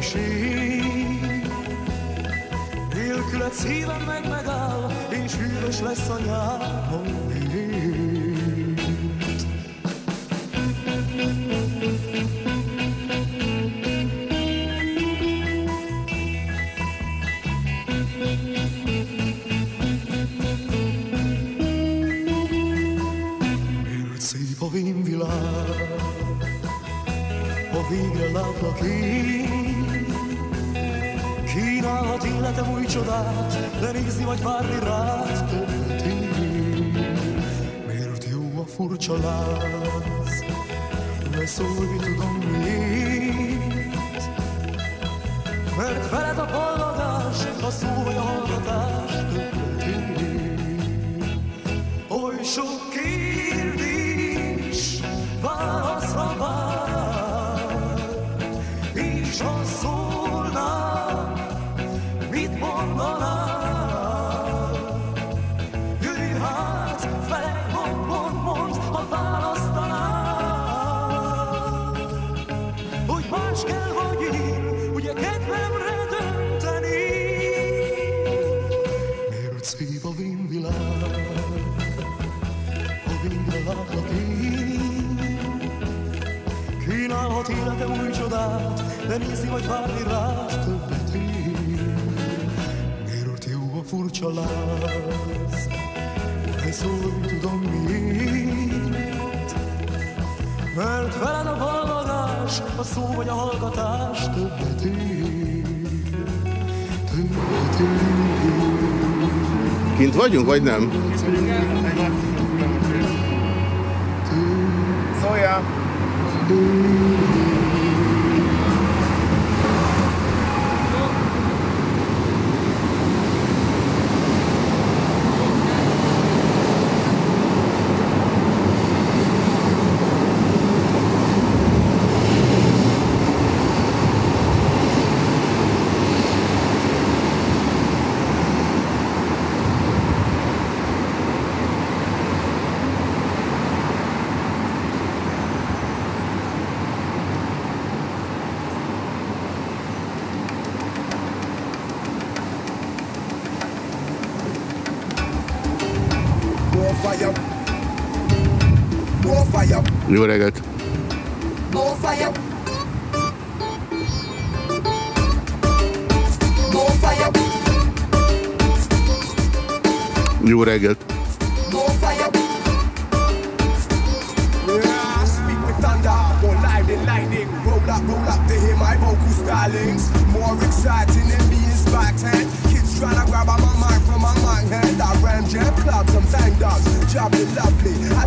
sír. Nélküled szívem meg megáll, és hűvös lesz a nyáron szép a vén világ, végre látlak én. Kínálhat életem új csodát, de nézni vagy várni rád én. Miért jó a furcsa láz, ne szólj, tudom miért. Mert veled a ballagás, a szó vagy a hallgatás én. Oly sok kérdés válaszra nézni vagy várni rá többet én. Miért jó a furcsa láz, ne szólj, tudom miért. Mert veled a ballagás, a szó vagy a hallgatás többet ér. Többet ér. Kint vagyunk, vagy nem? Szóljál! Fire. Jó reggelt! More fire. More fire. Jó reggelt! More fire. Yeah, speak with thunder, more live than lightning. Roll up, roll up to hear my vocal stylings. More exciting than being Spartan. Eh? Kids trying to grab my mind from my mind eh? hand. I ran jam clubs and bang dogs. Job lovely.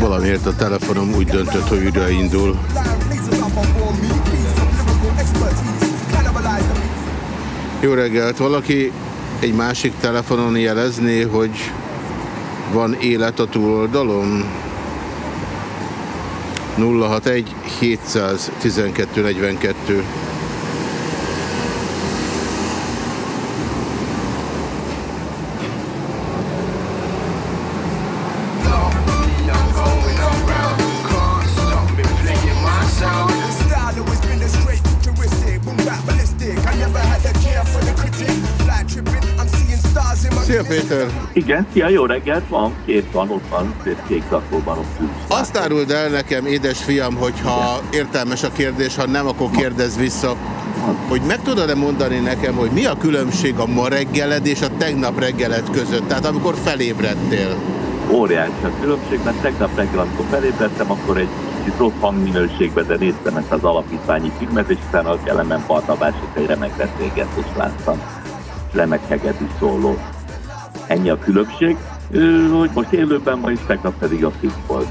Valamiért a telefonom úgy döntött, hogy beats. Jó reggelt! Valaki egy másik telefonon jelezné, hogy van élet a túloldalon? 061 712 42 Igen, szia, jó reggelt, van, két van, ott van, két kék zakóban ott ül. Azt áruld el nekem, édes fiam, hogyha értelmes a kérdés, ha nem, akkor kérdezz vissza, hogy meg tudod-e mondani nekem, hogy mi a különbség a ma reggeled és a tegnap reggeled között? Tehát amikor felébredtél. Óriási a különbség, mert tegnap reggel, amikor felébredtem, akkor egy kicsit rossz hangminőségben, de néztem ezt az alapítványi filmet, és utána a kellemen Barnabásik egy remek beszélgetést láttam. Remek hegedű szóló. Ennyi a különbség, hogy most élőben van, és tegnap pedig a film volt.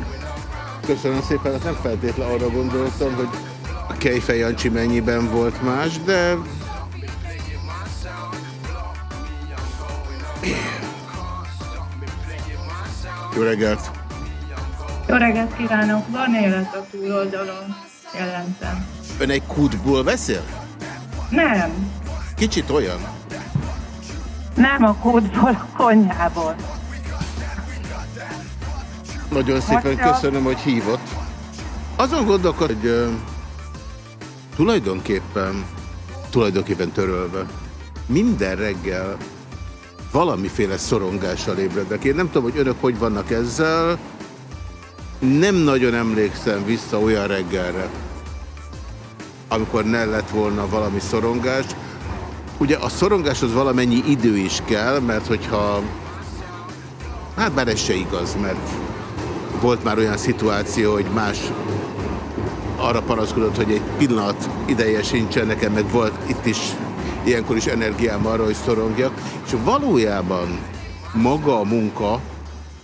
Köszönöm szépen, hát nem feltétlenül arra gondoltam, hogy a Kejfej Jancsi mennyiben volt más, de... Jó reggelt! Jó reggelt kívánok! Van élet a túloldalon, jelentem. Ön egy kútból beszél? Nem, Kicsit olyan. Nem a kódból, a konyhából. Nagyon szépen Hatja. köszönöm, hogy hívott. Azon gondolkod, hogy ö, tulajdonképpen, tulajdonképpen törölve, minden reggel valamiféle szorongással ébredek. Én nem tudom, hogy önök hogy vannak ezzel, nem nagyon emlékszem vissza olyan reggelre, amikor ne lett volna valami szorongás. Ugye a szorongáshoz valamennyi idő is kell, mert hogyha... Hát bár ez se igaz, mert volt már olyan szituáció, hogy más arra panaszkodott, hogy egy pillanat ideje sincsen, nekem meg volt itt is ilyenkor is energiám arra, hogy szorongjak, és valójában maga a munka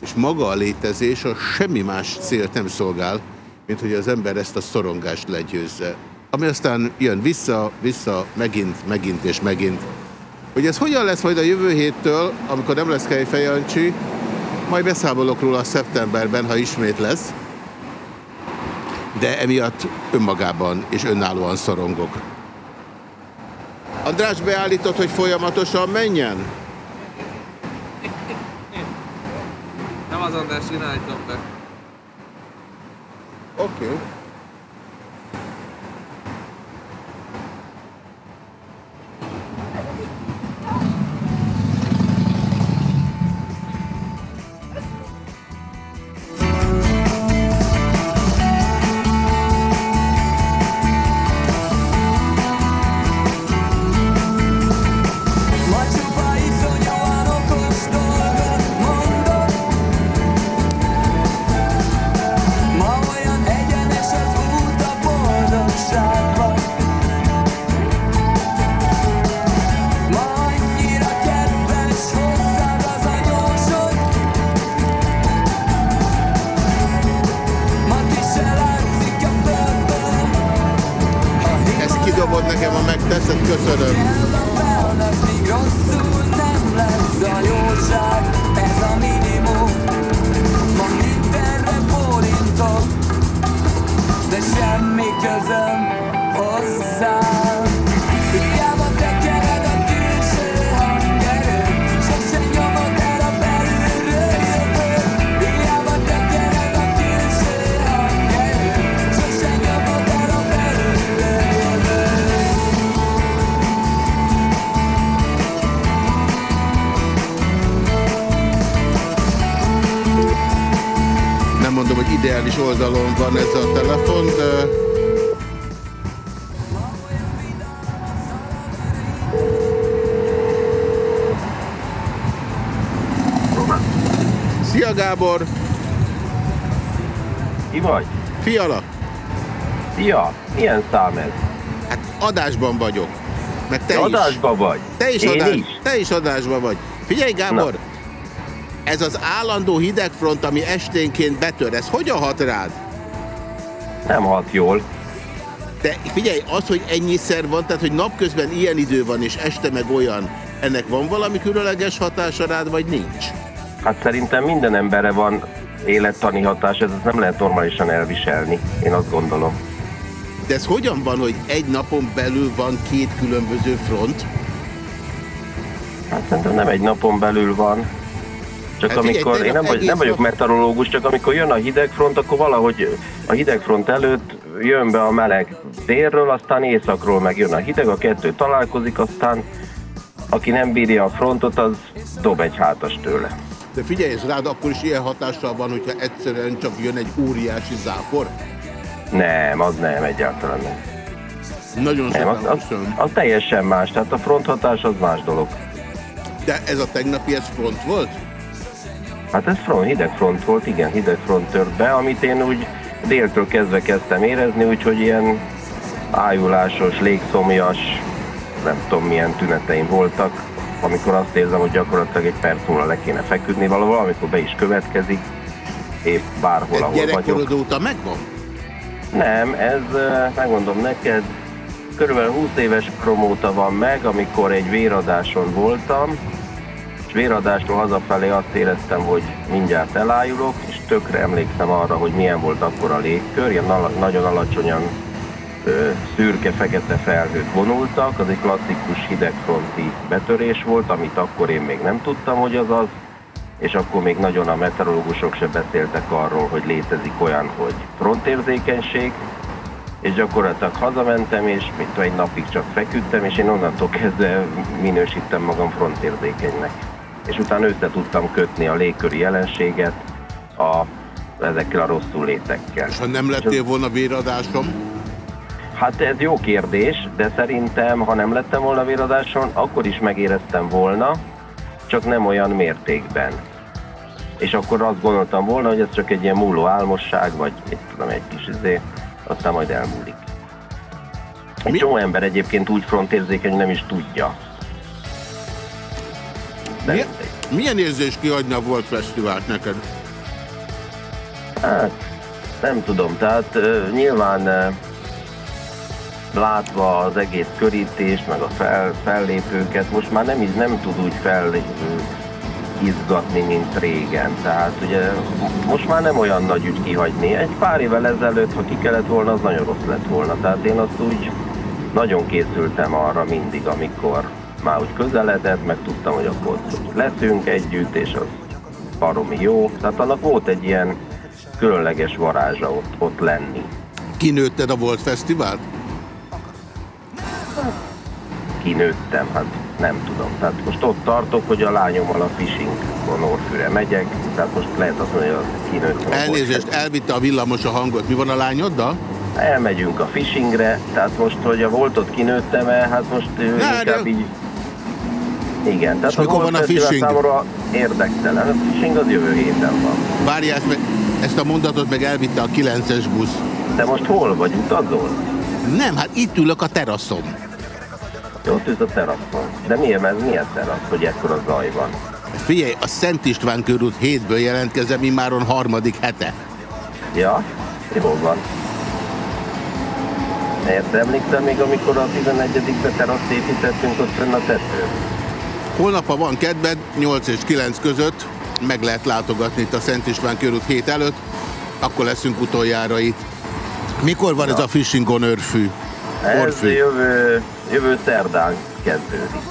és maga a létezés a semmi más célt nem szolgál, mint hogy az ember ezt a szorongást legyőzze. Ami aztán jön vissza, vissza, megint, megint és megint. Hogy ez hogyan lesz majd a jövő héttől, amikor nem lesz Kejfej Jancsi, majd beszámolok róla szeptemberben, ha ismét lesz, de emiatt önmagában és önállóan szorongok. András beállított, hogy folyamatosan menjen? Nem az András, én állítom be. Oké. Okay. Gábor. Ki vagy? Fiala. Szia, milyen szám ez? Hát adásban vagyok. Meg te, te is. adásban vagy? Te is, Én adás, is. te is adásban vagy. Figyelj Gábor, Na. ez az állandó hidegfront, ami esténként betör, ez hogyan hat rád? Nem hat jól. De figyelj, az, hogy ennyiszer van, tehát hogy napközben ilyen idő van, és este meg olyan, ennek van valami különleges hatása rád, vagy nincs? Hát szerintem minden emberre van élettani hatás, ez nem lehet normálisan elviselni, én azt gondolom. De ez hogyan van, hogy egy napon belül van két különböző front? Hát szerintem nem egy napon belül van. Csak hát amikor, figyelj, én nem, vagy, nem vagyok meteorológus, csak amikor jön a hidegfront, akkor valahogy a hidegfront előtt jön be a meleg délről, aztán északról meg jön a hideg, a kettő találkozik, aztán aki nem bírja a frontot, az dob egy hátas tőle. De figyelj, ez rád akkor is ilyen hatással van, hogyha egyszerűen csak jön egy óriási zápor? Nem, az nem, egyáltalán nem. Nagyon nem, az, az, az teljesen más, tehát a fronthatás az más dolog. De ez a tegnapi, ez front volt? Hát ez front, hideg front volt, igen, hideg front tört be, amit én úgy déltől kezdve kezdtem érezni, úgyhogy ilyen ájulásos, légszomjas, nem tudom milyen tüneteim voltak, amikor azt érzem, hogy gyakorlatilag egy perc múlva le kéne feküdni valahol, amikor be is következik, épp bárhol, ahol vagyok. óta megvan? Nem, ez, megmondom neked, körülbelül 20 éves promóta van meg, amikor egy véradáson voltam, és véradástól hazafelé azt éreztem, hogy mindjárt elájulok, és tökre emlékszem arra, hogy milyen volt akkor a légkör, ilyen nagyon alacsonyan szürke-fekete felhők vonultak, az egy klasszikus hidegfronti betörés volt, amit akkor én még nem tudtam, hogy az az, és akkor még nagyon a meteorológusok se beszéltek arról, hogy létezik olyan, hogy frontérzékenység, és gyakorlatilag hazamentem, és mit egy napig csak feküdtem, és én onnantól kezdve minősítem magam frontérzékenynek. És utána össze tudtam kötni a légköri jelenséget a, ezekkel a rosszul létekkel. És ha nem lettél volna véradásom? Hát ez jó kérdés, de szerintem, ha nem lettem volna véradáson, akkor is megéreztem volna, csak nem olyan mértékben. És akkor azt gondoltam volna, hogy ez csak egy ilyen múló álmosság, vagy mit tudom, egy kis izé, aztán majd elmúlik. Egy Mi? csomó ember egyébként úgy frontérzékeny, nem is tudja. De Milyen, érzés kihagyni a Volt Fesztivált neked? Hát, nem tudom, tehát uh, nyilván uh, látva az egész körítést, meg a fel, fellépőket, most már nem, nem tud úgy fel izgatni, mint régen. Tehát ugye most már nem olyan nagy ügy kihagyni. Egy pár évvel ezelőtt, ha ki kellett volna, az nagyon rossz lett volna. Tehát én azt úgy nagyon készültem arra mindig, amikor már úgy közeledett, meg tudtam, hogy akkor leszünk együtt, és az baromi jó. Tehát annak volt egy ilyen különleges varázsa ott, ott lenni. Kinőtted a Volt Fesztivált? Kinőttem, hát nem tudom. Tehát most ott tartok, hogy a lányommal a fishing Norfűre megyek, tehát most lehet azt mondani, hogy kinőttem. Elnézést, elvitte a villamos a hangot. Mi van a lányoddal? Elmegyünk a fishingre, tehát most, hogy a voltot kinőttem el, hát most Ne, inkább de- így... Igen, tehát mikor Volt van a fishing? Számomra érdektelen. A fishing az jövő héten van. Várjál, ezt, meg, ezt a mondatot meg elvitte a 9-es busz. De most hol vagy? Utazol? Nem, hát itt ülök a teraszon. Jó, ott ülsz a teraszon. De milyen, ez milyen terasz, hogy ekkora zaj van? Figyelj, a Szent István körút hétből jelentkezem, immáron harmadik hete. Ja, jó van. Érte, emlékszel még, amikor a 11. teraszt építettünk ott fönn a tetőn? Holnap, ha van kedved, 8 és 9 között meg lehet látogatni itt a Szent István körút hét előtt, akkor leszünk utoljára itt. Mikor van ez a Fishing on Örfű? Ez Orfű. jövő, jövő szerdán kezdődik.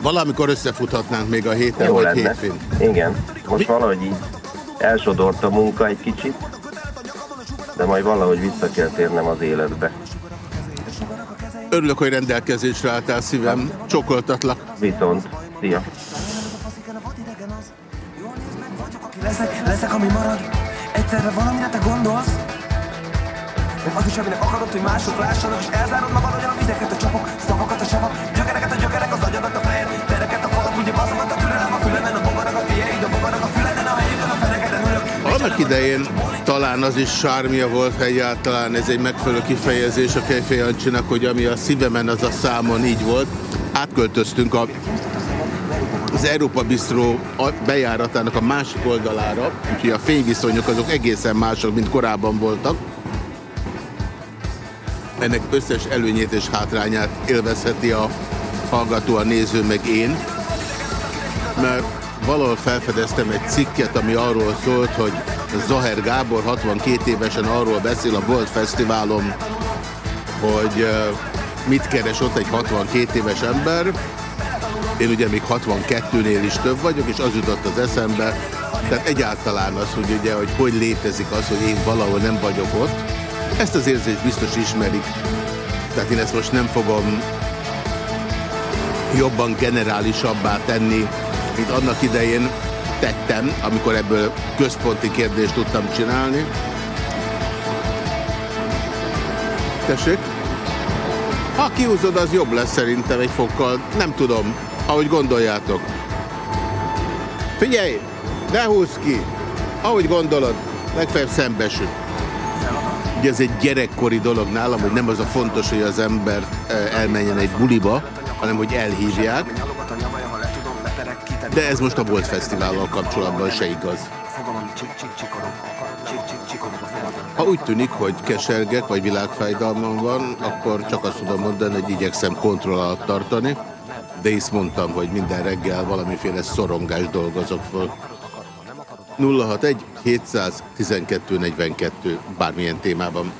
Valamikor összefuthatnánk még a héten Jó vagy lenne. hétfőn. Igen. Most valahogy így elsodort a munka egy kicsit, de majd valahogy vissza kell térnem az életbe. Örülök, hogy rendelkezésre álltál szívem. Csokoltatlak. Viszont, szia! Leszek, leszek, ami marad Egyszerre valamire te gondolsz Meg az is, aminek akarod, hogy mások lássanak És elzárod magad, olyan a vizeket, a csapok Szavakat, a savak, Annak idején talán az is sármia volt, ha egyáltalán ez egy megfelelő kifejezés a Kejfej Jancsinak, hogy ami a szívemen, az a számon így volt. Átköltöztünk a, az Európa Bistró bejáratának a másik oldalára, úgyhogy a fényviszonyok azok egészen mások, mint korábban voltak. Ennek összes előnyét és hátrányát élvezheti a hallgató, a néző, meg én mert valahol felfedeztem egy cikket, ami arról szólt, hogy Zaher Gábor 62 évesen arról beszél a Volt Fesztiválon, hogy mit keres ott egy 62 éves ember. Én ugye még 62-nél is több vagyok, és az jutott az eszembe, tehát egyáltalán az, hogy ugye, hogy hogy létezik az, hogy én valahol nem vagyok ott, ezt az érzést biztos ismerik. Tehát én ezt most nem fogom jobban generálisabbá tenni, mint annak idején tettem, amikor ebből központi kérdést tudtam csinálni. Tessék? Ha kiúzod, az jobb lesz szerintem egy fokkal. Nem tudom, ahogy gondoljátok. Figyelj, ne húzz ki! Ahogy gondolod, legfeljebb szembesül. Ugye ez egy gyerekkori dolog nálam, hogy nem az a fontos, hogy az ember eh, elmenjen egy buliba, hanem hogy elhívják. De ez most a Volt Fesztivállal kapcsolatban se igaz. Ha úgy tűnik, hogy kesergek, vagy világfájdalmam van, akkor csak azt tudom mondani, hogy igyekszem kontroll alatt tartani, de is mondtam, hogy minden reggel valamiféle szorongás dolgozok föl. 061 712 42 bármilyen témában.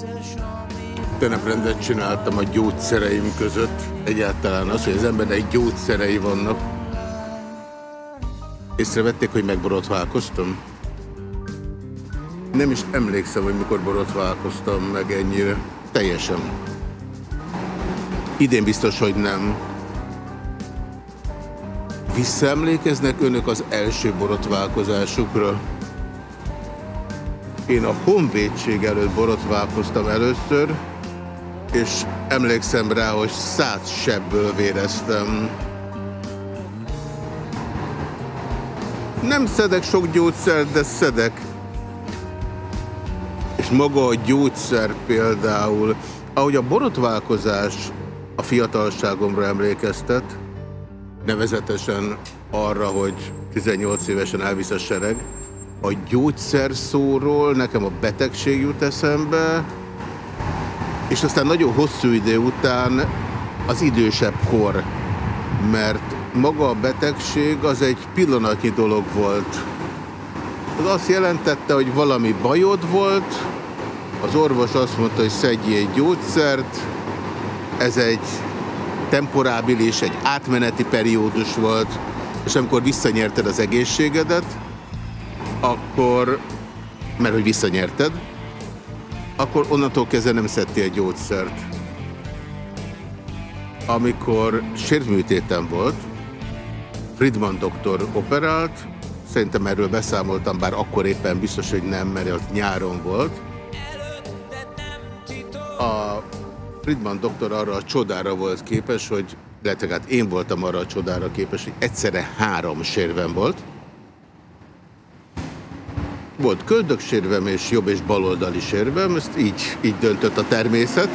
Vicces, ami Tegnap rendet csináltam a gyógyszereim között. Egyáltalán az, hogy az embernek gyógyszerei vannak. Észrevették, hogy megborotválkoztam? Nem is emlékszem, hogy mikor borotválkoztam meg ennyire. Teljesen. Idén biztos, hogy nem. Visszaemlékeznek önök az első borotválkozásukra? Én a honvédség előtt borotválkoztam először, és emlékszem rá, hogy száz sebből véreztem. Nem szedek sok gyógyszert, de szedek. És maga a gyógyszer például, ahogy a borotválkozás a fiatalságomra emlékeztet, nevezetesen arra, hogy 18 évesen elvisz a sereg, a gyógyszer szóról nekem a betegség jut eszembe, és aztán nagyon hosszú idő után az idősebb kor, mert maga a betegség az egy pillanatnyi dolog volt. Az azt jelentette, hogy valami bajod volt, az orvos azt mondta, hogy szedjél egy gyógyszert, ez egy temporábilis, egy átmeneti periódus volt, és amikor visszanyerted az egészségedet, akkor, mert hogy visszanyerted, akkor onnantól kezdve nem szedtél gyógyszert. Amikor sértműtétem volt, Friedman doktor operált, szerintem erről beszámoltam, bár akkor éppen biztos, hogy nem, mert az nyáron volt. A Friedman doktor arra a csodára volt képes, hogy, illetve hát én voltam arra a csodára képes, hogy egyszerre három sérvem volt. Volt köldöksérvem és jobb és baloldali sérvem, ezt így, így döntött a természet.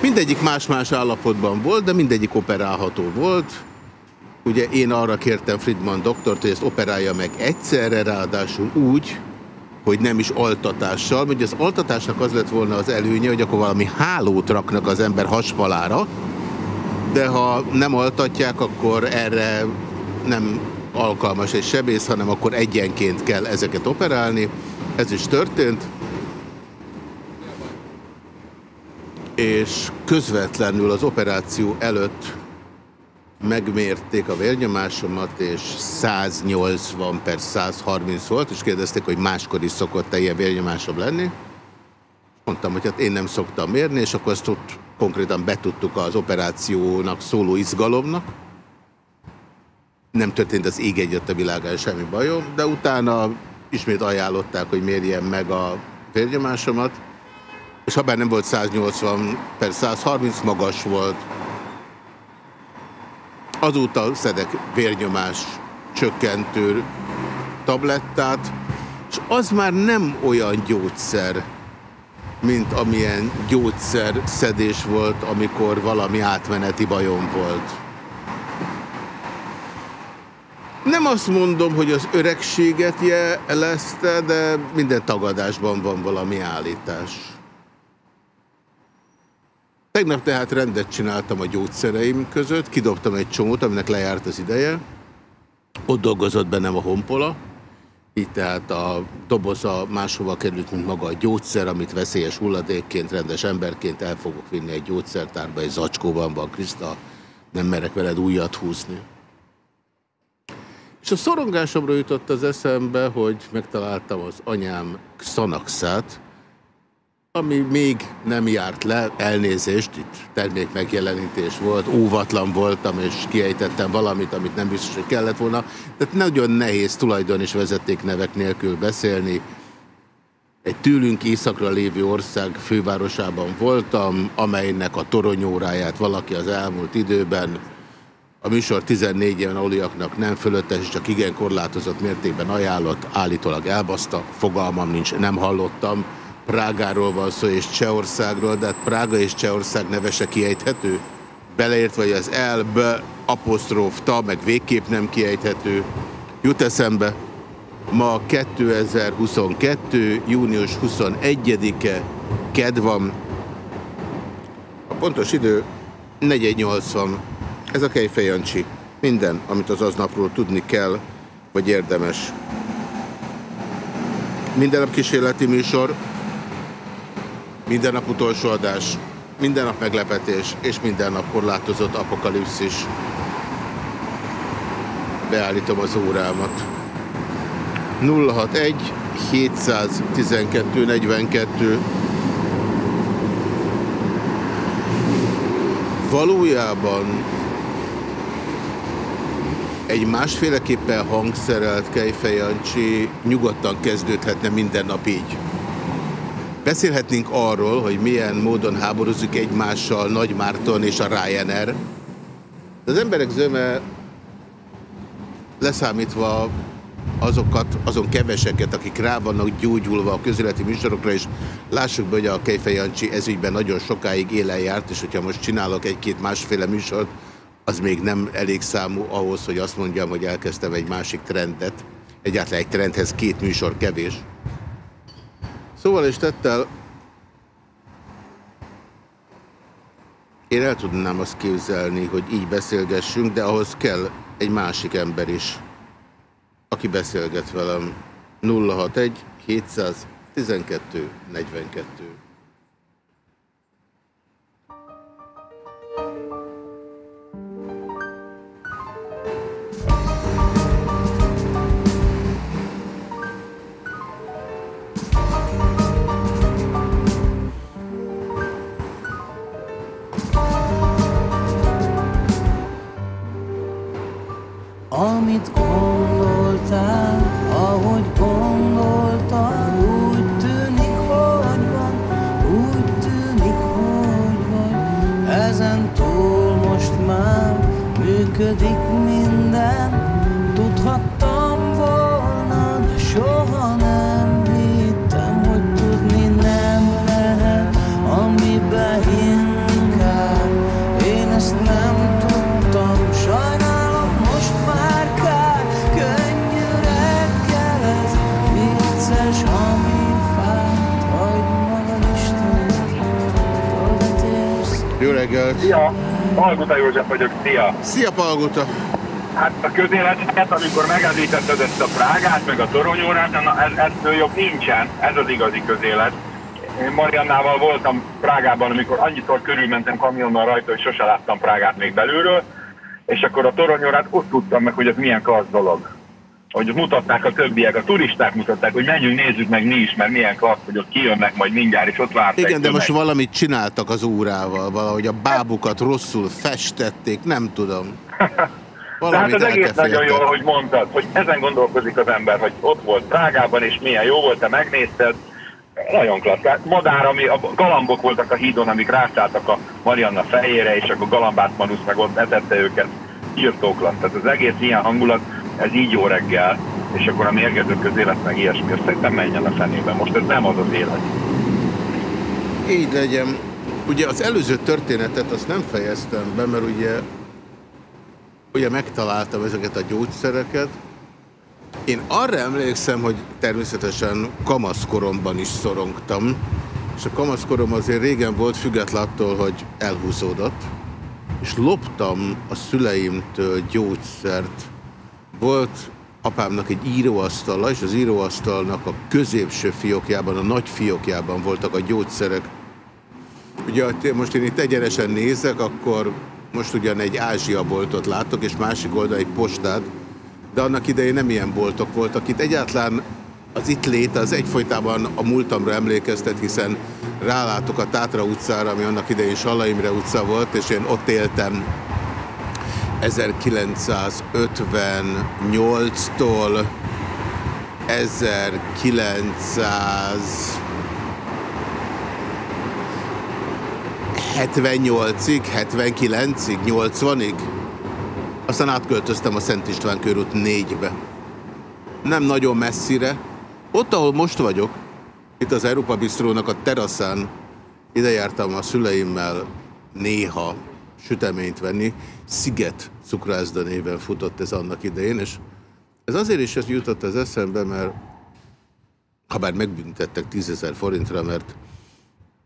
Mindegyik más-más állapotban volt, de mindegyik operálható volt. Ugye én arra kértem Friedman doktort, hogy ezt operálja meg egyszerre, ráadásul úgy, hogy nem is altatással, mert az altatásnak az lett volna az előnye, hogy akkor valami hálót raknak az ember hasfalára, de ha nem altatják, akkor erre nem alkalmas egy sebész, hanem akkor egyenként kell ezeket operálni. Ez is történt. És közvetlenül az operáció előtt megmérték a vérnyomásomat, és 180 per 130 volt, és kérdezték, hogy máskor is szokott-e ilyen vérnyomásom lenni. Mondtam, hogy hát én nem szoktam mérni, és akkor ezt ott konkrétan betudtuk az operációnak szóló izgalomnak. Nem történt az ég egyet a világán semmi bajom, de utána ismét ajánlották, hogy mérjem meg a vérnyomásomat, és ha bár nem volt 180 per 130, magas volt. Azóta szedek vérnyomás csökkentő tablettát, és az már nem olyan gyógyszer, mint amilyen gyógyszer szedés volt, amikor valami átmeneti bajom volt. Nem azt mondom, hogy az öregséget jelezte, de minden tagadásban van valami állítás. Tegnap tehát rendet csináltam a gyógyszereim között, kidobtam egy csomót, aminek lejárt az ideje. Ott dolgozott bennem a honpola, így tehát a doboza máshova került, mint maga a gyógyszer, amit veszélyes hulladékként, rendes emberként el fogok vinni egy gyógyszertárba, egy zacskóban van, Kriszta, nem merek veled újat húzni. És a szorongásomra jutott az eszembe, hogy megtaláltam az anyám Xanaxát, ami még nem járt le, elnézést, itt termék megjelenítés volt, óvatlan voltam, és kiejtettem valamit, amit nem biztos, hogy kellett volna. Tehát nagyon nehéz tulajdon és vezetéknevek nélkül beszélni. Egy tőlünk északra lévő ország fővárosában voltam, amelynek a toronyóráját valaki az elmúlt időben a műsor 14 éven oliaknak nem fölöttes, csak igen korlátozott mértékben ajánlott, állítólag elbaszta, fogalmam nincs, nem hallottam. Prágáról van szó, és Csehországról, de hát Prága és Csehország nevese kiejthető? Beleértve, hogy az L, B, apostróf, ta, meg végképp nem kiejthető. Jut eszembe, ma 2022. június 21-e, ked van. A pontos idő 480. Ez a Kejfej Jancsi. Minden, amit az aznapról tudni kell, vagy érdemes. Minden nap kísérleti műsor, minden nap utolsó adás, minden nap meglepetés, és minden nap korlátozott apokalipszis. Beállítom az órámat. 061 712 42 Valójában egy másféleképpen hangszerelt Kejfej Jancsi nyugodtan kezdődhetne minden nap így. Beszélhetnénk arról, hogy milyen módon háborúzik egymással Nagy Márton és a Ryanair. De az emberek zöme leszámítva azokat, azon keveseket, akik rá vannak gyógyulva a közéleti műsorokra, és lássuk be, hogy a Kejfej Jancsi ezügyben nagyon sokáig élen járt, és hogyha most csinálok egy-két másféle műsort, az még nem elég számú ahhoz, hogy azt mondjam, hogy elkezdtem egy másik trendet. Egyáltalán egy trendhez két műsor kevés. Szóval és tettel, én el tudnám azt képzelni, hogy így beszélgessünk, de ahhoz kell egy másik ember is, aki beszélget velem. 061 712 42 Amit gondoltál, Szia! Palguta József vagyok, szia! Szia, Palguta! Hát a közéletet, amikor megemlítetted ezt a Prágát, meg a toronyórát, na ez, ettől jobb nincsen, ez az igazi közélet. Én Mariannával voltam Prágában, amikor annyiszor körülmentem kamionnal rajta, hogy sose láttam Prágát még belülről, és akkor a toronyórát ott tudtam meg, hogy ez milyen klassz dolog. Hogy mutatták a többiek, a turisták mutatták, hogy menjünk, nézzük meg mi is, mert milyen klassz, hogy ott kijönnek majd mindjárt, és ott várták. Igen, de most valamit csináltak az órával, valahogy a bábukat rosszul festették, nem tudom. Hát az egész nagyon elkeféltek. jó, hogy mondtad, hogy ezen gondolkozik az ember, hogy ott volt Prágában, és milyen jó volt, te megnézted. Nagyon klassz. Hát Madár, ami, a galambok voltak a hídon, amik rászálltak a Marianna fejére, és akkor galambát Manusz meg ott etette őket. Írtó klassz. Tehát az egész ilyen hangulat, ez így jó reggel, és akkor a mérgező közélet meg ilyesmi, szerintem menjen a fenébe. Most ez nem az az élet. Így legyen. Ugye az előző történetet azt nem fejeztem be, mert ugye, ugye megtaláltam ezeket a gyógyszereket. Én arra emlékszem, hogy természetesen kamaszkoromban is szorongtam, és a kamaszkorom azért régen volt független attól, hogy elhúzódott, és loptam a szüleimtől gyógyszert volt apámnak egy íróasztala, és az íróasztalnak a középső fiókjában, a nagy fiókjában voltak a gyógyszerek. Ugye, most én itt egyenesen nézek, akkor most ugyan egy Ázsia boltot látok, és másik oldal egy postát, de annak idején nem ilyen boltok voltak. Itt egyáltalán az itt lét az egyfolytában a múltamra emlékeztet, hiszen rálátok a Tátra utcára, ami annak idején Salaimre utca volt, és én ott éltem 1958-tól 1900 78-ig, 79-ig, 80-ig. Aztán átköltöztem a Szent István körút 4-be. Nem nagyon messzire. Ott, ahol most vagyok, itt az Európa Bistrónak a teraszán, ide jártam a szüleimmel néha süteményt venni. Sziget cukrászda néven futott ez annak idején, és ez azért is ez jutott az eszembe, mert ha bár megbüntettek 10 forintra, mert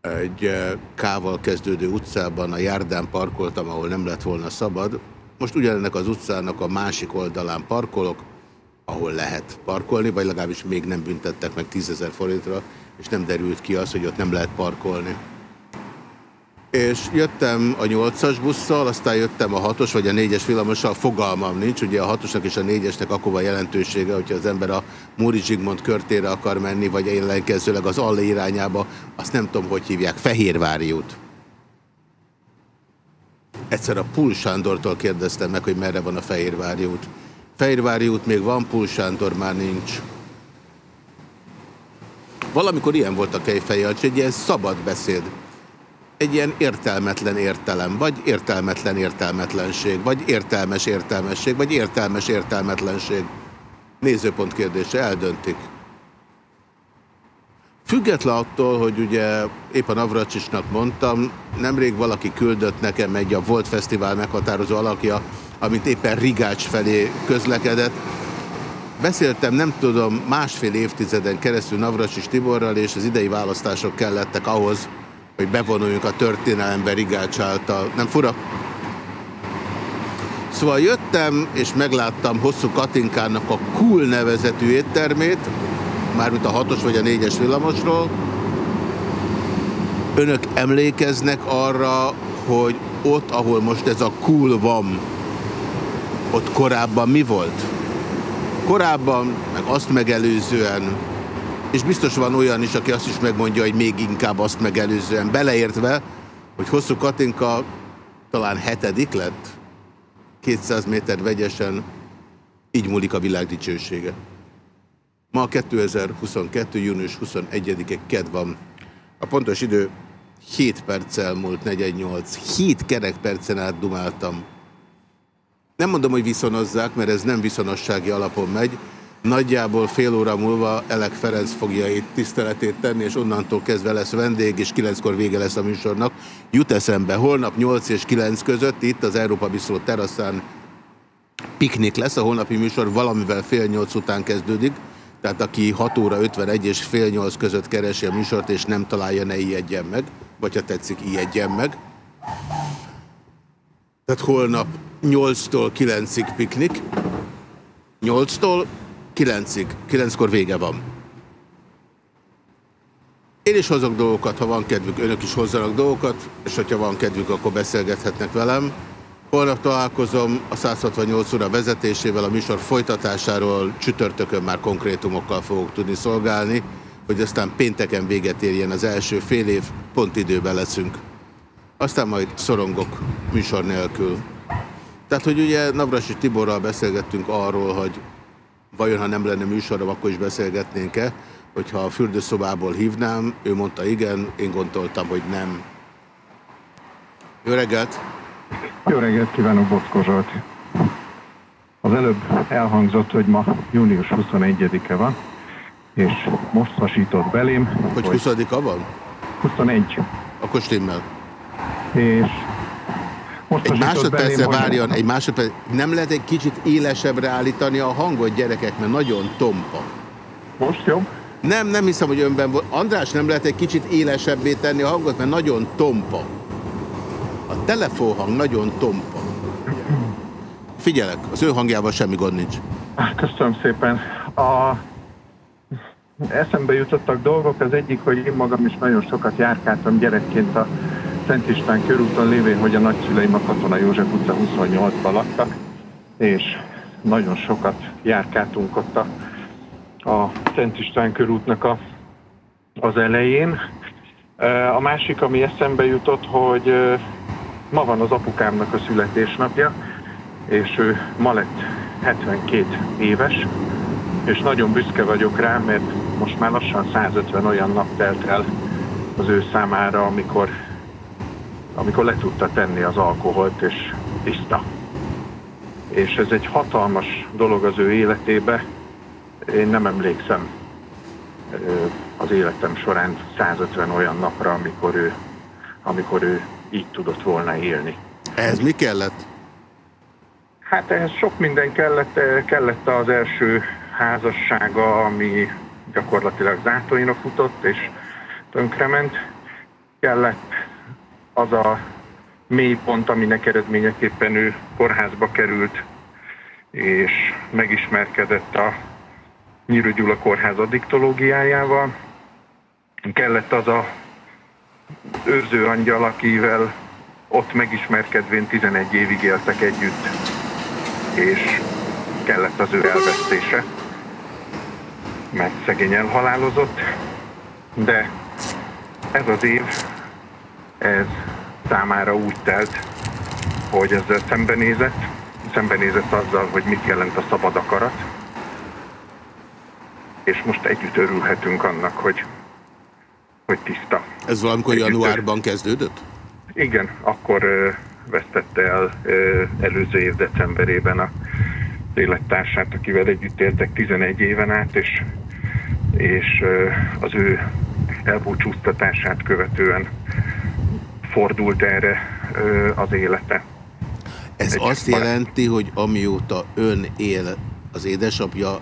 egy eh, kával kezdődő utcában a járdán parkoltam, ahol nem lett volna szabad. Most ugyanennek az utcának a másik oldalán parkolok, ahol lehet parkolni, vagy legalábbis még nem büntettek meg 10 forintra, és nem derült ki az, hogy ott nem lehet parkolni. És jöttem a 8-as busszal, aztán jöttem a 6-os vagy a 4-es villamossal, fogalmam nincs, ugye a 6-osnak és a 4-esnek akkor van jelentősége, hogyha az ember a Múri Zsigmond körtére akar menni, vagy ellenkezőleg az Alle irányába, azt nem tudom, hogy hívják, Fehérvári út. Egyszer a Pul Sándortól kérdeztem meg, hogy merre van a Fehérvári út. Fehérvári út még van, Pul Sándor már nincs. Valamikor ilyen volt a Kejfejancsi, egy ilyen szabad beszéd egy ilyen értelmetlen értelem, vagy értelmetlen értelmetlenség, vagy értelmes értelmesség, vagy értelmes értelmetlenség. Nézőpont kérdése, eldöntik. Független attól, hogy ugye épp a Navracsisnak mondtam, nemrég valaki küldött nekem egy a Volt Fesztivál meghatározó alakja, amit éppen Rigács felé közlekedett. Beszéltem, nem tudom, másfél évtizeden keresztül Navracsis Tiborral, és az idei választások kellettek ahhoz, hogy bevonuljunk a történelembe Rigács által. Nem fura? Szóval jöttem, és megláttam Hosszú Katinkának a Cool nevezetű éttermét, mármint a hatos vagy a négyes villamosról. Önök emlékeznek arra, hogy ott, ahol most ez a Cool van, ott korábban mi volt? Korábban, meg azt megelőzően és biztos van olyan is, aki azt is megmondja, hogy még inkább azt megelőzően, beleértve, hogy hosszú Katinka talán hetedik lett, 200 méter vegyesen, így múlik a világ dicsősége. Ma 2022. június 21-e ked van. A pontos idő 7 perccel múlt 48. 7 kerek percen át dumáltam. Nem mondom, hogy viszonozzák, mert ez nem viszonossági alapon megy, Nagyjából fél óra múlva Elek Ferenc fogja itt tiszteletét tenni, és onnantól kezdve lesz vendég, és kilenckor vége lesz a műsornak. Jut eszembe, holnap 8 és 9 között itt az Európa Biszló teraszán piknik lesz, a holnapi műsor valamivel fél nyolc után kezdődik, tehát aki 6 óra 51 és fél nyolc között keresi a műsort, és nem találja, ne ijedjen meg, vagy ha tetszik, ijedjen meg. Tehát holnap 8-tól 9-ig piknik, 8-tól Kilencig. Kilenckor vége van. Én is hozok dolgokat, ha van kedvük, önök is hozzanak dolgokat, és hogyha van kedvük, akkor beszélgethetnek velem. Holnap találkozom a 168 óra vezetésével, a műsor folytatásáról csütörtökön már konkrétumokkal fogok tudni szolgálni, hogy aztán pénteken véget érjen az első fél év, pont időben leszünk. Aztán majd szorongok műsor nélkül. Tehát, hogy ugye Navrasi Tiborral beszélgettünk arról, hogy vajon ha nem lenne műsorom, akkor is beszélgetnénk-e, hogyha a fürdőszobából hívnám, ő mondta igen, én gondoltam, hogy nem. Jó reggelt! Jó reggelt kívánok, Boszko Zsolt! Az előbb elhangzott, hogy ma június 21-e van, és most hasított belém. Hogy, hogy 20-a van? 21. Akkor stimmel. És egy másodpercre várjon, egy másodperc. Nem lehet egy kicsit élesebbre állítani a hangot, gyerekek, mert nagyon tompa. Most jobb? Nem, nem hiszem, hogy önben volt. András, nem lehet egy kicsit élesebbé tenni a hangot, mert nagyon tompa. A telefonhang nagyon tompa. Figyelek, az ő hangjával semmi gond nincs. Köszönöm szépen. A eszembe jutottak dolgok. Az egyik, hogy én magam is nagyon sokat járkáltam gyerekként a Szent István körúton lévén, hogy a nagyszüleim a Katona József utca 28-ban laktak, és nagyon sokat járkáltunk ott a, a Szent István körútnak a, az elején. A másik, ami eszembe jutott, hogy ma van az apukámnak a születésnapja, és ő ma lett 72 éves, és nagyon büszke vagyok rá, mert most már lassan 150 olyan nap telt el az ő számára, amikor, amikor le tudta tenni az alkoholt, és tiszta. És ez egy hatalmas dolog az ő életébe. Én nem emlékszem az életem során 150 olyan napra, amikor ő, amikor ő így tudott volna élni. Ez mi kellett? Hát ehhez sok minden kellett, kellett az első házassága, ami gyakorlatilag zátóinak futott és tönkrement. Kellett az a mély pont, aminek eredményeképpen ő kórházba került, és megismerkedett a Nyírő Gyula kórház addiktológiájával. Kellett az a őrző angyal, akivel ott megismerkedvén 11 évig éltek együtt, és kellett az ő elvesztése, mert szegény elhalálozott, de ez az év, ez számára úgy telt, hogy ezzel szembenézett, szembenézett azzal, hogy mit jelent a szabad akarat, és most együtt örülhetünk annak, hogy, hogy tiszta. Ez valamikor együtt januárban kezdődött? Igen, akkor ö, vesztette el ö, előző év decemberében a élettársát, akivel együtt éltek 11 éven át, és, és ö, az ő elbúcsúztatását követően fordult erre az élete. Ez Egy azt jelenti, hogy amióta ön él, az édesapja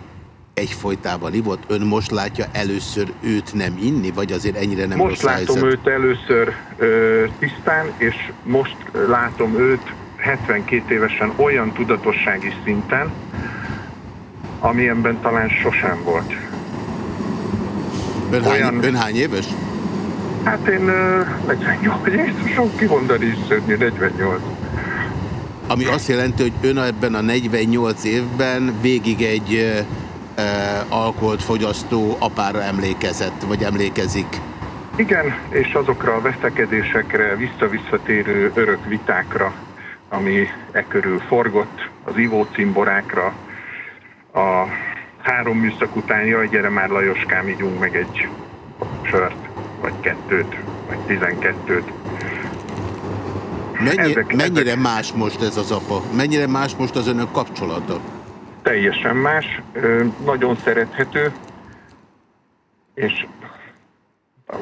egyfolytában ivott, ön most látja először őt nem inni, vagy azért ennyire nem Most látom helyzet? őt először ö, tisztán, és most látom őt 72 évesen olyan tudatossági szinten, amilyenben talán sosem volt. Ön, olyan... hány, ön hány éves? Hát én uh, 48, Jézusom kimondani is szörnyű, 48. Ami azt jelenti, hogy ön ebben a 48 évben végig egy uh, alkoholt fogyasztó apára emlékezett, vagy emlékezik. Igen, és azokra a veszekedésekre, visszavisszatérő örök vitákra, ami e körül forgott, az ivócimborákra, a három műszak után, jaj, gyere már Lajoskám, ígyunk meg egy sört vagy kettőt, vagy tizenkettőt. Mennyi, ezek, mennyire ezek... más most ez az apa? Mennyire más most az önök kapcsolata? Teljesen más, nagyon szerethető, és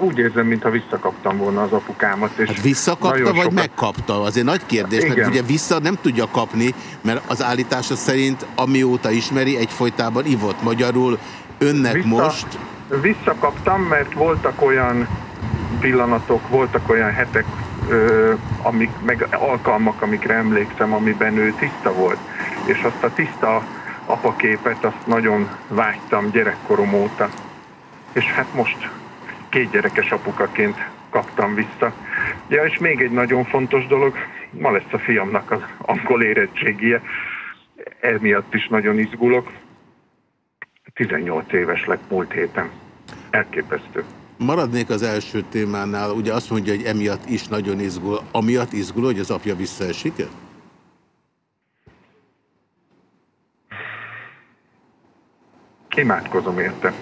úgy érzem, mintha visszakaptam volna az apukámat. És hát visszakapta, vagy sokat... megkapta? Azért nagy kérdés, Igen. mert ugye vissza nem tudja kapni, mert az állítása szerint, amióta ismeri, egyfolytában ivott magyarul. Önnek vissza... most Visszakaptam, mert voltak olyan pillanatok, voltak olyan hetek, amik, meg alkalmak, amikre emlékszem, amiben ő tiszta volt. És azt a tiszta apaképet, azt nagyon vágytam gyerekkorom óta. És hát most két gyerekes apukaként kaptam vissza. Ja, és még egy nagyon fontos dolog, ma lesz a fiamnak az angol érettségie, emiatt is nagyon izgulok. 18 éves lett múlt héten. Elképesztő. Maradnék az első témánál, ugye azt mondja, hogy emiatt is nagyon izgul. Amiatt izgul, hogy az apja visszaesik -e? Imádkozom érte.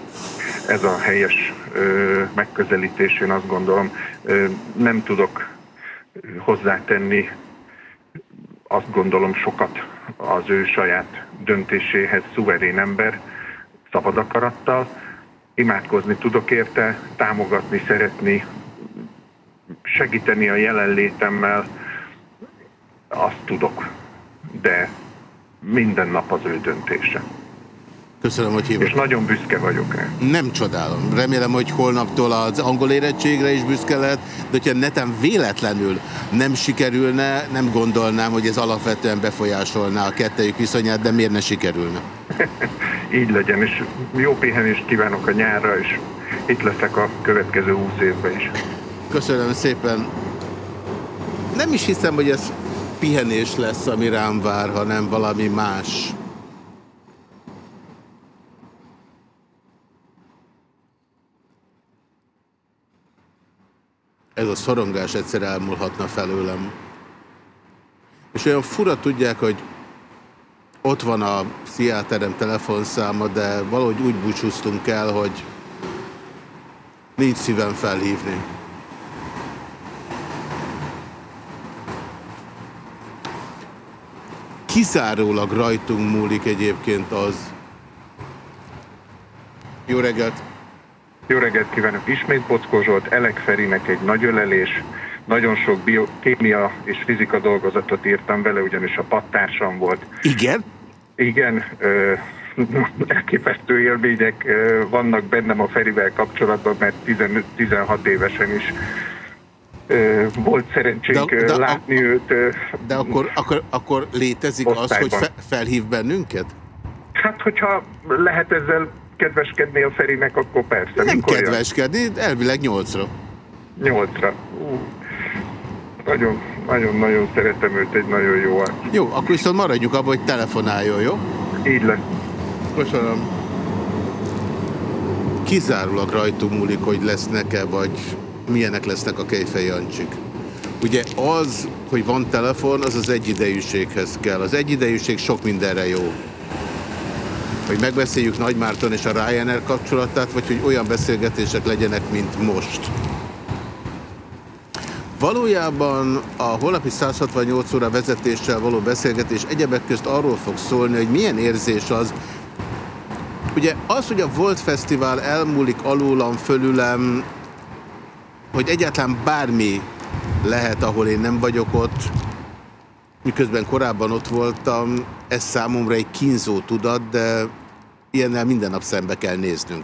Ez a helyes ö, megközelítés, én azt gondolom. Ö, nem tudok hozzátenni, azt gondolom sokat az ő saját döntéséhez, szuverén ember, szabad akarattal. Imádkozni tudok érte, támogatni, szeretni, segíteni a jelenlétemmel, azt tudok, de minden nap az ő döntése. Köszönöm, hogy hívott. És nagyon büszke vagyok rá. Nem csodálom. Remélem, hogy holnaptól az angol érettségre is büszke lehet, de hogyha neten véletlenül nem sikerülne, nem gondolnám, hogy ez alapvetően befolyásolná a kettejük viszonyát, de miért ne sikerülne? Így legyen, és jó pihenést kívánok a nyárra, és itt leszek a következő 20 évben is. Köszönöm szépen. Nem is hiszem, hogy ez pihenés lesz, ami rám vár, hanem valami más. Ez a szorongás egyszer elmúlhatna felőlem. És olyan fura tudják, hogy ott van a pszichiáterem telefonszáma, de valahogy úgy búcsúztunk el, hogy nincs szívem felhívni. Kizárólag rajtunk múlik egyébként az. Jó reggelt! Jó reggelt kívánok! Ismét Bockó Zsolt, Elek Ferinek egy nagy ölelés. Nagyon sok biokémia és fizika dolgozatot írtam vele, ugyanis a pattársam volt. Igen? Igen, ö, elképesztő élmények ö, vannak bennem a Ferivel kapcsolatban, mert 15, 16 évesen is ö, volt szerencsénk De- de- látni őt. ö, De akkor, akkor, akkor létezik az, hogy Osztályban. fe, felhív bennünket? Hát, hogyha lehet ezzel kedveskedni a Ferinek, akkor persze. Nem Mikor jön? kedveskedni, elvileg nyolcra. Nyolcra. Ú, Nagyon, nagyon, nagyon szeretem őt, egy nagyon jó arc. Jó, akkor viszont maradjuk abban, hogy telefonáljon, jó? Így lesz. Köszönöm. Kizárólag rajtunk múlik, hogy lesznek-e, vagy milyenek lesznek a Kejfej Jancsik. Ugye az, hogy van telefon, az az egyidejűséghez kell. Az egyidejűség sok mindenre jó. Hogy megbeszéljük Nagymárton és a Ryanair kapcsolatát, vagy hogy olyan beszélgetések legyenek, mint most. Valójában a holnapi 168 óra vezetéssel való beszélgetés egyebek közt arról fog szólni, hogy milyen érzés az, Ugye az, hogy a Volt Fesztivál elmúlik alólam, fölülem, hogy egyáltalán bármi lehet, ahol én nem vagyok ott, miközben korábban ott voltam, ez számomra egy kínzó tudat, de ilyennel minden nap szembe kell néznünk.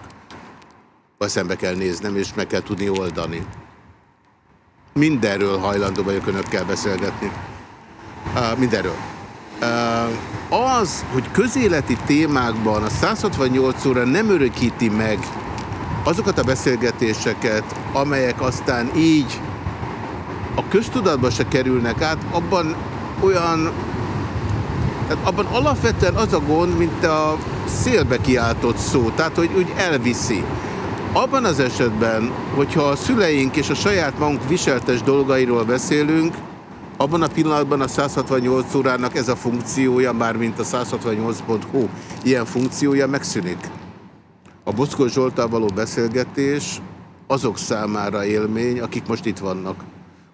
Vagy szembe kell néznem, és meg kell tudni oldani. Mindenről hajlandó vagyok önökkel beszélgetni. Uh, mindenről. Uh, az, hogy közéleti témákban a 168 óra nem örökíti meg azokat a beszélgetéseket, amelyek aztán így a köztudatba se kerülnek át, abban olyan, tehát abban alapvetően az a gond, mint a szélbe kiáltott szó, tehát hogy úgy elviszi. Abban az esetben, hogyha a szüleink és a saját magunk viseltes dolgairól beszélünk, abban a pillanatban a 168 órának ez a funkciója, már mint a 168.hu, ilyen funkciója megszűnik. A Boszkó Zsoltál való beszélgetés azok számára élmény, akik most itt vannak.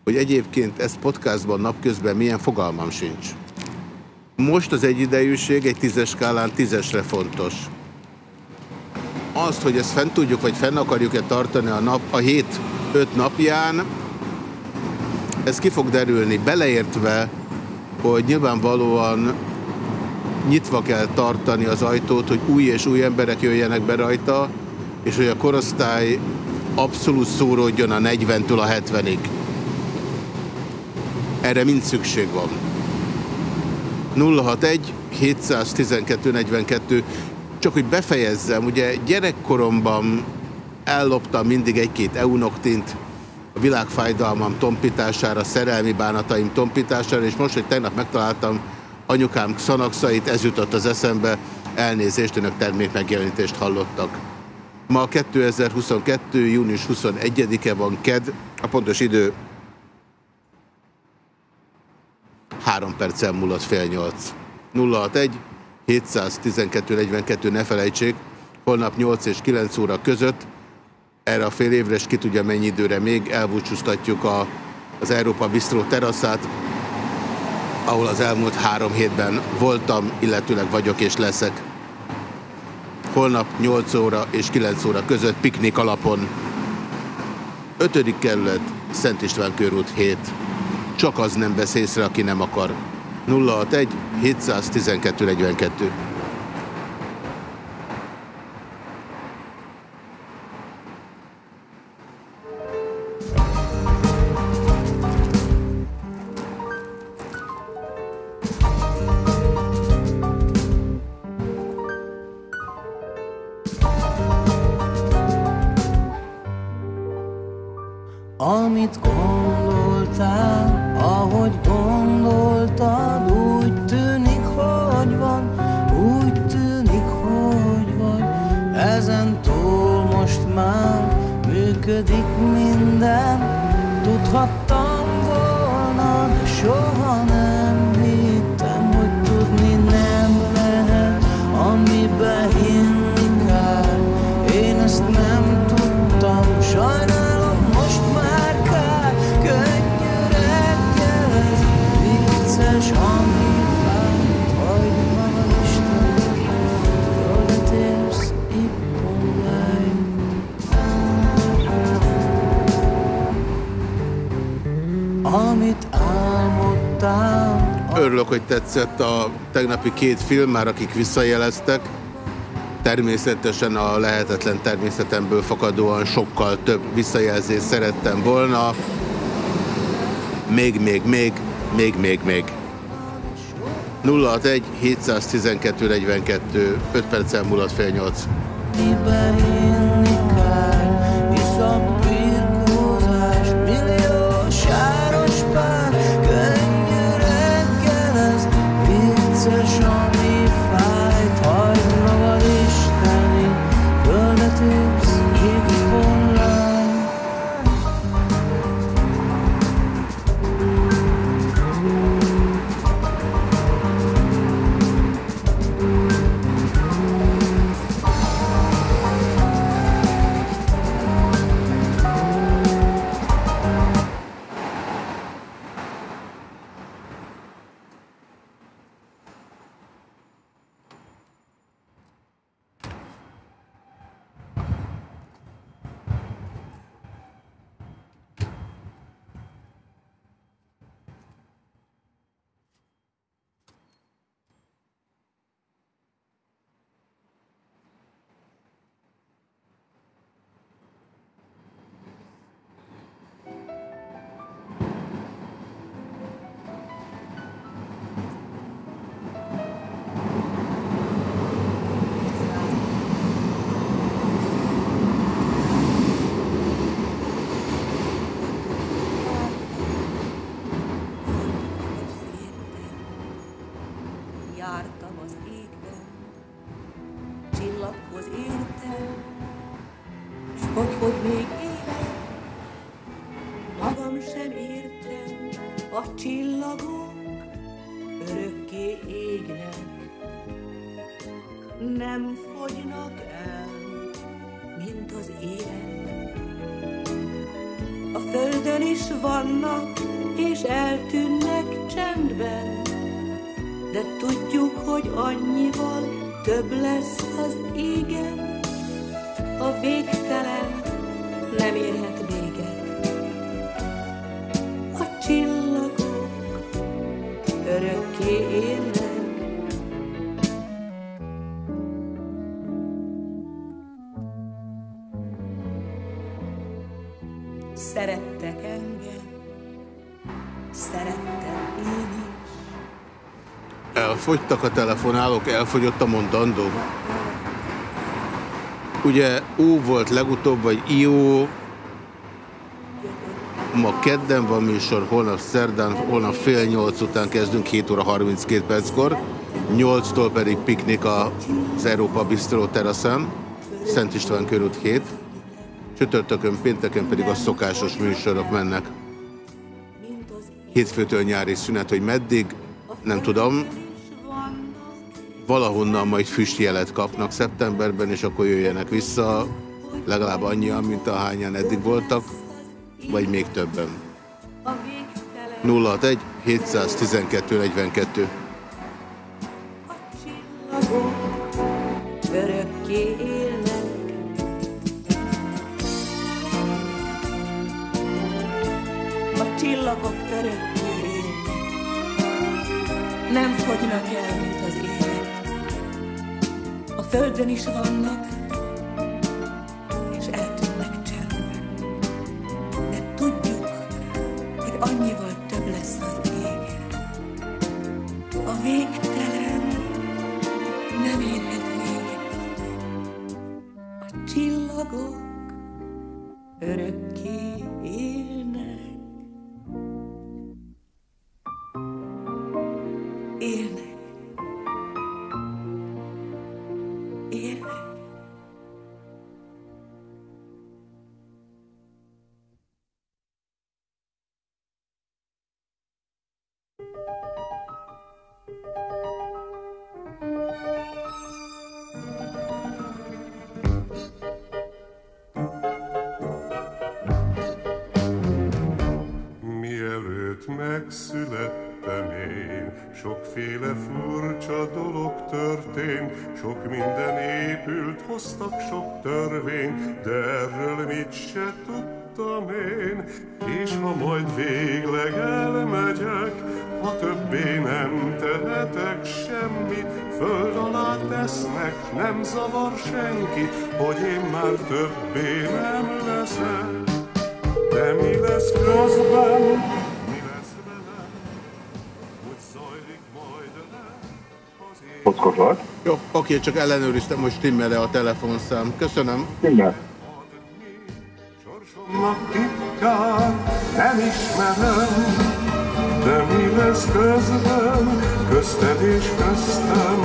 Hogy egyébként ezt podcastban napközben milyen fogalmam sincs. Most az egyidejűség egy tízes skálán tízesre fontos. Azt, hogy ezt fent tudjuk, vagy fenn akarjuk-e tartani a, nap, a hét öt napján, ez ki fog derülni, beleértve, hogy nyilvánvalóan nyitva kell tartani az ajtót, hogy új és új emberek jöjjenek be rajta, és hogy a korosztály abszolút szóródjon a 40-től a 70-ig. Erre mind szükség van. 061 712 42 csak hogy befejezzem, ugye gyerekkoromban elloptam mindig egy-két eunoktint, a világfájdalmam tompítására, szerelmi bánataim tompítására, és most, hogy tegnap megtaláltam anyukám Xanaxait, ez jutott az eszembe, elnézést, önök termékmegjelenítést hallottak. Ma 2022. június 21-e van KED, a pontos idő 3 perccel múlott fél nyolc. 061 712 42, ne felejtsék, holnap 8 és 9 óra között erre a fél évre, és ki tudja mennyi időre még elbúcsúztatjuk a, az Európa Bistró teraszát, ahol az elmúlt három hétben voltam, illetőleg vagyok és leszek. Holnap 8 óra és 9 óra között piknik alapon. 5. kerület, Szent István körút 7. Csak az nem vesz észre, aki nem akar. 061 712 42 tetszett a tegnapi két film, már akik visszajeleztek. Természetesen a lehetetlen természetemből fakadóan sokkal több visszajelzést szerettem volna. Még, még, még, még, még, még. 061 712 42 5 perccel múlott fél 8. több lesz az égen, Elfogytak a telefonálók, elfogyott a mondandó. Ugye Ó volt legutóbb, vagy Ió. Ma kedden van műsor, holnap szerdán, holnap fél nyolc után kezdünk, 7 óra 32 perckor. 8-tól pedig piknik az Európa Bistró teraszán, Szent István körút 7. Csütörtökön, pénteken pedig a szokásos műsorok mennek. Hétfőtől nyári szünet, hogy meddig, nem tudom. Valahonnan majd füstjelet kapnak szeptemberben, és akkor jöjjenek vissza, legalább annyian, mint ahányan eddig voltak, vagy még többen. 061 712 42 Csillagok örökké élnek. A csillagok örökké. Nem fogynak el, földön is vannak, és eltűnnek csendben. De tudjuk, hogy annyival több lesz az ég. A végtelen nem érhet véget. A csillagok örökké törvény, de erről mit se tudtam én. És ha majd végleg elmegyek, ha többé nem tehetek semmit, föld alá tesznek, nem zavar senki, hogy én már többé nem leszek. De mi lesz közben? Mi lesz velem? Hogy majd le az? Jó, oké, csak ellenőriztem, hogy stimmel-e a telefonszám. Köszönöm. Stimmel. Sorsomnak titkát nem ismerem, de mi lesz közben, közted és köztem?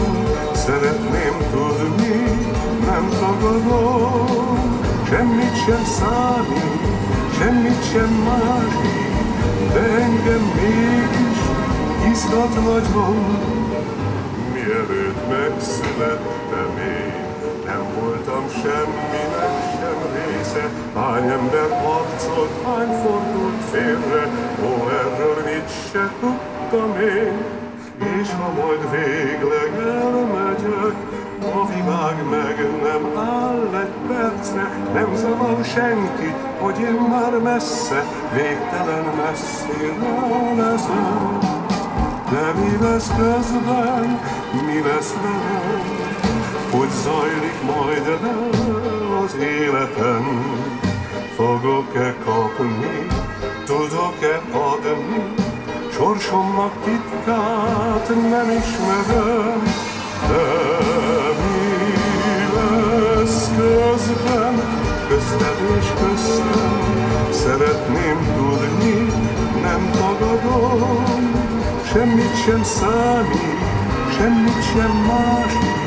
Szeretném tudni, nem tagadom, semmit sem számít, semmit sem másik, de engem mégis izgat nagyon. Megszülettem én, nem voltam semminek sem része, hány ember harcolt, hány fordult félre, ó, erről mit se tudtam én. És ha majd végleg elmegyek, a világ meg nem áll egy percre, nem zavar senki, hogy én már messze, végtelen messzire leszek. De mi lesz közben, mi lesz velem, hogy zajlik majd le az életem. Fogok-e kapni, tudok-e adni, sorsomnak titkát nem ismerem, de mi lesz közben, közted és köztem, szeretném tudni, nem tagadom, semmit sem számít, semmit sem másik,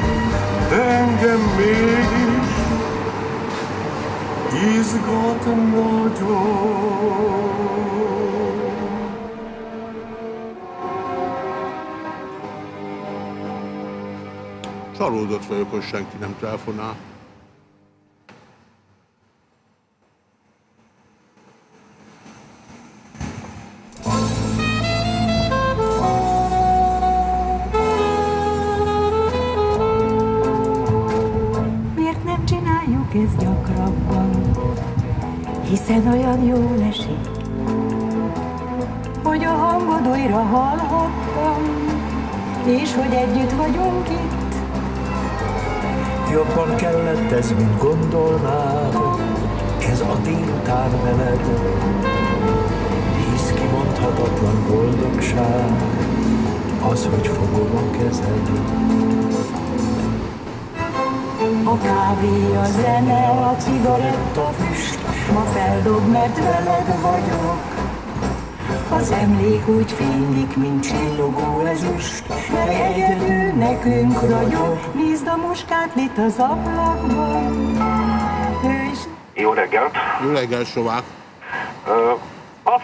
de engem mégis izgat nagyon. Csalódott vagyok, hogy senki nem telefonál. Hiszen olyan jól esik, hogy a hangod újra hallhattam, és hogy együtt vagyunk itt. Jobban kellett ez, mint gondolnád, ez a délután veled. Hisz kimondhatatlan boldogság, az, hogy fogom a kezed. A kávé, a zene, a cigaretta füst, ma feldob, mert veled vagyok. Az emlék úgy fénylik, mint csillogó ezüst, mert egyedül nekünk ragyog. Nézd a muskátlit az ablakban, Jó reggelt! Jó reggel, Sovák!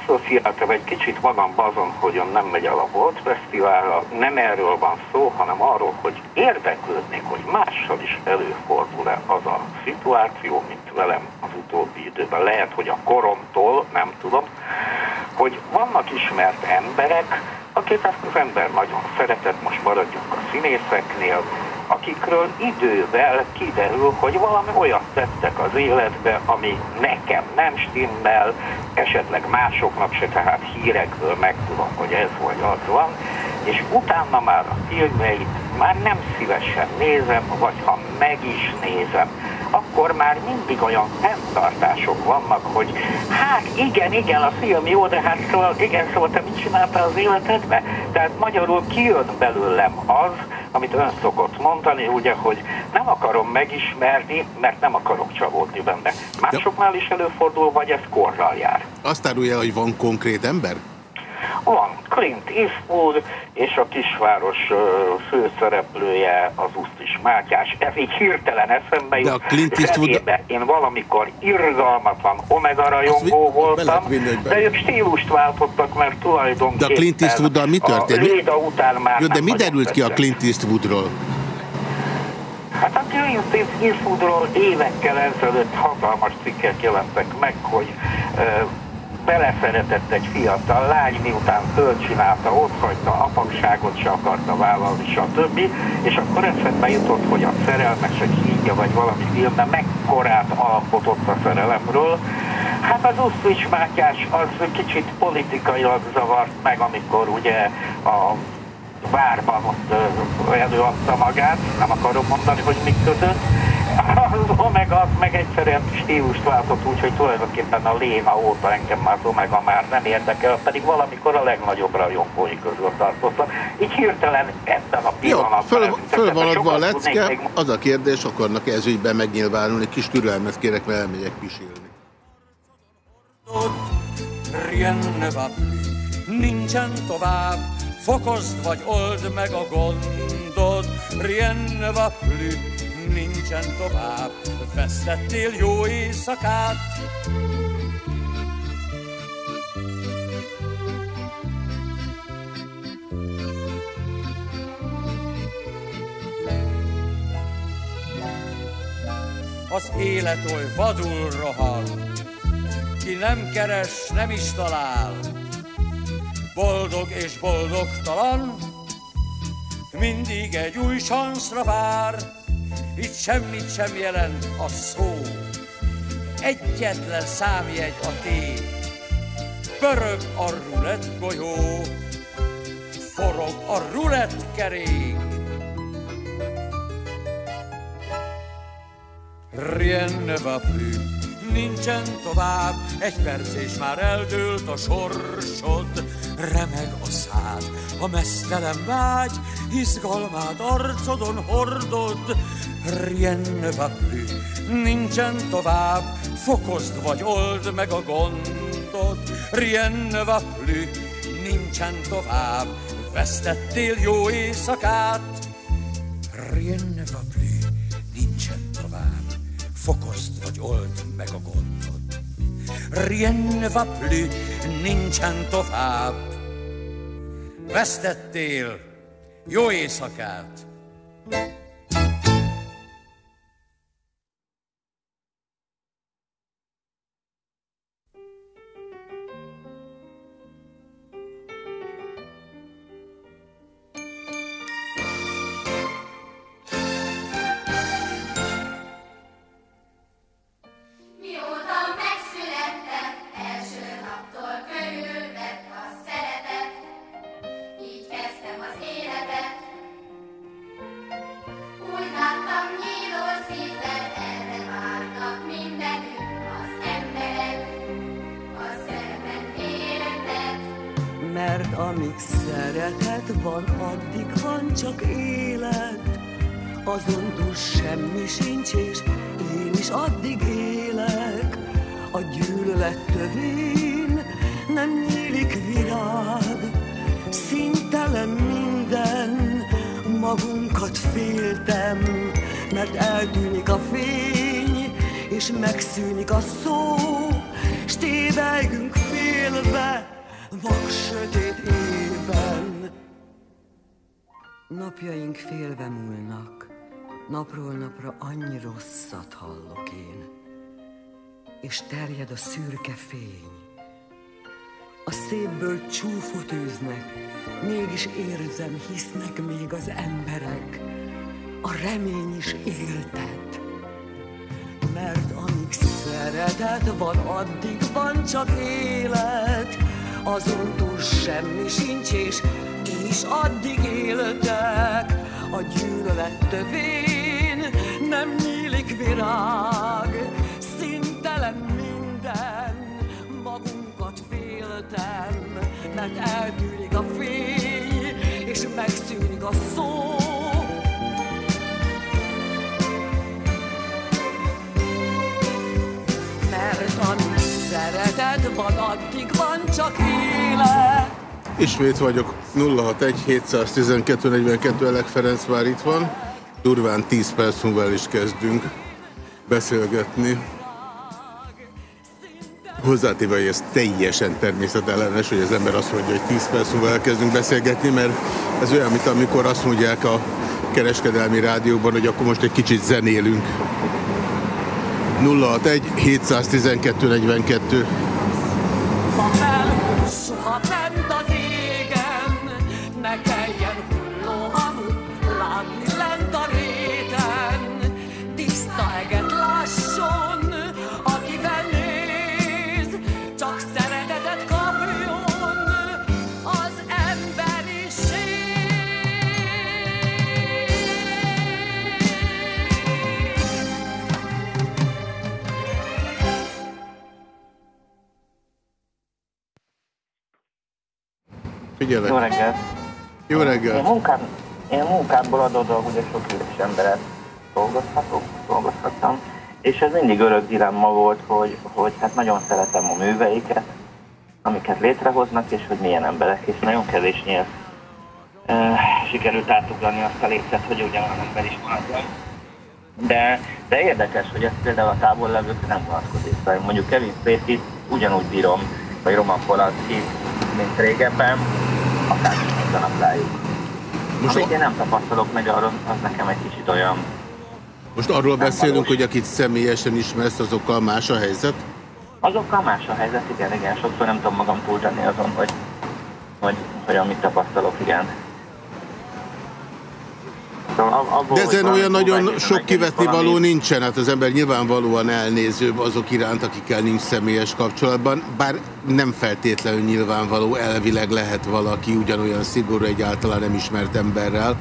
Asszociáltam egy kicsit magamba azon, hogy ön nem megy el a Volt Fesztiválra. Nem erről van szó, hanem arról, hogy érdeklődnék, hogy mással is előfordul-e az a szituáció, mint velem az utóbbi időben. Lehet, hogy a koromtól, nem tudom, hogy vannak ismert emberek, akiket az ember nagyon szeretett, most maradjunk a színészeknél, akikről idővel kiderül, hogy valami olyat tettek az életbe, ami nekem nem stimmel, esetleg másoknak se, tehát hírekből megtudom, hogy ez vagy az van, és utána már a filmjeit már nem szívesen nézem, vagy ha meg is nézem, akkor már mindig olyan fenntartások vannak, hogy hát igen, igen, a film jó, de hát szóval, igen, szóval te mit csináltál az életedbe? Tehát magyarul kijön belőlem az, amit ön szokott mondani, ugye, hogy nem akarom megismerni, mert nem akarok csalódni benne. Másoknál is előfordul, vagy ez korral jár? Azt árulja, hogy van konkrét ember? Van Clint Eastwood és a kisváros főszereplője az Usztis Mátyás. Ez így hirtelen eszembe jut. De a Clint Eastwood- elébe Én valamikor irgalmatlan Omega rajongó voltam, de ők stílust váltottak, mert tulajdonképpen De a Clint Eastwooddal mi történt? A Réda után már Jó, de mi derült ki a. Clint Eastwoodról? Hát a Clint Eastwoodról évekkel ezelőtt hatalmas cikkek jelentek meg, hogy beleszeretett egy fiatal lány, miután fölcsinálta, ott hagyta, apagságot se akarta vállalni, stb. És akkor eszembe jutott, hogy a szerelmesek hídja, vagy valami filmben mekkorát alkotott a szerelemről. Hát az Uszvics Mátyás az kicsit politikailag zavart meg, amikor ugye a várban ott előadta magát, nem akarom mondani, hogy mik között. Az Omega az meg egyszerűen stílust váltott úgy, hogy tulajdonképpen a Léna óta engem már az Omega már nem érdekel, pedig valamikor a legnagyobb rajongói közül tartottam. Így hirtelen ebben a Jó, pillanatban... föl, jutott föl eszembe. van adva a lecke, még az a kérdés, akarnak ez ügyben megnyilvánulni, kis türelmet kérek, mert elmegyek pisilni. Nincsen tovább, fokozd vagy old meg a gondod. Rien ne va plus, nincsen tovább, vesztettél jó éjszakát. Az élet oly vadul rohan, ki nem keres, nem is talál. Boldog és boldogtalan, mindig egy új sanszra vár. Itt semmit sem jelent a szó, egyetlen számjegy a tét. Pörög a rulett golyó, forog a rulett kerék. Rien ne va plus, nincsen tovább, egy perc és már eldőlt a sorsod. Remeg a szád, a mesztelen vágy, izgalmát arcodon hordod. Rien ne va plus, nincsen tovább, fokozd vagy old meg a gondot. Rien ne va plus, nincsen tovább, vesztettél jó éjszakát. Rien ne va plus, nincsen tovább, fokozd vagy old meg a gondot. Rien ne va plus, nincsen tovább, vesztettél jó éjszakát. Mióta hallok én, és terjed a szürke fény. A szépből csúfot űznek, mégis érzem, hisznek még az emberek, a remény is éltet. Mert amíg szeretet van, addig van csak élet, azon túl semmi sincs, és ti is addig éltek. A gyűlölet tövén nem nyílik virág, szintelen minden, magunkat féltem, mert eltűnik a fény, és megszűnik a szó. Mert amíg szereted, van addig van csak élet. Ismét vagyok 061 712 42 Elek Ferenc már itt van. Durván 10 perc múlva is kezdünk beszélgetni. Hozzátéve, hogy ez teljesen természetellenes, hogy az ember azt mondja, hogy 10 perc múlva elkezdünk beszélgetni, mert ez olyan, mint amikor azt mondják a kereskedelmi rádióban, hogy akkor most egy kicsit zenélünk. 061 712 42 Figyelek. Jó reggelt! Jó Én, reggelt. munkám, én munkámból adódóan ugye sok üres emberet dolgozhatok, dolgozhattam, és ez mindig örök dilemma volt, hogy, hogy hát nagyon szeretem a műveiket, amiket létrehoznak, és hogy milyen emberek, és nagyon kevésnél uh, sikerült átugrani azt a lécet, hogy ugyanolyan ember is maradjon. De, de érdekes, hogy ez például a távol levőkre nem vonatkozik. Szóval mondjuk Kevin Spacey ugyanúgy bírom, vagy Roman Polanski, mint régebben, akár a. Most Amit én nem tapasztalok meg, arról, az nekem egy kicsit olyan... Most arról beszélünk, hogy akit személyesen ismersz, azokkal más a helyzet? Azokkal más a helyzet, igen, igen. Sokszor nem tudom magam túltenni azon, hogy, hogy, hogy amit tapasztalok, igen. Ab- abból, De ezen valami olyan nagyon sok kivetni valamit, való nincsen, hát az ember nyilvánvalóan elnézőbb azok iránt, akikkel nincs személyes kapcsolatban, bár nem feltétlenül nyilvánvaló, elvileg lehet valaki ugyanolyan szigorú egy általán nem ismert emberrel.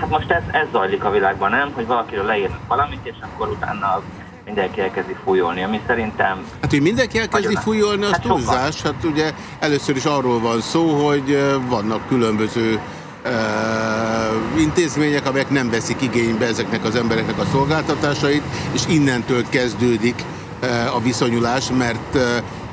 Hát most ez, ez zajlik a világban, nem? Hogy valakiről leírnak valamit, és akkor utána mindenki elkezdi fújolni, ami szerintem... Hát, hogy mindenki elkezdi fújolni, az Hát sokan. túlzás. Hát ugye először is arról van szó, hogy vannak különböző intézmények, amelyek nem veszik igénybe ezeknek az embereknek a szolgáltatásait, és innentől kezdődik a viszonyulás, mert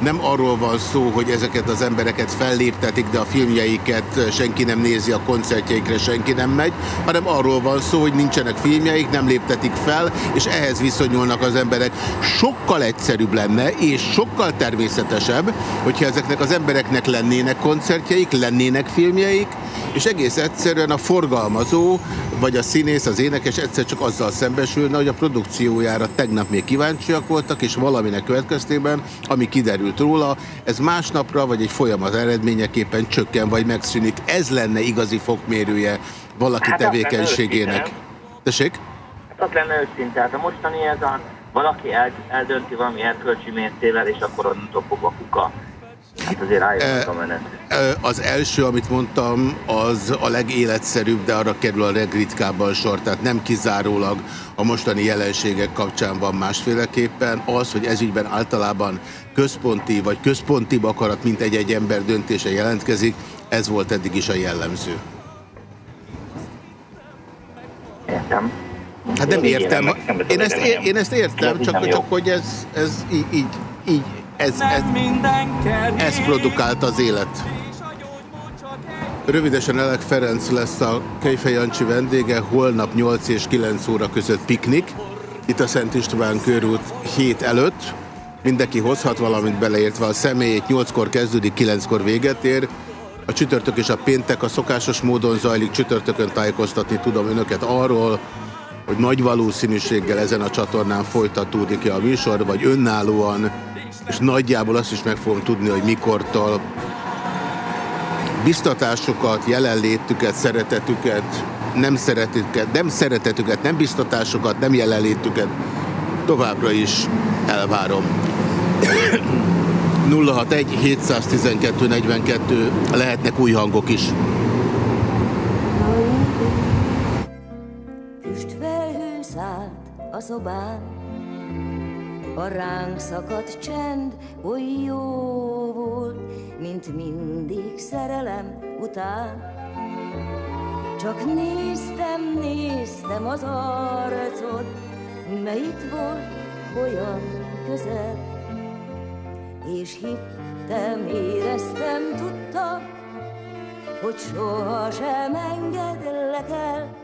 nem arról van szó, hogy ezeket az embereket felléptetik, de a filmjeiket senki nem nézi, a koncertjeikre senki nem megy, hanem arról van szó, hogy nincsenek filmjeik, nem léptetik fel, és ehhez viszonyulnak az emberek. Sokkal egyszerűbb lenne, és sokkal természetesebb, hogyha ezeknek az embereknek lennének koncertjeik, lennének filmjeik, és egész egyszerűen a forgalmazó, vagy a színész, az énekes egyszer csak azzal szembesülne, hogy a produkciójára tegnap még kíváncsiak voltak, és valaminek következtében, ami kiderült róla, ez másnapra, vagy egy folyamat eredményeképpen csökken, vagy megszűnik. Ez lenne igazi fokmérője valaki Hát tevékenységének. Tessék? Hát az lenne őszinte, hát a mostani ez a valaki el, eldönti valami erkölcsi mértével, és akkor onnantól fog a kuka. Hát azért álljon a menet. Ö, Az első, amit mondtam, az a legéletszerűbb, de arra kerül a legritkábban sor, tehát nem kizárólag a mostani jelenségek kapcsán van másféleképpen. Az, hogy ezügyben általában központi vagy központi akarat, mint egy-egy ember döntése jelentkezik, ez volt eddig is a jellemző. Értem. Hát nem értem. Én ezt, én ezt értem, csak, csak hogy ez, ez így, így, így ez, ez, ez produkálta az élet. Rövidesen Elek Ferenc lesz a Kejfej Jancsi vendége, holnap 8 és 9 óra között piknik, itt a Szent István körút 7 előtt. Mindenki hozhat valamit beleértve a személyét, 8-kor kezdődik, 9-kor véget ér. A csütörtök és a péntek a szokásos módon zajlik, csütörtökön tájékoztatni tudom önöket arról, hogy nagy valószínűséggel ezen a csatornán folytatódik -e a műsor, vagy önállóan, és nagyjából azt is meg fogom tudni, hogy mikortól biztatásokat, jelenlétüket, szeretetüket, nem szeretetüket, nem szeretetüket, nem biztatásokat, nem jelenlétüket továbbra is elvárom. 061 712 42 lehetnek új hangok is. Füstfelhő szállt a szobán, a ránk szakadt csend oly jó volt, mint mindig szerelem után. Csak néztem, néztem az arcod, itt volt olyan közel. És hittem, éreztem, tudtam, hogy soha sem engedlek el.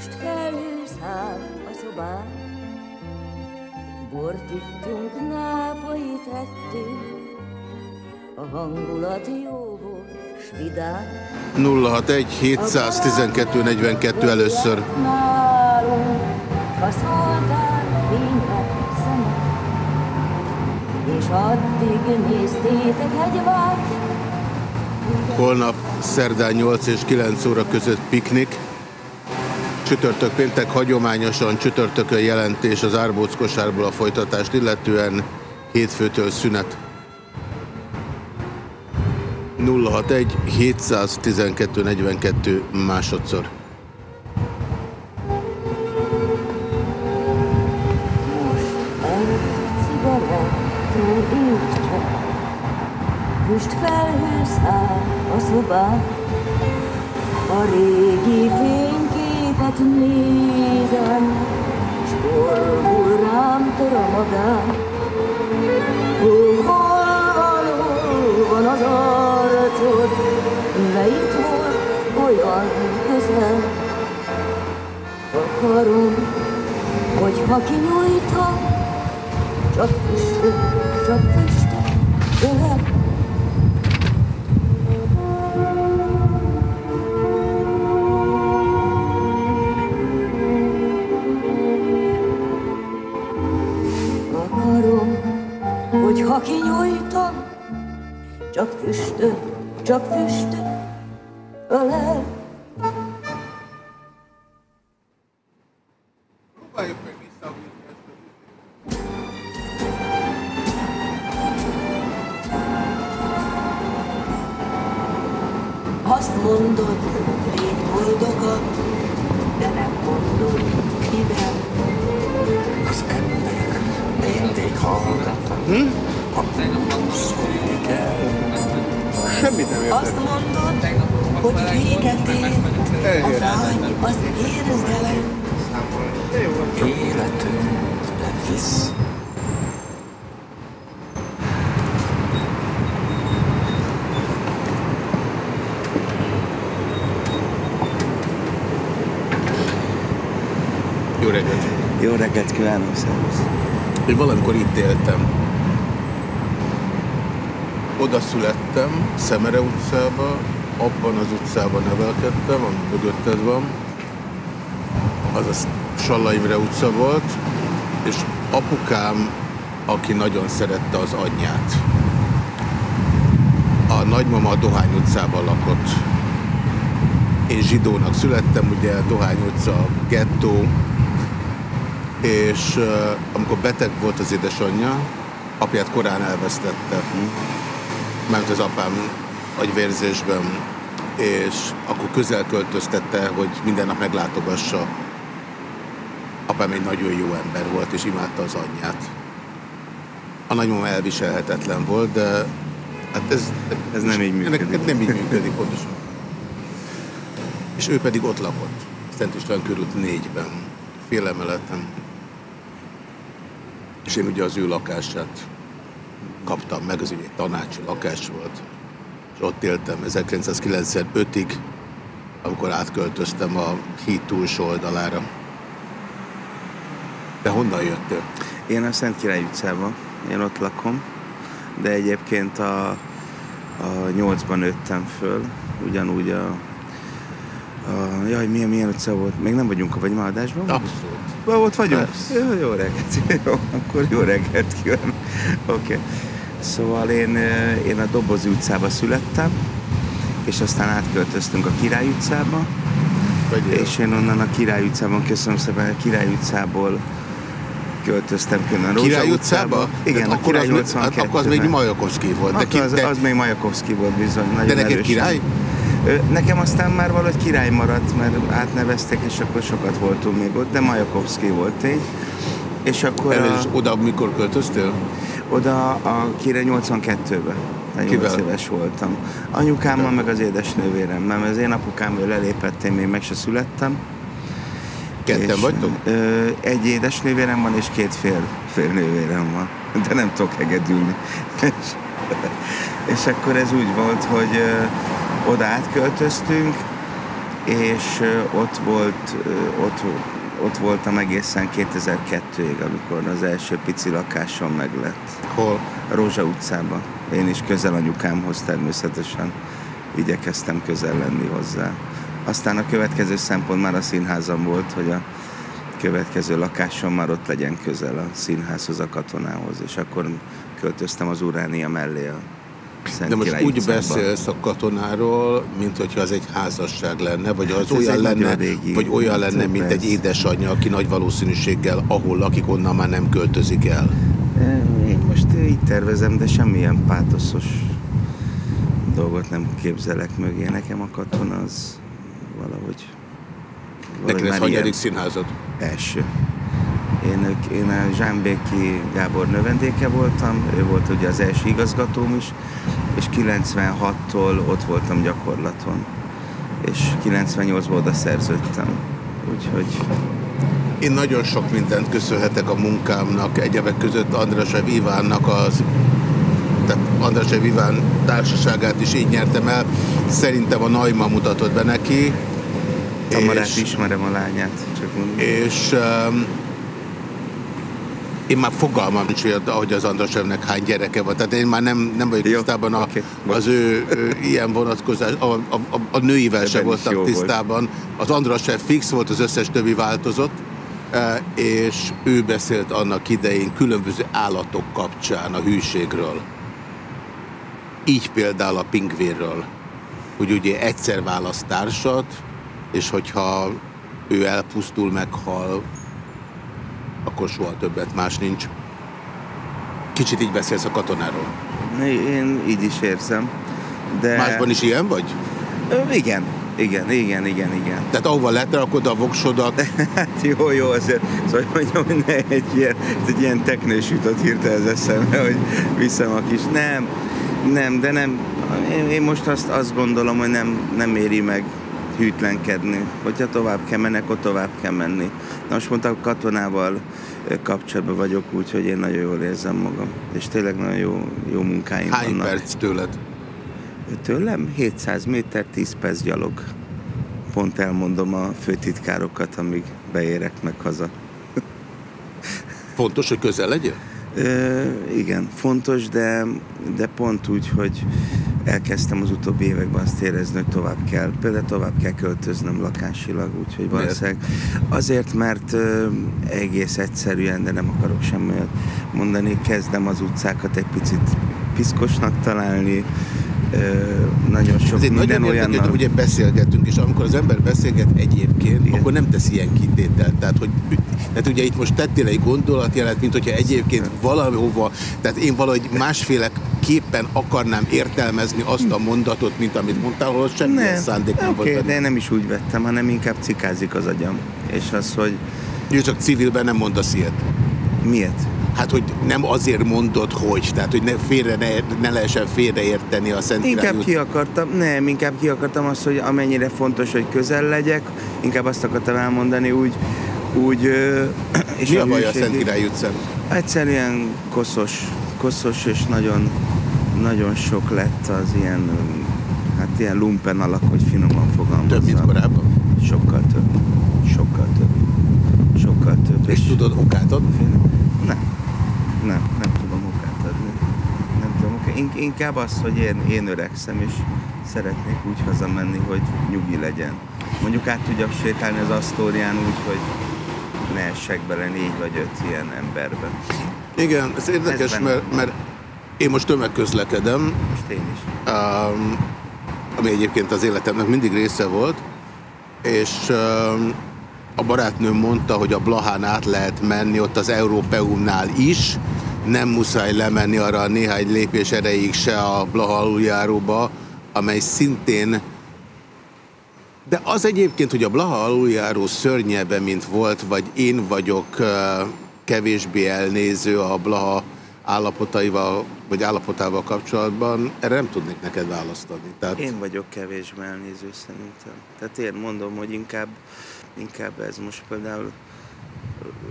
Füst felhő szállt a szobán. Bort ittunk, nápait ettünk, a hangulat jó volt, s vidám. 061 712 42 először. Nálunk a szolgál fények szemek, és addig néztétek egymást, Holnap szerdán 8 és 9 óra között piknik. Csütörtök péntek hagyományosan csütörtökön jelentés az árbóc kosárból a folytatást, illetően hétfőtől szünet. 061 712 42 másodszor. cigaretta ég csak, füst felhő száll a szobán. A régi fényképet nézem, s boldogul rám tör a magán. Hol valóban az arcod, melyik volt olyan közel? Akarom, hogyha kinyújtom, csak füstöt, csak füstöt, ölel. Hogyha kinyújtom, csak füstöt, csak füstöt, ölel. Azt Semmit nem Azt mondod, hogy véget ér, a vágy, az érzelem. Életünk, de visz. Jó reggelt! Jó reggelt kívánok, szervusz! Én valamikor itt éltem. Oda születtem, Szemere utcába, abban az utcában nevelkedtem, ami mögötted van. Az a Salla Imre utca volt, és apukám, aki nagyon szerette az anyját. A nagymama a Dohány utcában lakott. Én zsidónak születtem, ugye Dohány utca, gettó, és uh, amikor beteg volt az édesanyja, apját korán elvesztette, mert az apám agyvérzésben, és akkor közel költöztette, hogy minden nap meglátogassa. Apám egy nagyon jó ember volt, és imádta az anyját. A nagymama elviselhetetlen volt, de hát ez, Ez nem így működik. Ennek, nem így működik, pontosan. És ő pedig ott lakott, Szent István körút négyben, félemeleten. És én ugye az ő lakását kaptam meg, az ugye egy tanácsi lakás volt. És ott éltem 1995-ig, amikor átköltöztem a híd túlsó oldalára. De honnan jöttél? Én a Szent Király utcában, én ott lakom, de egyébként a, a 8-ban nőttem föl, ugyanúgy a, a jaj, milyen, milyen utca volt? Még nem vagyunk, vagy ma adásban? Abszolút. Ott vagyunk? Persze. Jó, jó reggelt. Jó, akkor jó reggelt kívánok. Oké. Okay. Szóval én, ö, én a Dobozi utcába születtem, és aztán átköltöztünk a Király utcába, és én onnan a Király utcában, köszönöm szépen, a Király utcából költöztem ki onnan Rózsa Király utcába? Igen, Tehát a Király az, még- hát 82 akkor az még Majakovszki volt. De, ki, az, de, az még Majakovszki volt bizony. Nagyon de neked erősen. király? Nekem aztán már valahogy király maradt, mert átneveztek, és akkor sokat voltunk még ott, de Majakovszki volt én. És akkor Elő a, oda, mikor költöztél? Oda a kire 82-ben. Nagyon Kivel? éves voltam. Anyukámmal, meg az édesnővéremmel, mert az én apukám ő lelépett, én még meg se születtem. Ketten És, vagytok? Ö, egy édesnővérem van, és két fél, félnővérem van. De nem tudok hegedülni. és, és akkor ez úgy volt, hogy ö, oda átköltöztünk, és ö, ott volt, ö, ott, ott voltam egészen 2002-ig, amikor az első pici lakásom meglett. Hol? A Rózsa utcában. Én is közel anyukámhoz természetesen igyekeztem közel lenni hozzá. Aztán a következő szempont már a színházam volt, hogy a következő lakásom már ott legyen közel a színházhoz, a katonához, és akkor költöztem az Uránia mellé a Szent De most Király úgy beszélsz a katonáról, mint hogyha az egy házasság lenne, vagy az Hát olyan lenne, régi- vagy olyan lenne, mint egy édesanyja, aki nagy valószínűséggel ahol lakik, onnan már nem költözik el. Én most így tervezem, de semmilyen pátoszos dolgot nem képzelek mögé. Nekem a katona az valahogy... Neked ez hanyadik színházad? Első. Én, én a Zsámbéki Gábor növendéke voltam, ő volt ugye az első igazgatóm is, és 96-tól ott voltam gyakorlaton, és 98-ban oda szerződtem. Úgyhogy Én nagyon sok mindent köszönhetek a munkámnak, egyebek között Andrasev Ivánnak az tehát Andrasev Iván társaságát is így nyertem el. Szerintem a Naima mutatott be neki. Tamarát ismerem a lányát, csak mondom. És um, én már fogalmam nincs, hogy, az Andrasevnek hány gyereke van. Tehát én már nem, nem vagyok tisztában a, az ő, ő ilyen vonatkozás, a, a, a, a nőivel se Ebben is jó voltam volt. tisztában. Az Andrasev fix volt, az összes többi változott, eh, és ő beszélt annak idején különböző állatok kapcsán a hűségről. Így például a pingvérről, hogy ugye egyszer választ társat, és hogyha ő elpusztul, meghal, akkor soha többet más nincs. Kicsit így beszélsz a katonáról. Én így is érzem. De... Másban is ilyen vagy? Ö, igen, igen, igen, igen, igen. Tehát ahova leterakod a voksodat... hát jó, jó, azért, szóval mondjam, hogy ne egy ilyen, egy ilyen teknős jutott hirtelen az eszembe, hogy viszem a kis... Nem, nem, de nem, én, én most azt, azt gondolom, hogy nem, nem éri meg hűtlenkedni. Hogyha tovább kell menni, akkor tovább kell menni. Na most mondtam, katonával kapcsolatban vagyok, úgyhogy én nagyon jól érzem magam. És tényleg nagyon jó, jó munkáim Hány vannak. perc tőled? Tőlem 700 méter, 10 perc gyalog. Pont elmondom a főtitkárokat, amíg beérek meg haza. Fontos, hogy közel legyél? Ö, igen, fontos, de, de pont úgy, hogy elkezdtem az utóbbi években azt érezni, hogy tovább kell. Például tovább kell költöznöm lakásilag, úgyhogy valószínűleg azért, mert ö, egész egyszerűen, de nem akarok semmit mondani, kezdem az utcákat egy picit piszkosnak találni, nagyon sok Ez egy minden nagyon olyan. ugye beszélgetünk, és amikor az ember beszélget egyébként, Igen. akkor nem tesz ilyen kitételt. Tehát, hogy, tehát ugye itt most tettél egy gondolatjelet, mint hogyha egyébként valahova, tehát én valahogy másféle képpen akarnám értelmezni azt a mondatot, mint amit mondtál, ahol semmilyen Nem, szándék nem oké, volt. de én nem is úgy vettem, hanem inkább cikázik az agyam. És az, hogy... Jó, csak civilben nem mondasz ilyet. Miért? Hát, hogy nem azért mondod, hogy, tehát, hogy ne, félre ne, ne lehessen félreérteni a Szent Inkább Király ki akartam, nem, inkább ki akartam azt, hogy amennyire fontos, hogy közel legyek, inkább azt akartam elmondani úgy, úgy... ö, Mi a baj a Szent Király utcán? Egyszerűen koszos, koszos és nagyon, nagyon sok lett az ilyen, hát ilyen lumpen alak, hogy finoman fogalmazzam. Több, mint korábban? Sokkal több. Sokkal több. Sokkal több. És tudod okát adni? Nem. Nem, nem tudom okát adni. Nem tudom okát. In- inkább az, hogy én, én öregszem, és szeretnék úgy hazamenni, hogy nyugi legyen. Mondjuk át tudjak sétálni az Asztórián úgy, hogy ne essek bele négy vagy öt ilyen emberbe. Igen, ez érdekes, Ez mert, mert én most tömegközlekedem. Most én is. Um, ami egyébként az életemnek mindig része volt, és um, a barátnőm mondta, hogy a Blahán át lehet menni, ott az Európeumnál is, nem muszáj lemenni arra a néhány lépés erejéig se a Blaha aluljáróba, amely szintén De az egyébként, hogy a Blaha aluljáró szörnyebe, mint volt, vagy én vagyok kevésbé elnéző a Blaha állapotaival, vagy állapotával kapcsolatban, erre nem tudnék neked választani. Tehát... Én vagyok kevésbé elnéző szerintem. Tehát én mondom, hogy inkább, inkább ez most például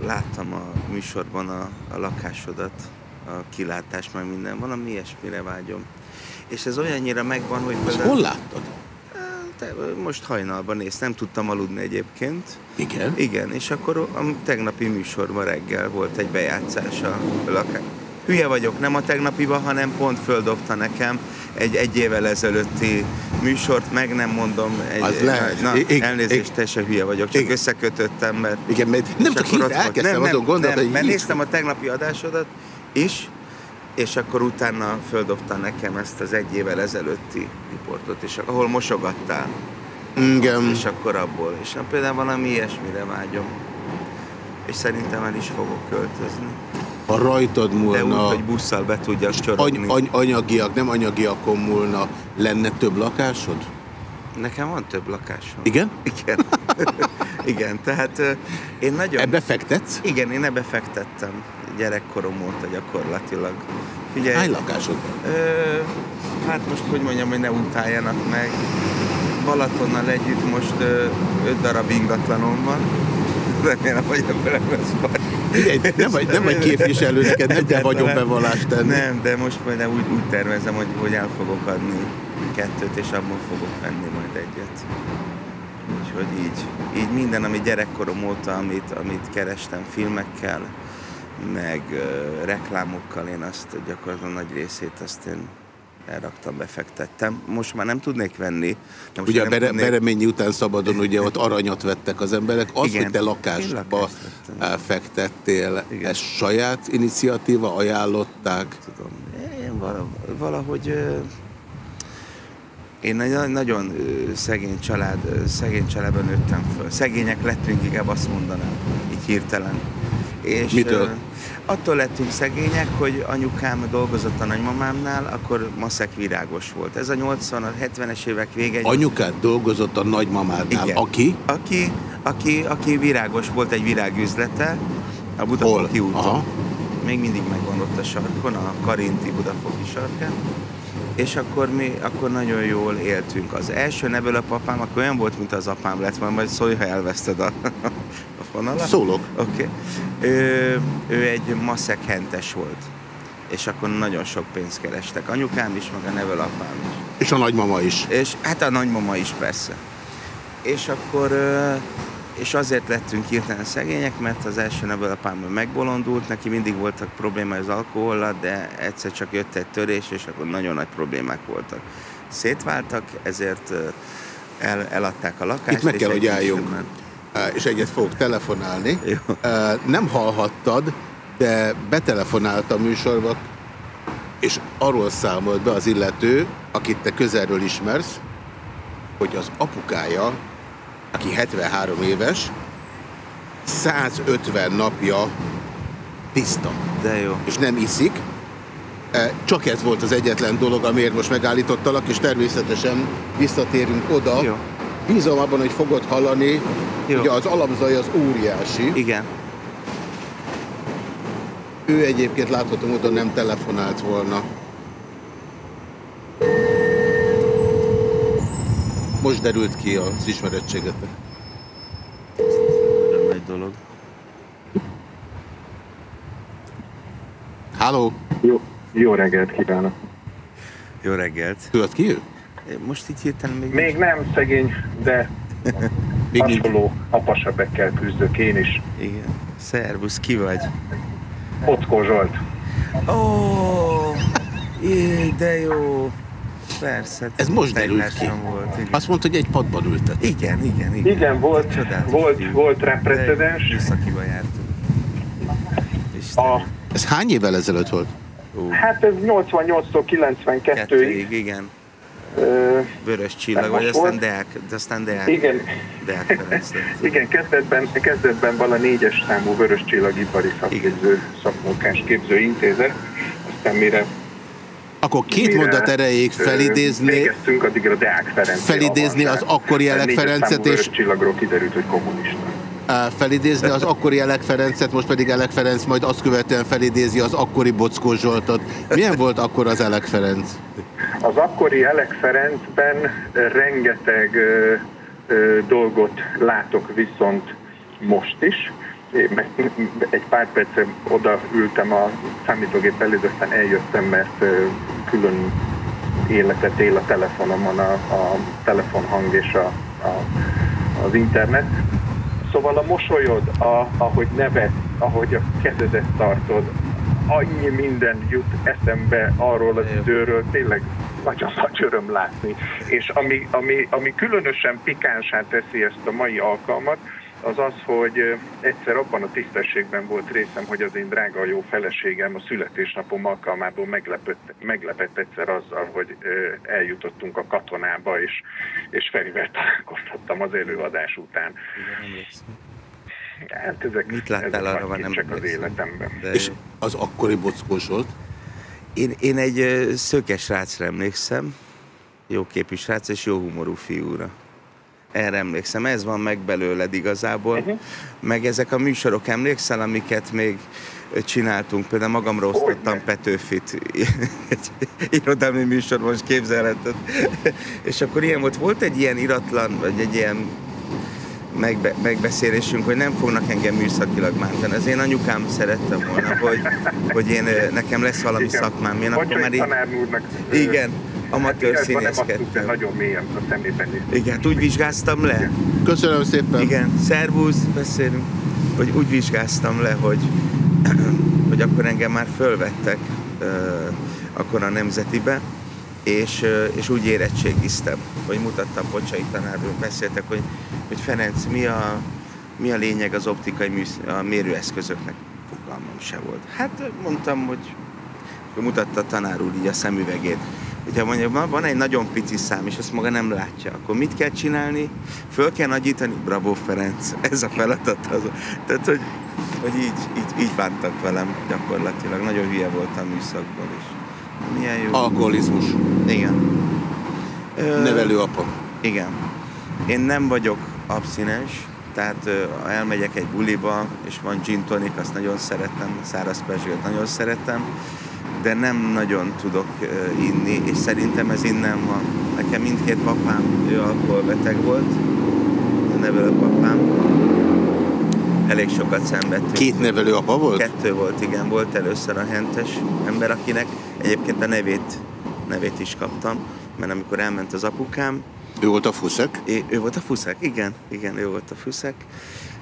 láttam a műsorban a, a lakásodat, a kilátás, meg minden, valami ilyesmire vágyom. És ez olyannyira megvan, hogy például... hol láttad? Te, most hajnalban néztem, nem tudtam aludni egyébként. Igen? Igen, és akkor a tegnapi műsorban reggel volt egy bejátszás a lakás. Hülye vagyok, nem a tegnapiba, hanem pont földobta nekem egy egy évvel ezelőtti műsort, meg nem mondom. Egy, Az lehet. Na, I- i- elnézést, teljesen hülye vagyok, csak összekötöttem, mert... Igen, mert nem csak volt. elkezdtem azon gondolkodni, nem, hogy mert néztem a tegnapi adásodat is, és akkor utána földobta nekem ezt az egy évvel ezelőtti riportot, és ahol mosogattál. Igen. És akkor abból. És na, például valami ilyesmire vágyom. És szerintem el is fogok költözni. Ha rajtad De úgy, múlna, hogy busszal be csorogni. any, any, anyagiak, nem anyagiakon múlna, lenne több lakásod? Nekem van több lakásom. Igen? Igen. Igen, tehát én nagyon... Ebbe fektetsz? Igen, én ebbe fektettem. Gyerekkorom óta gyakorlatilag. Figyelj, Hány lakásod van? Hát most hogy mondjam, hogy ne utáljanak meg. Balatonnal együtt most ö, öt darab ingatlanom van. Remélem, hogy ebből lesz baj. Nem vagy, nem vagy képviselő, neked nem kell vagyonbevallást tenni. Nem, de most majd úgy, úgy tervezem, hogy, hogy el fogok adni kettőt, és abból fogok venni majd egyet. Úgyhogy így, így minden, ami gyerekkorom óta, amit, amit kerestem filmekkel, meg uh, reklámokkal, én azt gyakorlatilag nagy részét azt én elraktam, befektettem. Most már nem tudnék venni. De most Ugye a bere, tudnék- Bereményi után szabadon ugye ott aranyat vettek az emberek. Az, Igen. hogy te lakásba eh, fektettél, ez saját iniciatíva, ajánlották? Tudom. Én valahogy, én egy nagyon szegény család, szegény családban nőttem föl. Szegények lettünk, inkább azt mondanám, így hirtelen. És, Mitől? Attól lettünk szegények, hogy anyukám dolgozott a nagymamámnál, akkor maszek virágos volt. Ez a 80 70-es évek vége. Anyukád dolgozott a nagymamádnál, Igen. aki? Aki, aki, aki virágos volt egy virágüzlete a Budafoki úton. Aha. Még mindig megvan ott a sarkon, a Karinti Budafoki sarkán. És akkor mi akkor nagyon jól éltünk. Az első nevelőpapám akkor olyan volt, mint az apám lett, majd majd szólj, ha elveszted a, a fonalat. Szólok. Oké. Okay. Ő, ő egy maszek hentes volt. És akkor nagyon sok pénzt kerestek. Anyukám is, meg a nevelőapám is. És a nagymama is. És hát a nagymama is persze. És akkor, és azért lettünk hirtelen szegények, mert az első nevelőapám megbolondult, neki mindig voltak problémái az alkohollal, de egyszer csak jött egy törés, és akkor nagyon nagy problémák voltak. Szétváltak, ezért el, eladták a lakást. Itt meg kell, hogy álljunk. Eh, És egyet fogok telefonálni. Eh, Nem hallhattad, de betelefonált a műsorba, és arról számolt be az illető, akit te közelről ismersz, hogy az apukája, aki 73 éves, 150 napja tiszta. De jó. És nem iszik. Eh, Csak ez volt az egyetlen dolog, amiért most megállítottalak, és természetesen visszatérünk oda. Jó. Bízom abban, hogy fogod hallani, Jó. ugye az alapzaj az óriási. Igen. Ő egyébként látható módon nem telefonált volna. Most derült ki az ismerettségetek. Nagyon nagy dolog. Háló! Jó, jó reggelt kívánok! Jó reggelt! Tudod ki ő? Most így hirtelen még... Még nem szegény, de hasonló apasebekkel küzdök én is. Igen. Szervusz, ki vagy? Ockó Zsolt. Ó, jé, de jó. Persze. Ez most derült ki. Volt, igen. Azt mondta, hogy egy padban ültet. Igen, igen, igen. Igen, volt, volt, fiú. volt rá precedens. De Műszakiba jártunk. A, Ez hány évvel ezelőtt volt? hát ez 88-tól 92-ig. Kettőig, igen. Vörös csillag, vagy aztán Deák, de aztán Deák. Igen. Deák Ferenc lett. Igen, kezdetben, kezdetben vala négyes számú Vörös Csillagipari Szakképző Szakmunkás Képző Intézet, aztán mire Akkor két Mire, mondat erejéig felidézni, addigra Deák Ferenc. felidézni az akkori Elek Ferencet, és csillagról kiderült, hogy kommunista. felidézni az akkori Elek Ferencet, most pedig Elek Ferenc majd azt követően felidézi az akkori Bockó Zsoltot. Milyen volt akkor az Elek Ferenc? Az akkori Elek Ferencben rengeteg ö, ö, dolgot látok viszont most is. Én egy pár percre odaültem a számítógép előtt, aztán eljöttem, mert ö, külön életet él a telefonomon a, a telefonhang és a, a, az internet. Szóval a mosolyod, a, ahogy nevet, ahogy a kezedet tartod, annyi minden jut eszembe arról az időről, tényleg nagyon nagy öröm látni. És ami, ami, ami különösen pikánsá teszi ezt a mai alkalmat, az az, hogy egyszer abban a tisztességben volt részem, hogy az én drága jó feleségem a születésnapom alkalmából meglepett, meglepett egyszer azzal, hogy eljutottunk a katonába, és, és Ferivel találkoztattam az előadás után. Hát ezek, Mit láttál ezek arra, van nem kincsek az életemben. De És az akkori Bockó Zsolt? Én, én egy szökes srácra emlékszem, jó képű srác és jó humorú fiúra. Erre emlékszem, ez van meg belőled igazából. Mhm. Meg ezek a műsorok, emlékszel, amiket még csináltunk, például magamra osztottam Petőfit, egy irodalmi műsor, most képzelheted. és akkor ilyen volt, volt egy ilyen iratlan, vagy egy ilyen megbe, megbeszélésünk, hogy nem fognak engem műszakilag bántani. Az én anyukám szerettem volna, hogy, hogy én, nekem lesz valami Igen. szakmám. Én akkor már így, úrnak, igen, amatőr hát, színészkedtem. nagyon mélyen a szemében. Igen, hát úgy vizsgáztam le. Köszönöm szépen. Igen, szervusz, beszélünk. Hogy úgy vizsgáztam le, hogy, hogy akkor engem már fölvettek akkor a nemzetibe, és, és úgy érettségiztem, hogy mutattam Bocsai tanárról, beszéltek, hogy, hogy Ferenc, mi a, mi a lényeg az optikai műsz, a mérőeszközöknek? Fogalmam se volt. Hát mondtam, hogy mutatta a tanár úr így a szemüvegét. Hogyha mondjuk van- egy nagyon pici szám, és azt maga nem látja, akkor mit kell csinálni? Föl kell nagyítani? Bravo Ferenc, ez a feladat. Az. Tehát, hogy, hogy így, így, így bántak velem gyakorlatilag. Nagyon hülye voltam műszakból is. Milyen jó. Alkoholizmus. Igen. Ö, Nevelőapa. Igen. Én nem vagyok abszinens, tehát ha elmegyek egy buliba, és van gin tonic, azt nagyon szeretem, száraz pezsgőt nagyon szeretem, de nem nagyon tudok inni, és szerintem ez innen van. Nekem mindkét papám, ő alkoholbeteg volt, a nevelőpapám. Elég sokat szenvedtünk. Két nevelőapa volt? Kettő volt, igen. Volt először a hentes ember, akinek egyébként a nevét, nevét is kaptam, mert amikor elment az apukám, ő volt a Fuszek? É, ő volt a Fuszek, igen, igen, ő volt a Fuszek,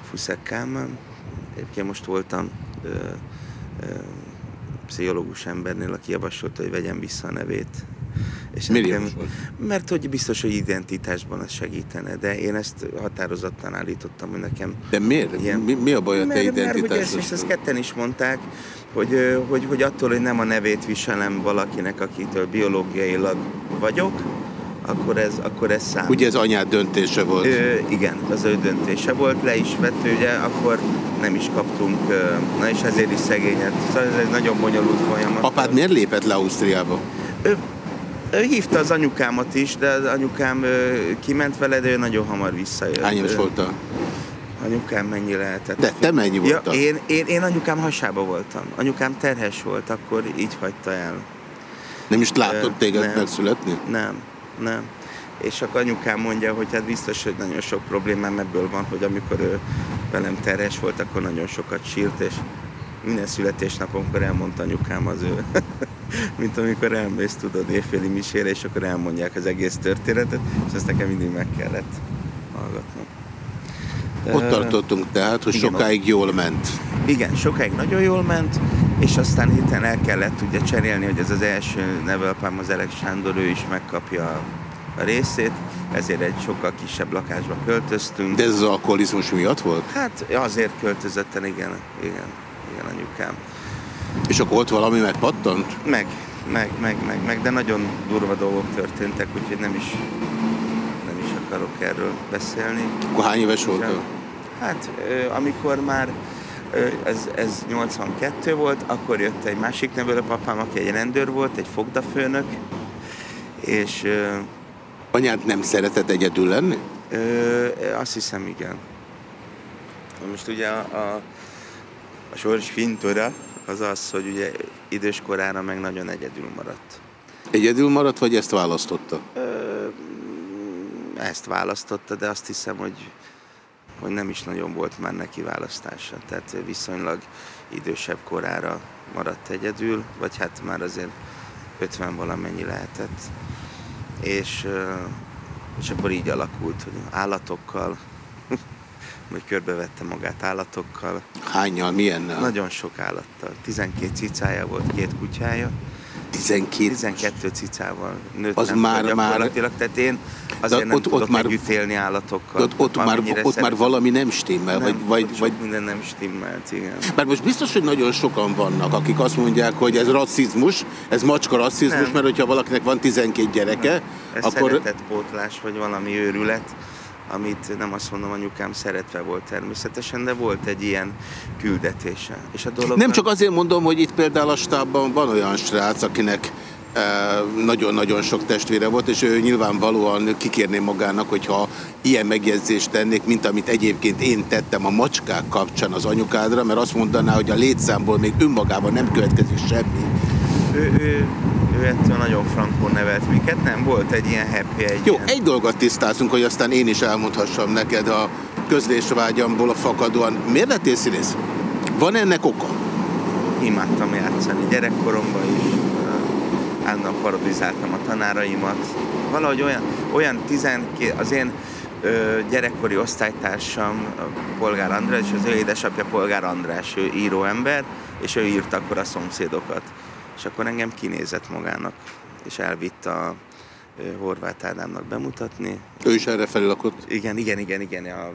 Fuszek Kálmán. Egyébként most voltam ö, ö, pszichológus embernél, aki javasolta, hogy vegyem vissza a nevét. És nekem-? Mert hogy biztos, hogy identitásban az segítene, de én ezt határozottan állítottam, hogy nekem... De miért? Mi, mi a baj a te Mert, mert hogy ezt, és ezt ketten is mondták, hogy, hogy, hogy attól, hogy nem a nevét viselem valakinek, akitől biológiailag vagyok, akkor ez, akkor ez számít. Ugye ez anyád döntése volt? Ö, igen, az ő döntése volt, le is vett, ugye, akkor nem is kaptunk, na és ezért is szegényet. Szóval ez egy nagyon bonyolult folyamat. Apád miért lépett le Ausztriába? Ő, ő hívta az anyukámat is, de az anyukám ö, kiment vele, de ő nagyon hamar visszajött. Hány éves voltál? Anyukám mennyi lehetett? De te mennyi voltál? Ja, én, én, én anyukám hasába voltam. Anyukám terhes volt, akkor így hagyta el. Nem is látott téged nem. megszületni? Nem, nem. És akkor anyukám mondja, hogy hát biztos, hogy nagyon sok problémám ebből van, hogy amikor ő velem terhes volt, akkor nagyon sokat sírt, és minden születésnapomkor elmondta anyukám az ő, mint amikor elmész, tudod, éjféli misére, és akkor elmondják az egész történetet, és ezt nekem mindig meg kellett hallgatnom. Ott Ö, tartottunk tehát, hogy igen, sokáig jól ment. igen, sokáig nagyon jól ment, és aztán héten el kellett ugye cserélni, hogy ez az első nevelapám, az Elek Sándor, ő is megkapja a, részét, ezért egy sokkal kisebb lakásba költöztünk. De ez az alkoholizmus miatt volt? Hát azért költözetten, igen, igen, anyukám. És akkor ott valami megpattant? Meg, meg, meg, meg, meg, de nagyon durva dolgok történtek, úgyhogy nem is, nem is akarok erről beszélni. Akkor hány éves voltál? Hát, amikor már Ez, ez 82 volt, akkor jött egy másik nevelőpapám, aki egy rendőr volt, egy fogdafőnök, és... Anyád nem szeretett egyedül lenni? Ö, azt hiszem, igen. Most ugye a, a, a sors fintora az az, hogy ugye idős korára meg nagyon egyedül maradt. Egyedül maradt, vagy ezt választotta? Ö, ezt választotta, de azt hiszem, hogy, hogy nem is nagyon volt már neki választása. Tehát viszonylag idősebb korára maradt egyedül, vagy hát már azért 50 valamennyi lehetett. És, és akkor így alakult, hogy állatokkal, hogy körbevette magát állatokkal. Hányal, milyennel? Nagyon sok állattal. 12 cicája volt, két kutyája. 12? 12 cicával nőttem Az már- már-. Tehát én azért nem ott- tudok ott már- együtt élni állatokkal. Ott, ott, már, ott már valami nem stimmel, Nem, vagy, vagy, vagy minden nem stimmelt, igen. Mert most biztos, hogy nagyon sokan vannak, akik azt mondják, hogy ez rasszizmus, ez macska rasszizmus, Nem. mert hogyha valakinek van 12 gyereke, Ez akkor szeretetpótlás, vagy valami őrület, amit nem azt mondom, anyukám szeretve volt természetesen, de volt egy ilyen küldetése. És a dolog nem csak azért mondom, hogy itt például a stábban van olyan srác, akinek eh, nagyon-nagyon sok testvére volt, és ő nyilvánvalóan kikérné magának, hogyha ilyen megjegyzést tennék, mint amit egyébként én tettem a macskák kapcsán az anyukádra, mert azt mondaná, hogy a létszámból még önmagában nem következik semmi. Ő, ő, ő ettől nagyon frankon nevelt minket, nem volt egy ilyen happy, egy Jó, ilyen... egy dolgot tisztázunk, hogy aztán én is elmondhassam neked a közlésvágyamból a fakadóan. Miért lettél színész? Van ennek oka? Imádtam játszani gyerekkoromban is, állandóan parodizáltam a tanáraimat. Valahogy olyan, olyan 12, az én ö, gyerekkori osztálytársam, Polgár András, és az ő édesapja Polgár András, ő író ember, és ő írt akkor a szomszédokat. És akkor engem kinézett magának, és elvitt a Horváth Ádámnak bemutatni. Ő is erre felé lakott? Igen, igen, igen, igen. A,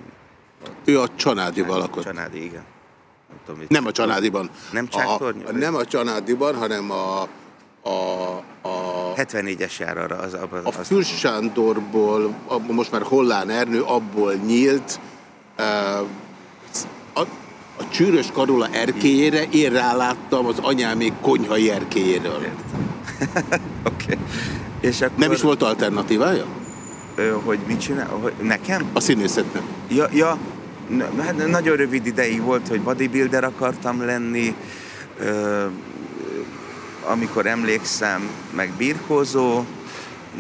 Ő a Csanádiban lakott. Csanádi, igen. Nem, tudom, Nem a Csanádiban. Nem a, Csáktornya? a, Nem a Csanádiban, hanem a, a, a 74-es jár arra az, abban. A Fürst Sándorból, a, most már Hollán Ernő, abból nyílt, eh, a, a csűrös karula erkélyére én ráláttam az anyámék konyhai erkélyéről. Oké. És akkor... Nem is volt alternatívája? Ö, hogy mit csinál? Hogy nekem? A színészetnek. Ja, ja hát nagyon rövid ideig volt, hogy bodybuilder akartam lenni, ö, amikor emlékszem, meg birkózó,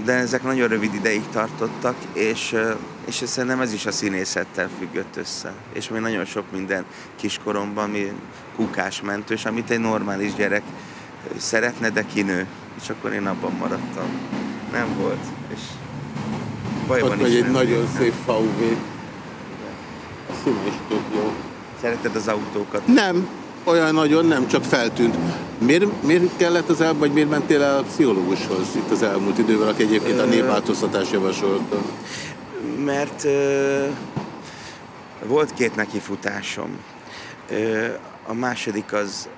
de ezek nagyon rövid ideig tartottak, és, és szerintem ez is a színészettel függött össze. És még nagyon sok minden kiskoromban, mi kukásmentős, amit egy normális gyerek szeretne, de kinő. És akkor én abban maradtam. Nem volt. És bajban Ott is egy nem nagyon szép VW. A színe is tök jó. Szereted az autókat? Nem, olyan nagyon nem, csak feltűnt. Miért, miért kellett az el, vagy miért mentél el a pszichológushoz itt az elmúlt időben, aki egyébként a népváltoztatás javasolta? Mert ö, volt két nekifutásom. Ö, a második az,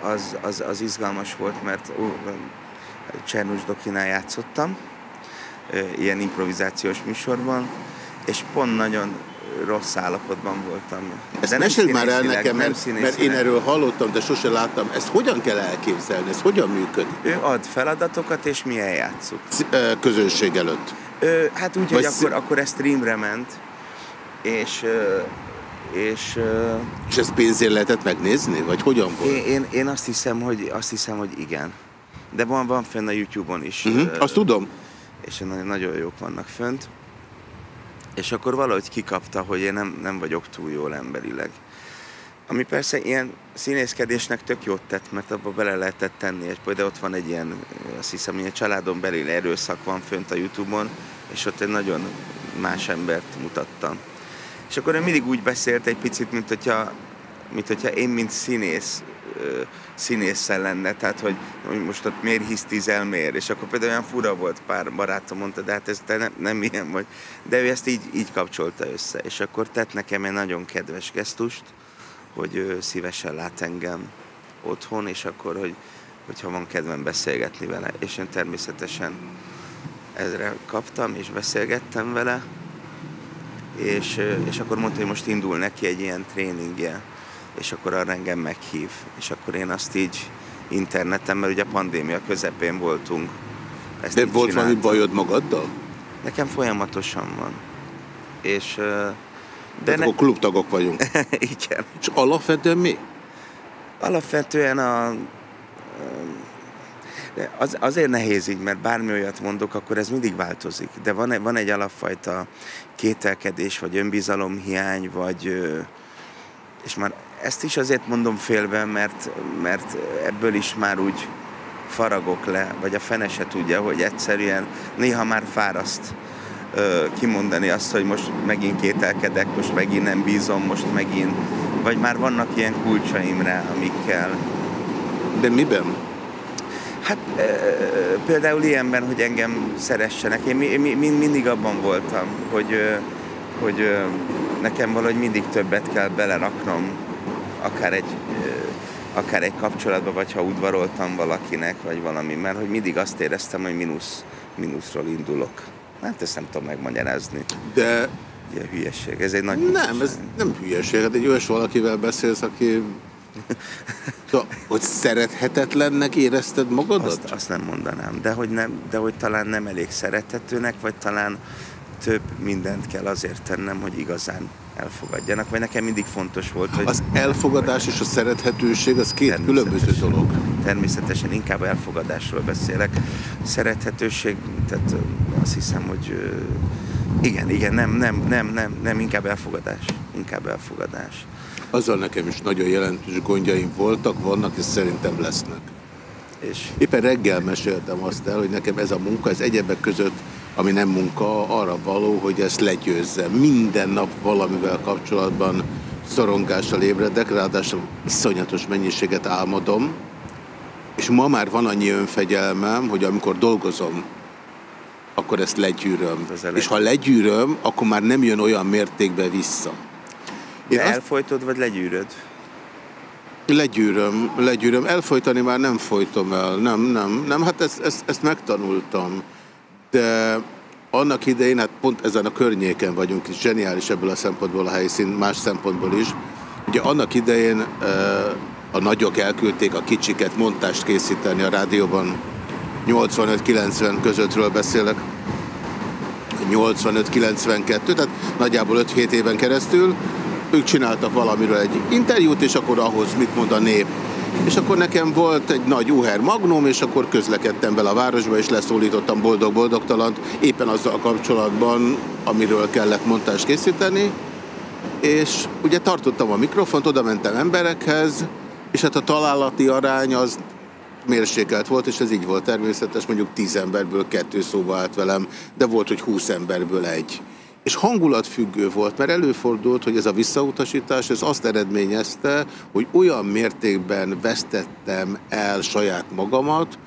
az, az, az izgalmas volt, mert ó, Csernus Dokinál játszottam, ö, ilyen improvizációs műsorban, és pont nagyon rossz állapotban voltam. Ezt nem meséld már el színészileg, nekem, mert, mert én színészileg. erről hallottam, de sose láttam. Ezt hogyan kell elképzelni? Ez hogyan működik? Ő ad feladatokat, és mi eljátszuk. Közönség előtt. Ö, hát úgy, Vagy hogy akkor, akkor ez streamre ment, és, ö, és, ö, És ezt pénzért lehetett megnézni? Vagy hogyan volt? én, én, én azt hiszem, hogy azt hiszem, hogy igen. De van, van fenn a YouTube-on is. Mhm, ö, azt tudom. És nagyon jók vannak fönt. És akkor valahogy kikapta, hogy én nem, nem vagyok túl jól emberileg. Ami persze ilyen színészkedésnek tök jót tett, mert abba bele lehetett tenni, és de ott van egy ilyen, azt hiszem, ilyen családon belül erőszak van fönt a Youtube-on, és ott egy nagyon más embert mutattam. És akkor ő mindig úgy beszélt egy picit, mint hogyha, mint hogyha én, mint színész, színésszel lenne, tehát hogy, hogy most ott miért hisztizel, miért, és akkor például olyan fura volt, pár barátom mondta, de hát ez te nem, nem ilyen vagy. De ő ezt így, így kapcsolta össze, és akkor tett nekem egy nagyon kedves gesztust, hogy szívesen lát engem otthon, és akkor, hogy, hogyha van kedvem beszélgetni vele. És én természetesen ezre kaptam, és beszélgettem vele, és, és akkor mondta, hogy most indul neki egy ilyen tréningje és akkor arra engem meghív. És akkor én azt így interneten, mert ugye a pandémia közepén voltunk. Ezt De volt valami bajod magaddal? Nekem folyamatosan van. És... De ne- akkor klubtagok vagyunk. Igen. És alapvetően mi? Alapvetően a... Az, azért nehéz így, mert bármi olyat mondok, akkor ez mindig változik. De van, egy- van egy alapfajta kételkedés, vagy önbizalomhiány, vagy... És már ezt is azért mondom félve, mert, mert ebből is már úgy faragok le, vagy a fene se tudja, hogy egyszerűen néha már fáraszt kimondani azt, hogy most megint kételkedek, most megint nem bízom, most megint, vagy már vannak ilyen kulcsaim rá, amikkel. De miben? Hát ö, például ilyenben, hogy engem szeressenek. Én mi, mi, mi- mindig abban voltam, hogy, hogy nekem valahogy mindig többet kell beleraknom, akár egy, akár egy kapcsolatba, vagy ha udvaroltam valakinek, vagy valami, mert hogy mindig azt éreztem, hogy mínusz, mínuszról indulok. Hát ezt nem tudom megmagyarázni. De... Ilyen hülyeség. Ez egy nagy Nem, ez nem hülyeség. Hát egy olyas valakivel beszélsz, aki... Szóval, hogy szerethetetlennek érezted magadat? Azt, azt nem mondanám, de hogy, nem, de hogy talán nem elég szerethetőnek, vagy talán több mindent kell azért tennem, hogy igazán elfogadjanak, vagy nekem mindig fontos volt, hogy... Az elfogadás és a szerethetőség az két különböző dolog. Természetesen inkább elfogadásról beszélek. Szerethetőség, tehát azt hiszem, hogy igen, igen, nem, nem, nem, nem, nem, inkább elfogadás. Inkább elfogadás. Azzal nekem is nagyon jelentős gondjaim voltak, vannak és szerintem lesznek. És Éppen reggel meséltem azt el, hogy nekem ez a munka, ez egyebek között, ami nem munka, arra való, hogy ezt legyőzzem. Minden nap valamivel kapcsolatban szorongással ébredek, ráadásul iszonyatos mennyiséget álmodom, és ma már van annyi önfegyelmem, hogy amikor dolgozom, akkor ezt legyűröm. És ha legyűröm, akkor már nem jön olyan mértékben vissza. Én azt... elfolytod, vagy legyűröd? Legyűröm, legyűröm. Elfolytani már nem folytom el. Nem, nem, nem. Hát ezt, ezt, ezt megtanultam. De annak idején, hát pont ezen a környéken vagyunk, és zseniális ebből a szempontból a helyszín, más szempontból is. Ugye annak idején a nagyok elküldték a kicsiket montást készíteni a rádióban. 85-90 közöttről beszélek. 85-92, tehát nagyjából 5-7 éven keresztül ők csináltak valamiről egy interjút, és akkor ahhoz mit mond a nép. És akkor nekem volt egy nagy Uher Magnum, és akkor közlekedtem bele a városba, és leszólítottam boldog-boldogtalant, éppen azzal kapcsolatban, amiről kellett montást készíteni. És ugye tartottam a mikrofont, oda mentem emberekhez, és hát a találati arány az mérsékelt volt, és ez így volt természetes, mondjuk tíz emberből kettő szóba állt velem, de volt, hogy húsz emberből egy. És hangulatfüggő volt, mert előfordult, hogy ez a visszautasítás, ez azt eredményezte, hogy olyan mértékben vesztettem el saját magamat,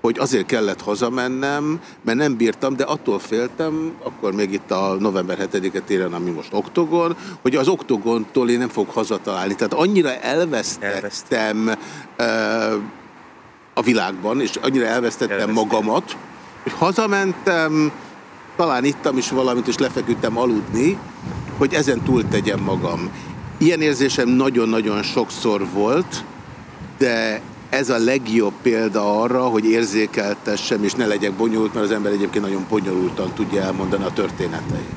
hogy azért kellett hazamennem, mert nem bírtam, de attól féltem, akkor még itt a november 7-e téren, ami most oktogon, hogy az oktogontól én nem fog hazatalálni. Tehát annyira elvesztettem uh, a világban, és annyira elvesztettem magamat, hogy hazamentem, talán ittam is valamit, és lefeküdtem aludni, hogy ezen túl tegyem magam. Ilyen érzésem nagyon-nagyon sokszor volt, de ez a legjobb példa arra, hogy érzékeltessem, és ne legyek bonyolult, mert az ember egyébként nagyon bonyolultan tudja elmondani a történeteit.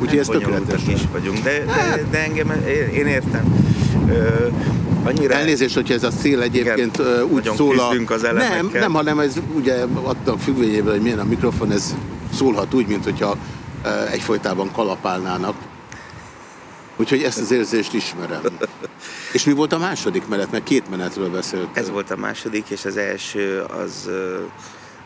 Úgyhogy ez tökéletes. is vagyunk, de, de, de engem, én, értem. Ö, annyira... Elnézést, hogyha ez a szél egyébként ö, úgy szól a... az Nem, elemekkel. nem, hanem ez ugye attól függvényében, hogy milyen a mikrofon, ez szólhat úgy, mint hogyha egyfolytában kalapálnának. Úgyhogy ezt az érzést ismerem. És mi volt a második menet? Mert két menetről beszélt. Ez volt a második, és az első az,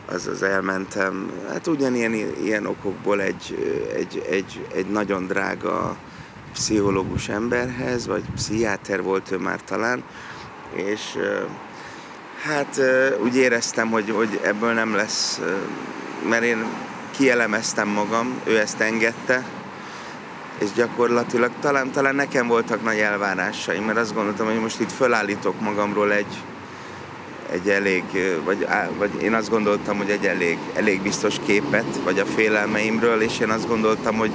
az, az elmentem, hát ugyanilyen ilyen okokból egy, egy, egy, egy nagyon drága pszichológus emberhez, vagy pszichiáter volt ő már talán, és hát úgy éreztem, hogy, hogy ebből nem lesz, mert én kielemeztem magam, ő ezt engedte, és gyakorlatilag talán, talán nekem voltak nagy elvárásaim, mert azt gondoltam, hogy most itt fölállítok magamról egy, egy elég, vagy, vagy én azt gondoltam, hogy egy elég, elég biztos képet, vagy a félelmeimről, és én azt gondoltam, hogy,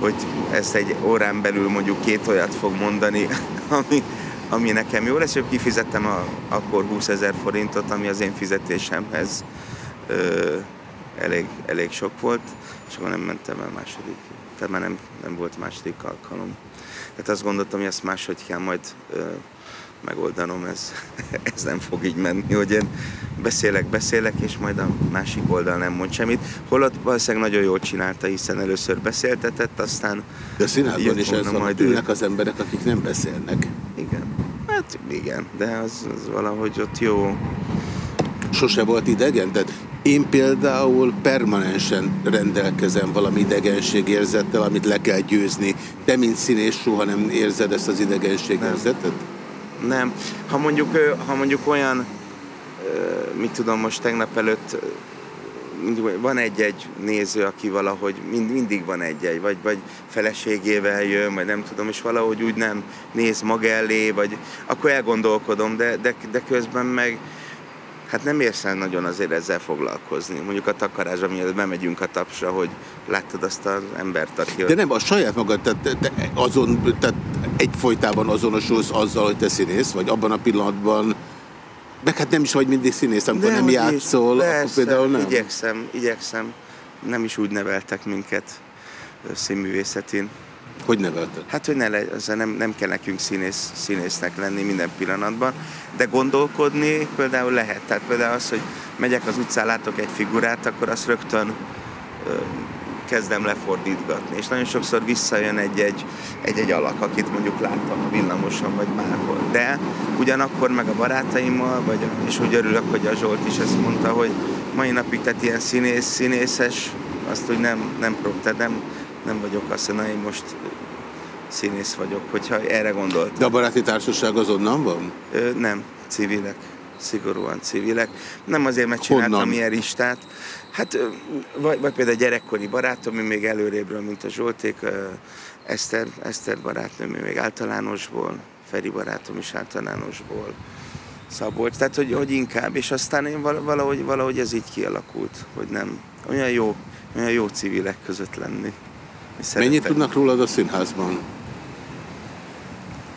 hogy ezt egy órán belül mondjuk két olyat fog mondani, ami, ami nekem jó lesz, hogy kifizettem a, akkor 20 ezer forintot, ami az én fizetésemhez ö, elég, elég sok volt, és akkor nem mentem el második, tehát már nem, nem volt második alkalom. Tehát azt gondoltam, hogy ezt máshogy kell majd ö, megoldanom, ez, ez nem fog így menni, hogy én beszélek, beszélek, és majd a másik oldal nem mond semmit. Holott valószínűleg nagyon jól csinálta, hiszen először beszéltetett, aztán De a színházban is ez van, majd ülnek az emberek, akik nem beszélnek. Igen. Hát igen, de az, az valahogy ott jó. Sose volt idegen? Tehát én például permanensen rendelkezem valami idegenségérzettel, amit le kell győzni. Te, mint színés, soha nem érzed ezt az idegenségérzetet? Nem. Ha mondjuk, ha mondjuk olyan, mit tudom, most tegnap előtt van egy-egy néző, aki valahogy mind, mindig van egy-egy, vagy, vagy feleségével jön, vagy nem tudom, és valahogy úgy nem néz maga elé, vagy akkor elgondolkodom, de, de, de közben meg hát nem érsz el nagyon azért ezzel foglalkozni. Mondjuk a takarásra, mielőtt bemegyünk a tapsra, hogy láttad azt az embert, aki De nem, a saját magad, tehát, te, azon, tehát egyfolytában azonosulsz azzal, hogy te színész, vagy abban a pillanatban, meg hát nem is vagy mindig színész, amikor nem, hogy játszol, is, akkor persze, például nem. Igyekszem, igyekszem. Nem is úgy neveltek minket színművészetén. Hogy neveltek? Hát, hogy ne le, nem, nem kell nekünk színész, színésznek lenni minden pillanatban, de gondolkodni például lehet. Tehát például az, hogy megyek az utcán, látok egy figurát, akkor azt rögtön ö, kezdem lefordítgatni. És nagyon sokszor visszajön egy-egy, egy-egy alak, akit mondjuk láttam a villamoson, vagy bárhol. De ugyanakkor meg a barátaimmal, vagy és úgy örülök, hogy a Zsolt is ezt mondta, hogy mai napig tehát ilyen színész, színészes, azt, hogy nem, nem, tehát nem, nem vagyok azt, na, én most színész vagyok, hogyha erre gondoltam. De a baráti társaság az onnan van? Ö, nem, civilek. Szigorúan civilek. Nem azért, mert csináltam Honnan? ilyen listát. Hát, vagy, vagy például gyerekkori barátom, még előrébről, mint a Zsolték, Eszter, Eszter barátnőm, még általánosból, Feri barátom is általánosból, Szabolcs, tehát hogy, hogy inkább, és aztán én val- valahogy, valahogy ez így kialakult, hogy nem, olyan jó, olyan jó civilek között lenni. Mennyit tudnak rólad a színházban?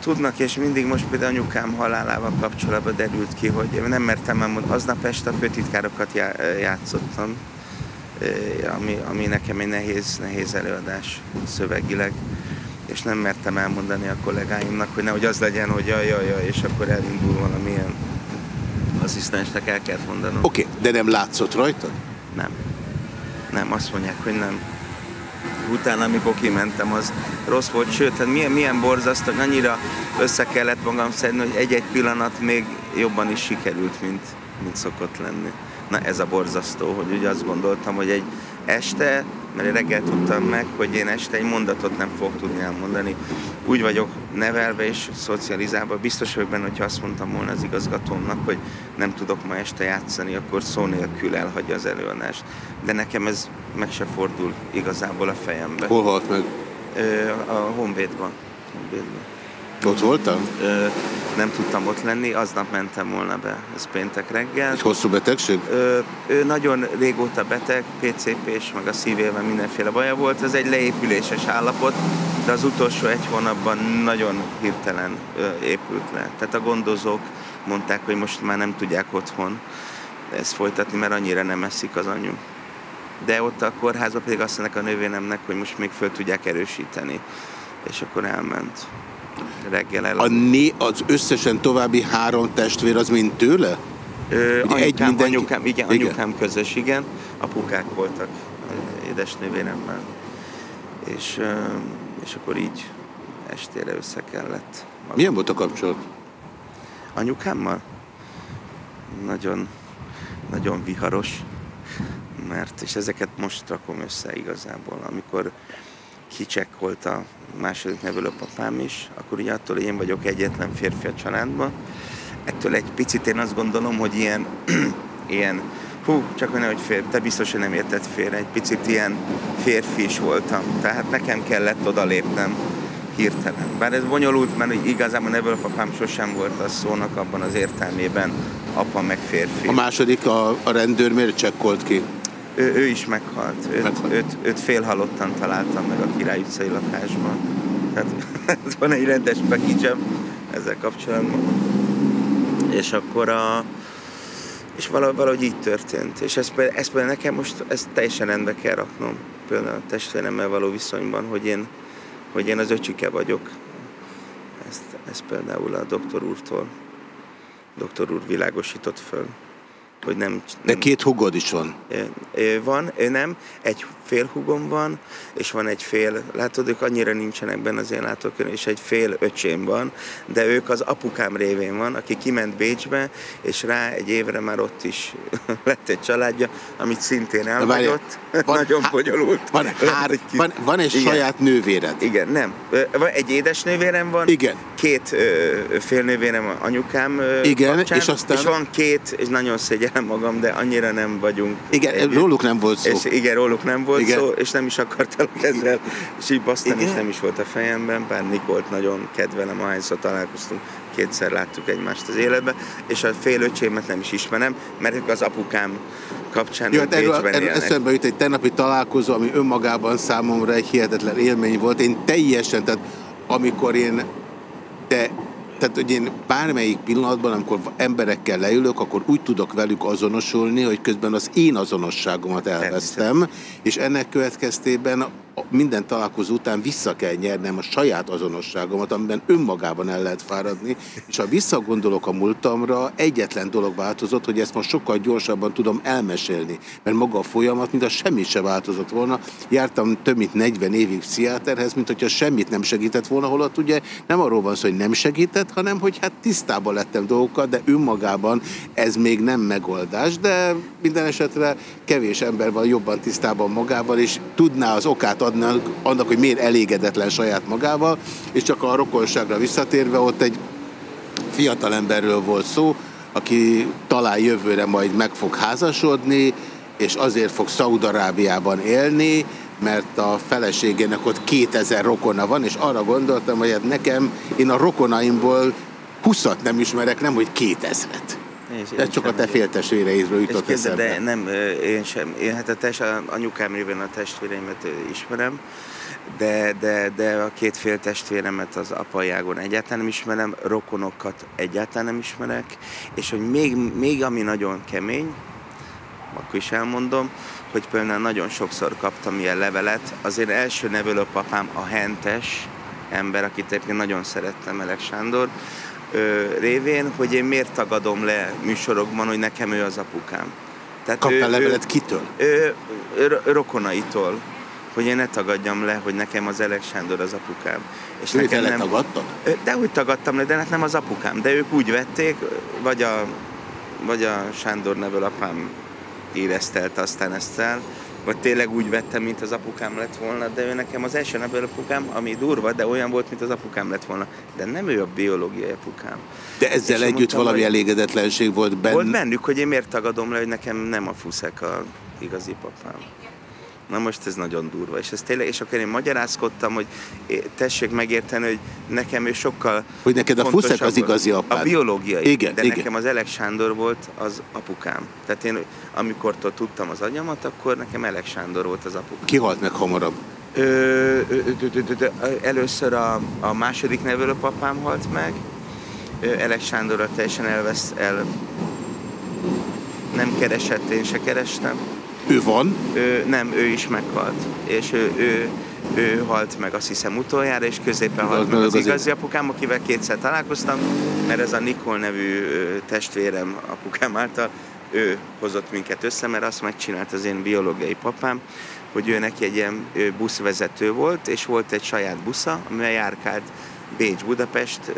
Tudnak, és mindig most például anyukám halálával kapcsolatban derült ki, hogy nem mertem elmondani, aznap este a főtitkárokat já- játszottam, ami, ami nekem egy nehéz, nehéz előadás szövegileg, és nem mertem elmondani a kollégáimnak, hogy nehogy az legyen, hogy jaj, jaj, jaj, és akkor elindul valamilyen asszisztensnek el kellett mondanom. Oké, okay, de nem látszott rajtad? Nem. Nem, azt mondják, hogy nem. Utána, amikor kimentem, az rossz volt, sőt, hát milyen, milyen borzasztó, annyira össze kellett magam szedni, hogy egy-egy pillanat még jobban is sikerült, mint, mint szokott lenni. Na ez a borzasztó, hogy ugye azt gondoltam, hogy egy este, mert reggel tudtam meg, hogy én este egy mondatot nem fogok tudni elmondani. Úgy vagyok nevelve és szocializálva, biztos vagyok benne, hogyha azt mondtam volna az igazgatómnak, hogy nem tudok ma este játszani, akkor szó nélkül elhagyja az előadást. De nekem ez meg se fordul igazából a fejembe. Hol halt meg? Ö, a Honvédban. Honvédban. Ott voltál? Ö, nem tudtam ott lenni, aznap mentem volna be, ez péntek reggel. Egy hosszú betegség? Ö, ő nagyon régóta beteg, PCP-s, meg a szívében mindenféle baja volt. Ez egy leépüléses állapot, de az utolsó egy hónapban nagyon hirtelen ö, épült le. Tehát a gondozók mondták, hogy most már nem tudják otthon ezt folytatni, mert annyira nem eszik az anyu. De ott a kórházban pedig azt mondják a nővénemnek, hogy most még föl tudják erősíteni. És akkor elment. Reggel el. A né, az összesen további három testvér az mind tőle? Ö, anyukám, mindenki- anyukám, igen, Igen. anyukám közös, igen. Apukák voltak édesnővéremmel. És, és akkor így estére össze kellett. Milyen volt a kapcsolat? Anyukámmal? Nagyon, nagyon viharos, mert, és ezeket most rakom össze igazából, amikor kicsekkolt a második nevelőpapám is, akkor ugye attól, hogy én vagyok egyetlen férfi a családban, ettől egy picit én azt gondolom, hogy ilyen, ilyen hú, csak hogy nehogy fér, te biztos, hogy nem érted félre, egy picit ilyen férfi is voltam, tehát nekem kellett oda lépnem hirtelen. Bár ez bonyolult, mert igazából nevelőpapám sosem volt a szónak abban az értelmében, apa meg férfi. A második, a, a rendőr miért csekkolt ki? Ő, ő is meghalt. Őt, meghalt. Őt, őt félhalottan találtam meg a Király utcai lakásban. Tehát van egy rendes bekicsem, ezzel kapcsolatban. És akkor a, és valahogy, valahogy így történt. És ez, például- ez például nekem most ezt teljesen rendbe kell raknom. Például a testvéremmel való viszonyban, hogy én, hogy én az öcsike vagyok. Ezt, ezt például a doktor úrtól, doktor úr világosított föl. Hogy nem, De két hugod is van. Van, nem, egy fél hugom van, és van egy fél, látod, ők annyira nincsenek benne az én látókörön, és egy fél öcsém van, de ők az apukám révén van, aki kiment Bécsbe, és rá egy évre már ott is lett egy családja, amit szintén elhagyott. Nagyon bonyolult. Van, hár, van, van egy Igen. saját nővéred. Igen, nem. Van Egy édesnővérem van. Igen. Két félnővérem anyukám Igen, kapcsán, és aztán- És van két, és nagyon szégyellem magam, de annyira nem vagyunk. Igen, együtt. róluk nem volt szó. És igen, róluk nem volt Igen. szó, és nem is akartalak ezzel sípasztani, Igen. és nem is volt a fejemben, bár Nikolt nagyon kedvelem, ahányszor találkoztunk, kétszer láttuk egymást az életben, és a fél öcsémet nem is ismerem, mert az apukám kapcsán Jó, hát erről, erről eszembe jut egy tegnapi találkozó, ami önmagában számomra egy hihetetlen élmény volt. Én teljesen, tehát amikor én de tehát, hogy én bármelyik pillanatban, amikor emberekkel leülök, akkor úgy tudok velük azonosulni, hogy közben az én azonosságomat elvesztem, és ennek következtében minden találkozó után vissza kell nyernem a saját azonosságomat, amiben önmagában el lehet fáradni, és ha visszagondolok a múltamra, egyetlen dolog változott, hogy ezt most sokkal gyorsabban tudom elmesélni, mert maga a folyamat, mint a semmi se változott volna. Jártam több mint 40 évig pszichiáterhez, mint hogyha semmit nem segített volna, holott ugye nem arról van szó, hogy nem segített, hanem hogy hát tisztában lettem dolgokkal, de önmagában ez még nem megoldás, de minden esetre kevés ember van jobban tisztában magával, és tudná az okát adni annak, hogy miért elégedetlen saját magával, és csak a rokonságra visszatérve ott egy fiatalemberről volt szó, aki talán jövőre majd meg fog házasodni, és azért fog Szaudarábiában élni, mert a feleségének ott 2000 rokona van, és arra gondoltam, hogy hát nekem, én a rokonaimból 20 nem ismerek, nem hogy 2000-et. És Ez csak a te féltestvéreidről És jutott eszembe. de nem, én sem. Én hát a test, anyukám révén a testvéreimet ismerem, de, de, de a két fél testvéremet az apai ágon egyáltalán nem ismerem, rokonokat egyáltalán nem ismerek, és hogy még, még ami nagyon kemény, akkor is elmondom, hogy például nagyon sokszor kaptam ilyen levelet. Az én első nevelőpapám a Hentes ember, akit egyébként nagyon szerettem, Melek Sándor, révén, hogy én miért tagadom le műsorokban, hogy nekem ő az apukám. Tehát Kaptál levelet kitől? Ő, ő, rokonaitól, hogy én ne tagadjam le, hogy nekem az Elek Sándor az apukám. És Őt nekem letagadtad? Ö, De úgy tagadtam le, de hát nem az apukám. De ők úgy vették, vagy a, vagy a Sándor nevelapám éreztelte aztán ezt el, vagy tényleg úgy vettem, mint az apukám lett volna, de ő nekem az első nevelőapukám, ami durva, de olyan volt, mint az apukám lett volna. De nem ő a biológiai apukám. De ezzel És együtt mondtam, valami elégedetlenség volt benne. Volt bennük, hogy én miért tagadom le, hogy nekem nem a fuszek a igazi papám. Na most ez nagyon durva, és ez tényleg, és akkor én magyarázkodtam, hogy tessék megérteni, hogy nekem ő sokkal Hogy neked a fuszek az igazi apád. A biológiai, Igen, de igen. nekem az Elek Sándor volt az apukám. Tehát én, amikor tudtam az agyamat, akkor nekem Elek Sándor volt az apukám. Ki halt meg hamarabb? Ö, ö, ö, ö, ö, először a, a második nevelőpapám halt meg, Elek Sándorra teljesen elvesz, el, nem keresett, én se kerestem. Ő van? Ő, nem, ő is meghalt. És ő, ő, ő halt meg azt hiszem utoljára, és középen halt meg meg az az igazi apukám, akivel kétszer találkoztam, mert ez a Nikol nevű testvérem apukám által, ő hozott minket össze, mert azt megcsinált az én biológiai papám, hogy ő neki egy ilyen buszvezető volt, és volt egy saját busza, amivel járkált Bécs, Budapest, ö,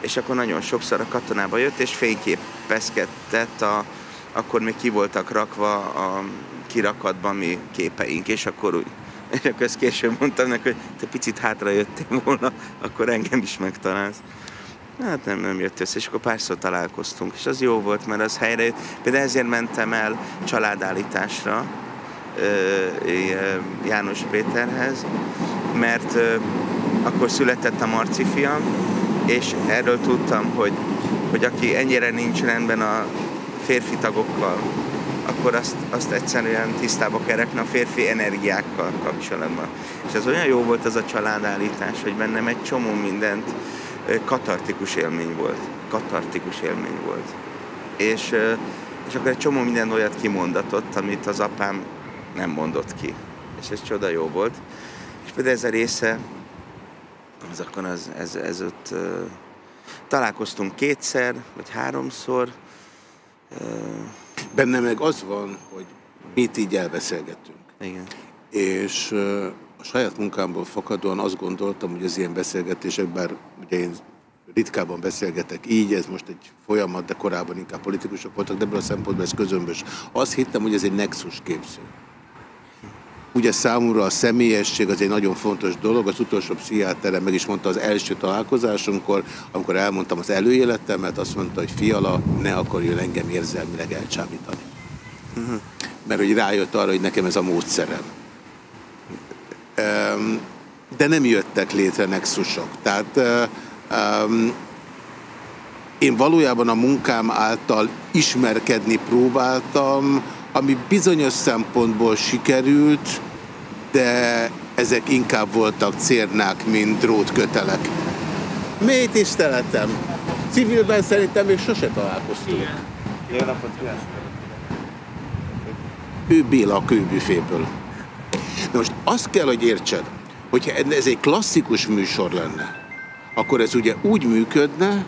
és akkor nagyon sokszor a katonába jött, és fényképezkedett a, akkor még ki voltak rakva a kirakatban mi képeink, és akkor úgy, és akkor ezt később mondtam neki, hogy te picit hátra jöttél volna, akkor engem is megtalálsz. Hát nem, nem jött össze, és akkor párszor találkoztunk, és az jó volt, mert az helyre jött. Például ezért mentem el családállításra János Péterhez, mert akkor született a Marci fiam, és erről tudtam, hogy, hogy aki ennyire nincs rendben a férfi tagokkal, akkor azt, azt egyszerűen tisztába kell rakni a férfi energiákkal kapcsolatban. És ez olyan jó volt az a családállítás, hogy bennem egy csomó mindent Katartikus élmény volt. Katartikus élmény volt. És, és akkor egy csomó minden olyat kimondatott, amit az apám nem mondott ki. És ez csoda jó volt. És például ez a része, az akkor az, ez, ez ott találkoztunk kétszer, vagy háromszor. Benne meg az van, hogy mi itt így elbeszélgetünk. Igen. És a saját munkámból fakadóan azt gondoltam, hogy az ilyen beszélgetések, bár ugye én ritkában beszélgetek így, ez most egy folyamat, de korábban inkább politikusok voltak, de ebből a szempontból ez közömbös. Azt hittem, hogy ez egy nexus képző. Ugye számomra a személyesség az egy nagyon fontos dolog, az utolsó pszichiáterem meg is mondta az első találkozásunkkor, amikor elmondtam az előéletemet, azt mondta, hogy fiala, ne akarjon engem érzelmileg elcsábítani. Mert hogy rájött arra, hogy nekem ez a módszerem. De nem jöttek létre nexusok. Tehát én valójában a munkám által ismerkedni próbáltam, ami bizonyos szempontból sikerült, de ezek inkább voltak cérnák, mint drótkötelek. Mély tiszteletem! Civilben szerintem még sose találkoztunk. Jó napot kívánok! Ő Béla a kőbüféből. Na most azt kell, hogy értsed, hogyha ez egy klasszikus műsor lenne, akkor ez ugye úgy működne,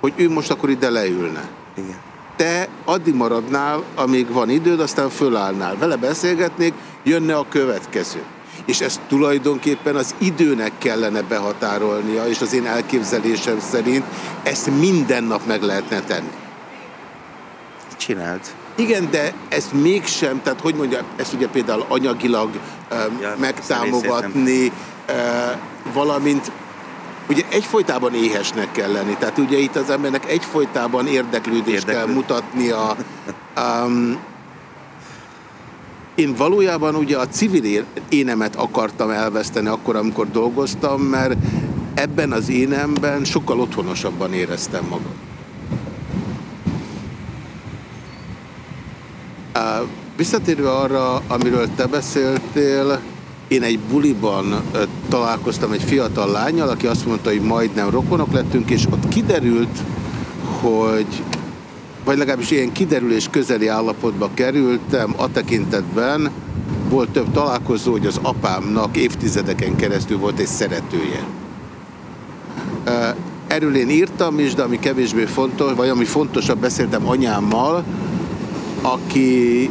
hogy ő most akkor ide leülne. Igen. Te addig maradnál, amíg van időd, aztán fölállnál. Vele beszélgetnék, jönne a következő. És ezt tulajdonképpen az időnek kellene behatárolnia, és az én elképzelésem szerint ezt minden nap meg lehetne tenni. Csinált. Igen, de ezt mégsem, tehát hogy mondja, ezt ugye például anyagilag um, Ja, megtámogatni, uh, valamint ugye egyfolytában éhesnek kell lenni, tehát ugye itt az embernek egyfolytában érdeklődést Érdeklő. kell mutatnia. Um, én valójában ugye a civil énemet akartam elveszteni akkor, amikor dolgoztam, mert ebben az énemben sokkal otthonosabban éreztem magam. Visszatérve arra, amiről te beszéltél, én egy buliban találkoztam egy fiatal lányjal, aki azt mondta, hogy majdnem rokonok lettünk, és ott kiderült, hogy vagy legalábbis ilyen kiderülés közeli állapotba kerültem a tekintetben, volt több találkozó, hogy az apámnak évtizedeken keresztül volt egy szeretője. Erről én írtam is, de ami kevésbé fontos, vagy ami fontosabb, beszéltem anyámmal, aki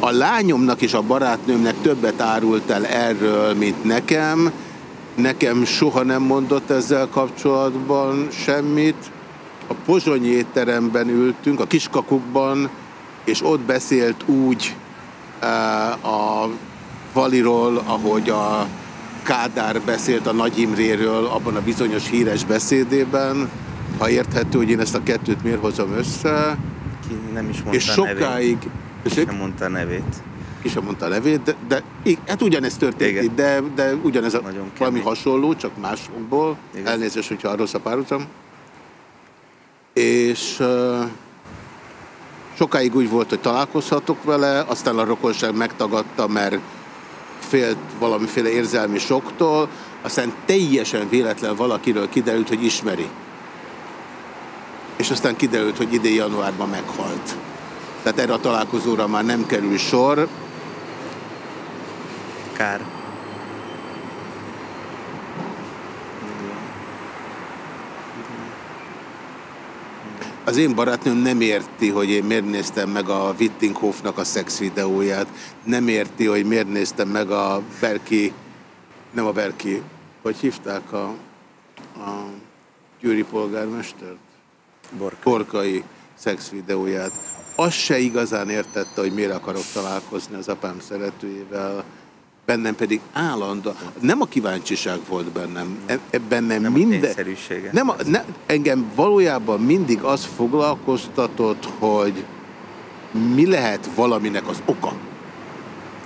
a lányomnak és a barátnőmnek többet árult el erről, mint nekem. Nekem soha nem mondott ezzel kapcsolatban semmit. A pozsonyi étteremben ültünk, a kiskakukban, és ott beszélt úgy eh, a Valiról, ahogy a Kádár beszélt a Nagy Imréről abban a bizonyos híres beszédében. Ha érthető, hogy én ezt a kettőt miért hozom össze. Ki nem is És sokáig... Ki sem mondta a nevét. Ki sem mondta a nevét, de, de hát ugyanezt történt itt, de, de ugyanez a, valami hasonló, csak másokból. Elnézést, hogyha a rossz a párhuzam. És uh, sokáig úgy volt, hogy találkozhatok vele, aztán a rokonság megtagadta, mert félt valamiféle érzelmi soktól, aztán teljesen véletlen valakiről kiderült, hogy ismeri. És aztán kiderült, hogy idén januárban meghalt. Tehát erre a találkozóra már nem kerül sor. Kár. Az én barátnőm nem érti, hogy én miért néztem meg a Wittinghofnak a szex videóját, nem érti, hogy miért néztem meg a Berki, nem a Berki, hogy hívták a, a győri polgármestert? Borkai. Borkai szex videóját. Azt se igazán értette, hogy miért akarok találkozni az apám szeretőjével, bennem pedig állandó, nem a kíváncsiság volt bennem, e- e- bennem Nem a minden... tényszerűsége. Nem, a, ne, engem valójában mindig az foglalkoztatott, hogy mi lehet valaminek az oka.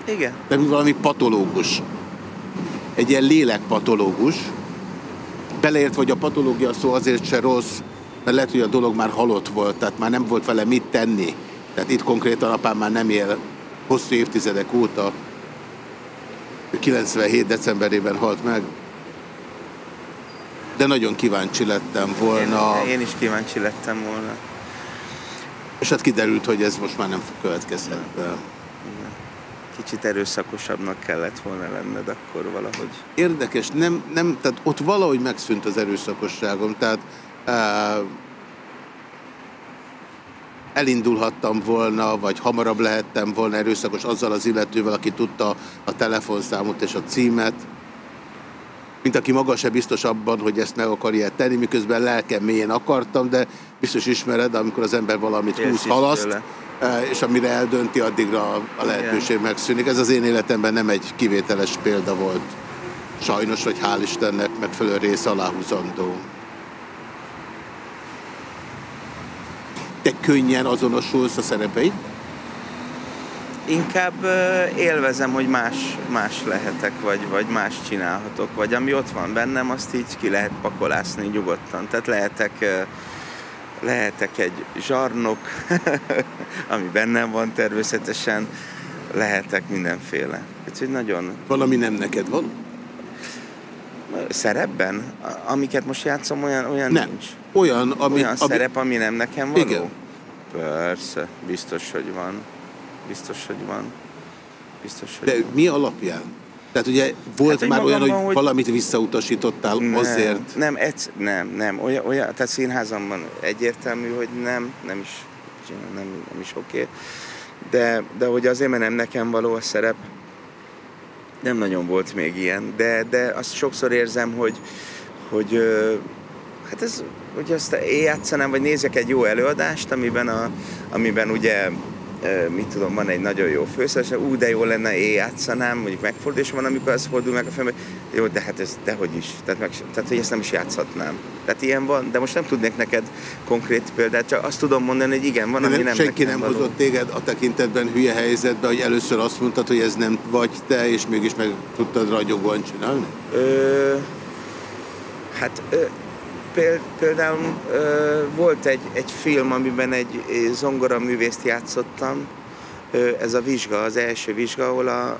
Igen. Mint valami patológus. Egy ilyen lélekpatológus. Beleért, hogy a patológia szó azért se rossz, mert lehet, hogy a dolog már halott volt, tehát már nem volt vele mit tenni. Tehát itt konkrétan apám már nem él hosszú évtizedek óta. Ő 97. decemberében halt meg. de nagyon kíváncsi lettem volna. Én, én is kíváncsi lettem volna. És hát kiderült, hogy ez most már nem fog következni. Kicsit erőszakosabbnak kellett volna lenned akkor valahogy. Érdekes, nem, nem, tehát ott valahogy megszűnt az erőszakosságom, tehát elindulhattam volna, vagy hamarabb lehettem volna erőszakos azzal az illetővel, aki tudta a telefonszámot és a címet, mint aki maga se biztos abban, hogy ezt meg akarja tenni, miközben lelkem mélyén akartam, de biztos ismered, amikor az ember valamit húz halaszt, és amire eldönti, addigra a lehetőség megszűnik. Ez az én életemben nem egy kivételes példa volt. Sajnos, vagy hál' Istennek megfelelő rész aláhúzandó. Te könnyen azonosulsz a szerepeid? Inkább élvezem, hogy más, más lehetek, vagy, vagy más csinálhatok, vagy ami ott van bennem, azt így ki lehet pakolászni nyugodtan. Tehát lehetek, lehetek egy zsarnok, ami bennem van természetesen, lehetek mindenféle. Úgyhogy nagyon... Valami nem neked van? Szerepben? Amiket most játszom, olyan, olyan Nem. nincs. Olyan, ami, olyan ami- szerep, ami nem nekem való? Igen. Persze, biztos, hogy van. Biztos, hogy van. Biztos, hogy De van. mi alapján? Tehát ugye volt Hát, már olyan, hogy, hogy- valamit visszautasítottál Nem, azért. Nem, egyszer, nem, nem. Olyan, olyan, tehát színházamban egyértelmű, hogy nem, nem is, nem, nem is oké. De, de hogy azért, mert nem nekem való a szerep, nem nagyon volt még ilyen. De, de azt sokszor érzem, hogy, hogy hát ez, hogy azt játszanám, vagy nézek egy jó előadást, amiben, a, amiben ugye mit tudom, van egy nagyon jó főszeres, ú, de jó lenne, én játszanám, mondjuk megfordul, és van, amikor az fordul meg a fejembe, jó, de hát ez dehogy is, tehát, meg, tehát hogy ezt nem is játszhatnám. Tehát ilyen van, de most nem tudnék neked konkrét példát, csak azt tudom mondani, hogy igen, van, De ami nem, nem senki nem való. hozott téged a tekintetben hülye helyzetbe, hogy először azt mondtad, hogy ez nem vagy te, és mégis meg tudtad ragyogóan csinálni? Ö, hát ö, például volt egy, egy film, amiben egy zongoraművészt játszottam, ez a vizsga, az első vizsga, ahol, a,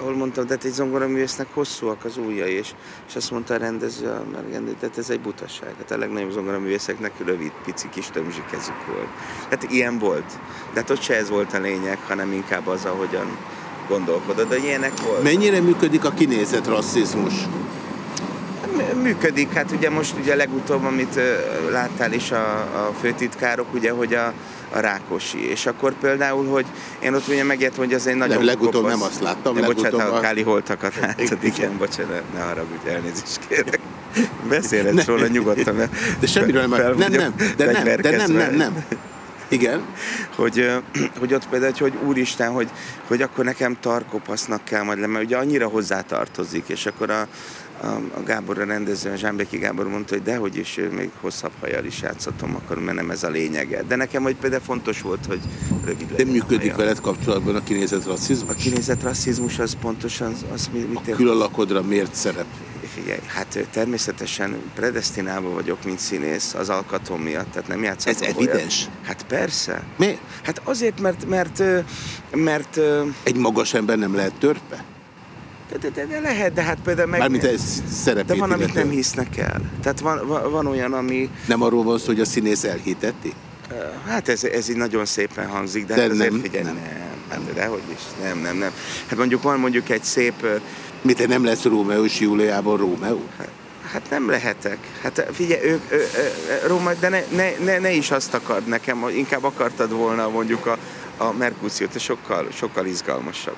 ahol mondtam, de hát egy zongoraművésznek hosszúak az ujjai, és, és azt mondta a rendező, a Mergendi, tehát ez egy butaság. Hát a legnagyobb zongoraművészeknek rövid, pici kis tömzsi kezük volt. Tehát ilyen volt. De hát ott se ez volt a lényeg, hanem inkább az, ahogyan gondolkodod, de ilyenek volt. Mennyire működik a kinézet rasszizmus? Működik, hát ugye most ugye legutóbb, amit láttál is a, a főtitkárok, ugye, hogy a, a Rákosi, és akkor például, hogy én ott ugye megértem, hogy az egy nagyon Nem, legutóbb kopasz- nem azt láttam, legutóbb bocsánat, a- a Káli holtakat láttad, igen, bocsánat, ne haragudj, elnézést kérek. Beszélhetsz Nem. róla nyugodtan, mert De semmiről nem, nem, nem, de nem, de nem, nem, nem. Igen? hogy, hogy ott például, hogy úristen, hogy, hogy akkor nekem tarkopasznak kell majd lenni, mert ugye annyira hozzátartozik, és akkor a, a, a Gábor a rendező, Zsámbéki Gábor mondta, hogy dehogy is még hosszabb hajjal is játszhatom, akkor mert nem ez a lényege. De nekem hogy például fontos volt, hogy rövid De legyen a működik haja. veled kapcsolatban a kinézet rasszizmus? A kinézet rasszizmus az pontosan az, az mi, mit A külalakodra miért szerep? Figyelj, hát természetesen predestinálva vagyok, mint színész az alkatom miatt, tehát nem játszhatom Ez evidens? Hát persze. Miért? Hát azért, mert, mert, mert ö, Egy magas ember nem lehet törpe? De, de, de, de lehet, de hát például meg... Mármint ez szerepét De van, amit nem hisznek el. Tehát van, van, van olyan, ami... Nem arról van szó, hogy a színész elhiteti? ö, Hát ez, ez így nagyon szépen hangzik, de, De hát azért nem, figyelj, nem. nem, nem, de dehogy is, nem, nem, nem. Hát mondjuk van mondjuk egy szép... Mit, te nem lesz Rómeó és Júliában Rómeó? Hát nem lehetek. Hát figyelj, ők, ö, ö, Róma, de ne, ne, ne, ne, is azt akard nekem, hogy inkább akartad volna mondjuk a, a és sokkal, sokkal izgalmasabb.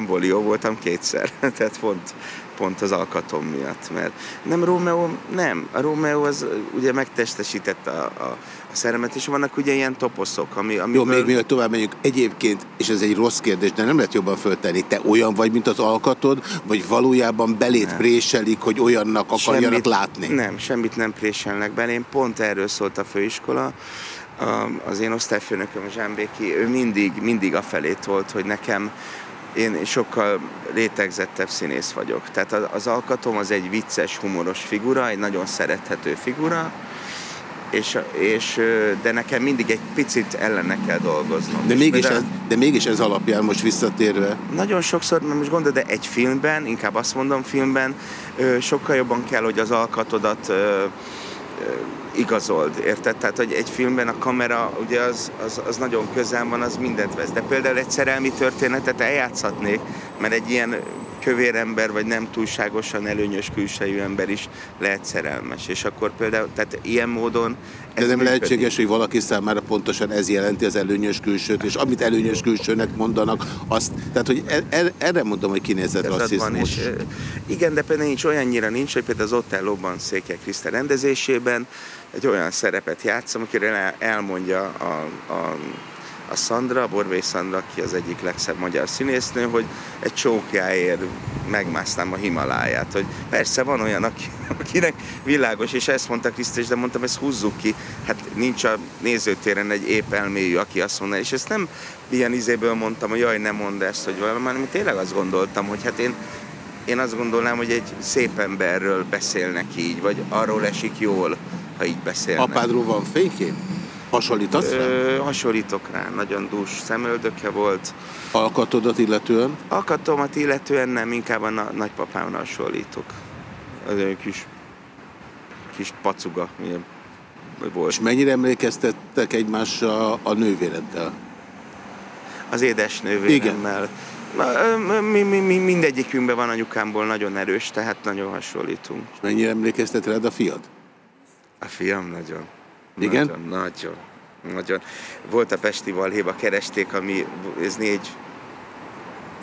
Ben jó voltam kétszer, tehát pont, pont az alkatom miatt, mert nem Rómeó, nem. A Rómeó az ö, ugye megtestesítette a, a, a szeremet, és vannak ugye ilyen toposzok, ami, ami Jó, még mielőtt tovább megyünk, egyébként, és ez egy rossz kérdés, de nem lehet jobban föltenni, te olyan vagy, mint az alkatod, vagy valójában belét préselik, hogy olyannak akarjanak látni? Nem, semmit nem préselnek belém. Pont erről szólt a főiskola. A- Az én osztályfőnököm, Zsámbéki, ő mindig, mindig afelé tolt, hogy nekem én sokkal rétegzettebb színész vagyok. Tehát az- az alkatom az egy vicces, humoros figura, egy nagyon szerethető figura, és, és, de nekem mindig egy picit ellene kell dolgoznom. De mégis, ez, de mégis ez alapján most visszatérve. nagyon sokszor, mert most gondolod, de egy filmben, inkább azt mondom filmben, sokkal jobban kell, hogy az alkatodat igazold, érted? Tehát, hogy egy filmben a kamera, ugye az, az, az nagyon közel van, az mindent vesz. De például egy szerelmi történetet eljátszhatnék, mert egy ilyen kövér ember, vagy nem túlságosan előnyös külsejű ember is lehet szerelmes. És akkor például, tehát ilyen módon De nem lehetséges, hogy valaki számára pontosan ez jelenti az előnyös külsőt, és amit előnyös külsőnek mondanak, azt, tehát hogy er, er, erre mondom, hogy kinézett rasszizmus. és, igen, de például nincs olyannyira nincs, hogy például az Otellóban Székely Kriszta rendezésében egy olyan szerepet játszom, akire el- elmondja a, a, a Szandra, Borbély Szandra, aki az egyik legszebb magyar színésznő, hogy egy csókjáért megmásznám a Himaláját. Hogy persze van olyan, aki, akinek világos, és ezt mondta Kriszta, és de mondtam, ezt húzzuk ki. Hát nincs a nézőtéren egy épp elmélyű, aki azt mondja, és ezt nem ilyen izéből mondtam, hogy jaj, nem mondd ezt, hogy valami, hanem tényleg azt gondoltam, hogy hát én én azt gondolnám, hogy egy szép emberről beszélnek így, vagy arról esik jól, ha így beszélnek. Apádról van fénykép? Hasonlítasz? Ö, hasonlítok rá, nagyon dús szemöldöke volt. Alkatodat illetően? Alkatomat illetően nem, inkább a na- nagypapámra hasonlítok. Az egy kis, kis pacuga, ilyen volt. És mennyire emlékeztettek egymásra a nővéreddel? Az édesnővéremmel. Na, ö, Mi, mi, mi, mindegyikünkben van anyukámból nagyon erős, tehát nagyon hasonlítunk. És mennyire emlékeztet rád a fiad? A fiam nagyon. Igen? Nagyon, nagyon. Nagyon. Volt a Pesti Valhéba, keresték, ami ez négy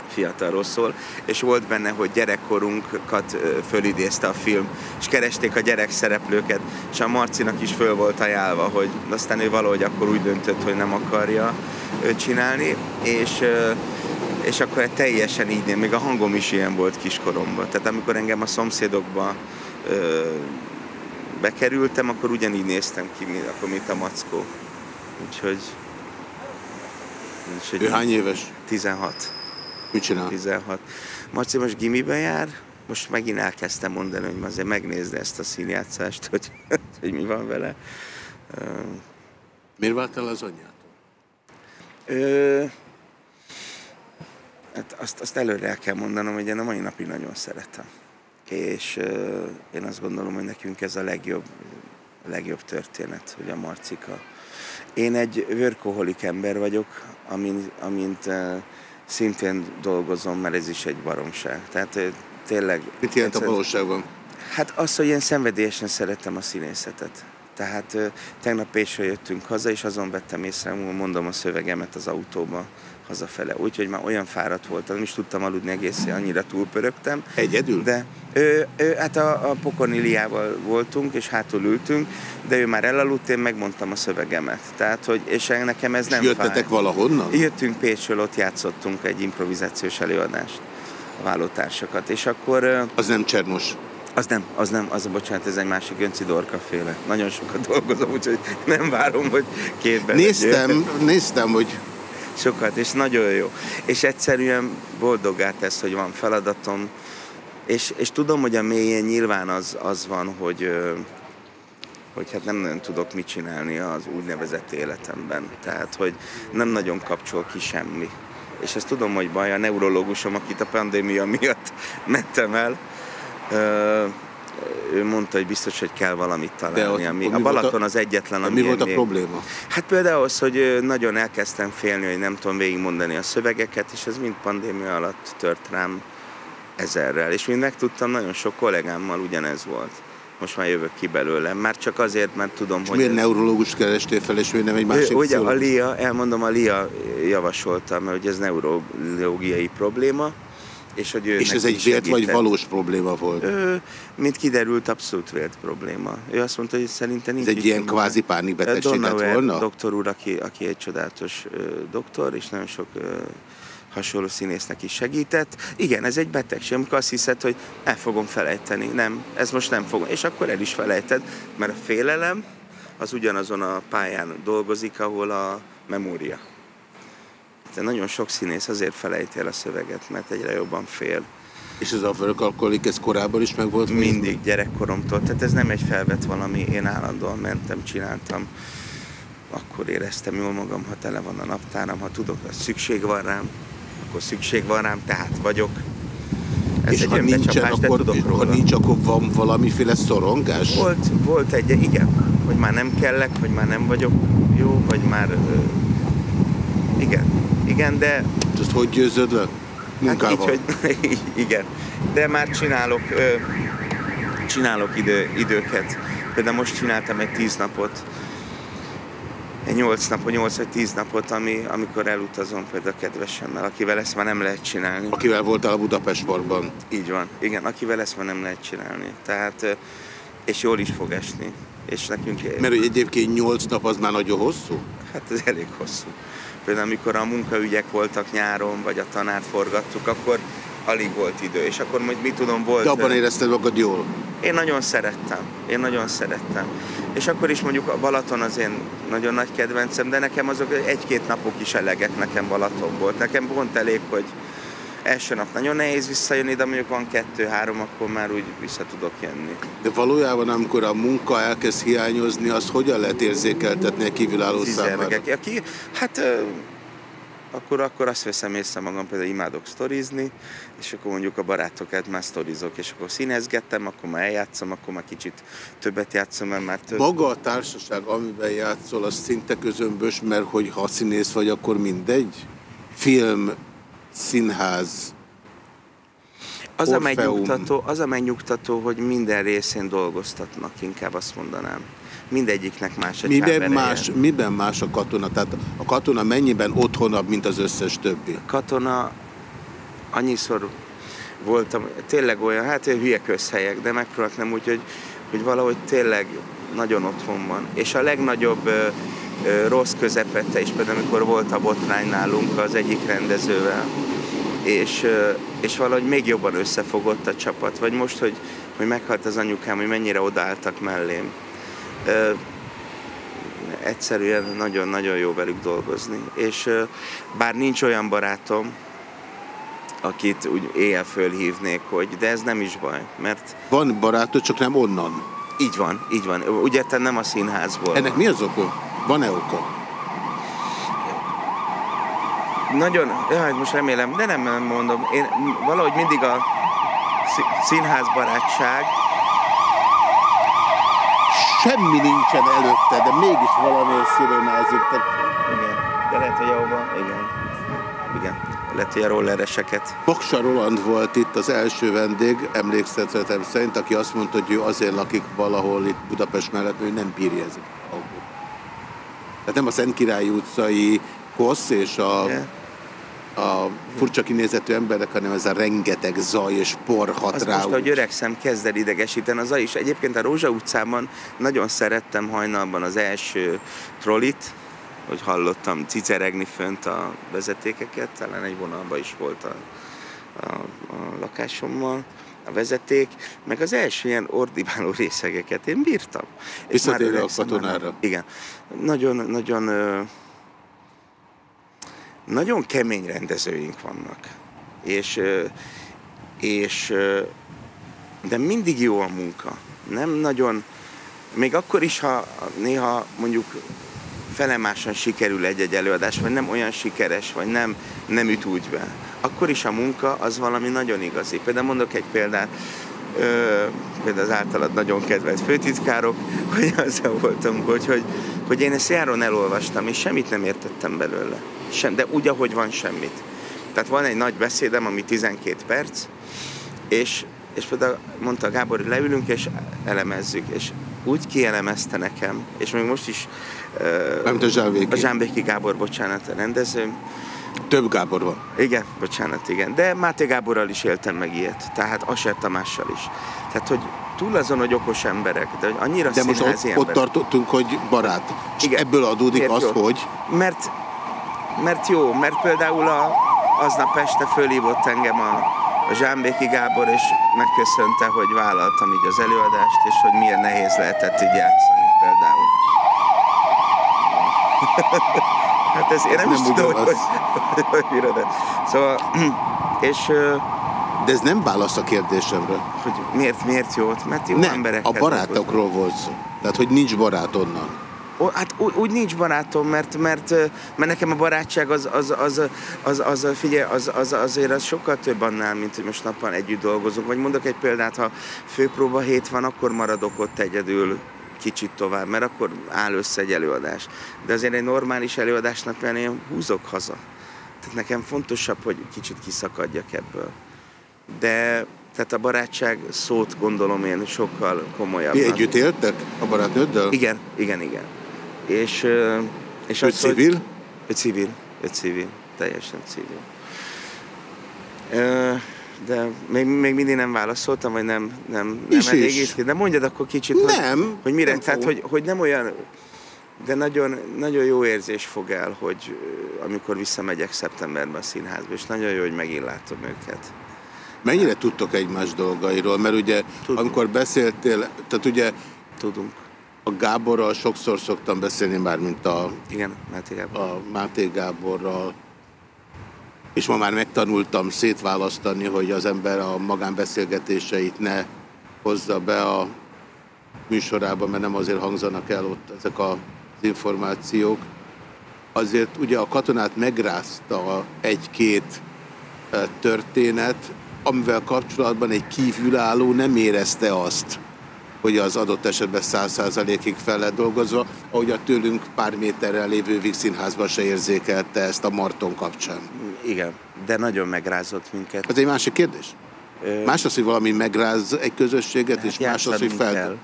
fiatalról szól, és volt benne, hogy gyerekkorunkat fölidézte a film, és keresték a gyerek szereplőket, és a Marcinak is föl volt ajánlva, hogy aztán ő valahogy akkor úgy döntött, hogy nem akarja csinálni, és és akkor egy teljesen így, még a hangom is ilyen volt kiskoromban. Tehát amikor engem a szomszédokba bekerültem, akkor ugyanígy néztem ki, mint, akkor, mint a mackó. Úgyhogy... úgyhogy Ő hány éves? 16. Mit csinál? 16. Marci most gimibe jár, most megint elkezdtem mondani, hogy azért megnézd ezt a színjátszást, hogy, hogy mi van vele. Miért vált el az anyját? Ö, hát azt, azt előre el kell mondanom, hogy én a mai napig nagyon szeretem. És én azt gondolom, hogy nekünk ez a legjobb, a legjobb történet, hogy a Marcika. Én egy workaholic ember vagyok, amin, amint szintén dolgozom, mert ez is egy baromság. Tehát tényleg... Mit jelent a valóságban? Hát az, hogy én szenvedélyesen szerettem a színészetet. Tehát tegnap Pécsről jöttünk haza, és azon vettem észre, mondom a szövegemet az autóba hazafele. Úgyhogy már olyan fáradt voltam, nem is tudtam aludni egész, annyira túlpörögtem. Egyedül? De ő, ő, hát a, a Pokorni Liával voltunk, és hátul ültünk, de ő már elaludt, én megmondtam a szövegemet. Tehát, hogy, és nekem ez És nem jöttetek fáj. valahonnan? Jöttünk Pécsről, ott játszottunk egy improvizációs előadást a vállótársakat, és akkor... Az nem Csernos. az nem, az nem, az a bocsánat, ez egy másik Gönci Dorka féle. Nagyon sokat dolgozom, úgyhogy nem várom, hogy képben Néztem, néztem, hogy Sokat, és nagyon jó. És egyszerűen boldogát tesz, hogy van feladatom, és, és tudom, hogy a mélyén nyilván az, az van, hogy, hogy hát nem nagyon tudok mit csinálni az úgynevezett életemben. Tehát, hogy nem nagyon kapcsol ki semmi. És ezt tudom, hogy baj, a neurológusom, akit a pandémia miatt mentem el, ő mondta, hogy biztos, hogy kell valamit találni. ott- ami, a volt a- Balaton az egyetlen, de ami mi volt a még- probléma? Hát például az, hogy nagyon elkezdtem félni, hogy nem tudom végigmondani a szövegeket, és ez mind pandémia alatt tört rám ezerrel. És mind megtudtam, nagyon sok kollégámmal ugyanez volt. Most már jövök ki belőle. Már csak azért, mert tudom, és hogy... miért ez- neurológust kerestél fel, és miért nem egy másik ugye a? LIA, elmondom, a LIA javasolta, mert hogy ez neurológiai probléma, és hogy ő És ez egy vélt vagy valós probléma volt? Ö, mint kiderült, abszolút vélt probléma. Ő azt mondta, hogy szerintem nincs Ez egy ilyen kvázi pánikbetegség lett volna? doktor úr, aki, aki egy csodálatos ö, doktor, és nagyon sok ö, hasonló színésznek is segített. Igen, ez egy betegség, amikor azt hiszed, hogy el fogom felejteni. Nem, ez most nem fogom. És akkor el is felejted, mert a félelem az ugyanazon a pályán dolgozik, ahol a memória. De nagyon sok színész azért felejti el a szöveget, mert egyre jobban fél. És ez a alkoholik, ez korábban is meg volt? Mindig, gyerekkoromtól. Tehát ez nem egy felvett valami, én állandóan mentem, csináltam. Akkor éreztem jól magam, ha tele van a naptáram, ha tudok, hogy szükség van rám, akkor szükség van rám, tehát vagyok. Ez és egy ha nincsen, akkor, tudok és ha róla. nincs, akkor van valamiféle szorongás? Volt, volt egy, igen, hogy már nem kellek, hogy már nem vagyok jó, vagy már, igen, igen, de... Ezt hogy győzöd le? Munkával? Hát így, hogy, igen, de már csinálok, csinálok idő, időket. Például most csináltam egy tíz napot, egy nyolc napot, nyolc vagy tíz napot, ami, amikor elutazom például a kedvesemmel, akivel ezt már nem lehet csinálni. Akivel voltál a Budapest Parkban? Így van, igen, akivel ezt már nem lehet csinálni. Tehát, és jól is fog esni. És nekünk... Mert egyébként 8 nap az már nagyon hosszú? Hát ez elég hosszú. Például amikor a munkaügyek voltak nyáron, vagy a tanárt forgattuk, akkor alig volt idő. És akkor majd mit tudom, volt... De abban érezted magad jól? Én nagyon szerettem. Én nagyon szerettem. És akkor is mondjuk a Balaton az én nagyon nagy kedvencem, de nekem azok egy-két napok is elegek nekem Balatonból. Nekem pont elég, hogy első nap nagyon nehéz visszajönni, de mondjuk van kettő-három, akkor már úgy vissza tudok jönni. De valójában, amikor a munka elkezd hiányozni, az hogyan lehet érzékeltetni a kívülálló számára? Aki, hát akkor, akkor azt veszem észre magam, például imádok sztorizni, és akkor mondjuk a barátokat már sztorizok, és akkor színezgettem, akkor már eljátszom, akkor már kicsit többet játszom, mert már több... Maga a társaság, amiben játszol, az szinte közömbös, mert hogy ha színész vagy, akkor mindegy? Film, színház, Az a, megnyugtató, az a megnyugtató, hogy minden részén dolgoztatnak, inkább azt mondanám. Mindegyiknek más egy Miben más, miben más a katona? Tehát a katona mennyiben otthonabb, mint az összes többi? Katona, annyiszor voltam, tényleg olyan, hát hülye közhelyek, de megpróbáltam úgy, hogy, hogy valahogy tényleg nagyon otthon van. És a legnagyobb rossz közepette is, például amikor volt a botrány nálunk az egyik rendezővel, és, és valahogy még jobban összefogott a csapat. Vagy most, hogy, hogy meghalt az anyukám, hogy mennyire odaálltak mellém. Egyszerűen nagyon-nagyon jó velük dolgozni. És bár nincs olyan barátom, akit úgy éjjel fölhívnék, hogy de ez nem is baj, mert Van barátod, csak nem onnan. Így van, így van. Ugye te nem a színházból Ennek van. mi az oka? Van-e oka? Nagyon, jaj, most remélem, de nem, nem mondom. Én valahogy mindig a szí- színházbarátság, Semmi nincsen előtte, de mégis valamiért szirénázik. Tehát igen, de lehet, hogy ahova, igen, igen, hogy a rollereseket. Baksa Roland volt itt az első vendég, emlékszetetem szerint, aki azt mondta, hogy ő azért lakik valahol itt Budapest mellett, ő nem bírja ezeket. a. Tehát nem a Szent Király utcai hossz és a, a furcsa kinézetű emberek, hanem ez a rengeteg zaj és por hat Az rá. most, hogy öregszem, kezd el idegesíteni az is. Egyébként a Rózsa utcában nagyon szerettem hajnalban az első trollit, hogy hallottam ciceregni fönt a vezetékeket, talán egy vonalban is volt a, a, a lakásommal a vezeték, meg az első ilyen ordibáló részegeket én bírtam. Visszatérve már a már katonára. nem. Igen. Nagyon, nagyon, nagyon kemény rendezőink vannak. És, és de mindig jó a munka. Nem nagyon, még akkor is, ha néha mondjuk felemásan sikerül egy-egy előadás, vagy nem olyan sikeres, vagy nem, nem üt úgy be, akkor is a munka az valami nagyon igazi. Például mondok egy példát, ö, például az általad nagyon kedvelt főtitkárok, hogy azzal voltam, hogy, hogy, hogy én ezt járon elolvastam, és semmit nem értettem belőle. Sem, de úgy, ahogy van semmit. Tehát van egy nagy beszédem, ami 12 perc, és, és például mondta Gábor, hogy leülünk és elemezzük, és úgy kielemezte nekem, és még most is Mármint a Zsámbéki. Zsámbéki Gábor, bocsánat, a rendező. Több Gábor van. Igen, bocsánat, igen. De Máté Gáborral is éltem meg ilyet, tehát Aser Tamással is. Tehát, hogy túl azon, hogy okos emberek, de hogy annyira De most ott, ott emberek. tartottunk, hogy barát. És ebből adódik Miért az, jó? hogy Mert, mert jó, mert például a, aznap este fölhívott engem a, a Zsámbéki Gábor, és megköszönte, hogy vállaltam így az előadást, és hogy milyen nehéz lehetett így játszani. hát ez, én nem, Nem is tudom, hogy, hogy, hogy mire, de. Szóval, és, De ez nem válasz a kérdésemre. Hogy miért, miért jó? Mert jó Nem, emberekkel a barátokról volt szó. Tehát, hogy nincs barát onnan. Ó, hát úgy, úgy nincs barátom, mert, mert, mert nekem a barátság az, az, az, az, az, az figyelj, az, az, azért az sokkal több annál, mint hogy most nappal együtt dolgozunk. Vagy mondok egy példát, ha főpróba hét van, akkor maradok ott egyedül kicsit tovább, mert akkor áll össze egy előadás. De azért egy normális előadásnak én húzok haza. Tehát nekem fontosabb, hogy kicsit kiszakadjak ebből. De tehát a barátság szót gondolom én sokkal komolyabb. Mi együtt éltek a barátnőddel? Igen, igen, igen. És, és Ő az, hogy- civil? Ő civil, ő civil, teljesen civil. Ö, De még, még mindig nem válaszoltam, vagy nem, nem, nem Is elég is. De mondjad akkor kicsit, Nem, hogy, hogy mire, nem tehát hogy, hogy nem olyan, de nagyon, nagyon jó érzés fog el, hogy amikor visszamegyek szeptemberben a színházba, és nagyon jó, hogy megint látom őket. Mennyire tudtok egymás dolgairól? Mert ugye, Tudunk. amikor beszéltél, tehát ugye Tudunk. a Gáborral sokszor szoktam beszélni, már mint a, Igen, Máté Gábor. a Máté Gáborral, és ma már megtanultam szétválasztani, hogy az ember a magánbeszélgetéseit ne hozza be a műsorába, mert nem azért hangzanak el ott ezek az információk. Azért ugye a katonát megrázta egy-két eh, történet, amivel kapcsolatban egy kívülálló nem érezte azt, hogy az adott esetben száz százalékig fel lett dolgozva, ahogy a tőlünk pár méterrel lévő Víg Színházban se érzékelte ezt a Marton kapcsán. Igen, de nagyon megrázott minket. Ez egy másik kérdés? Más az, hogy valami megráz egy közösséget, és más az, hogy fel... kell.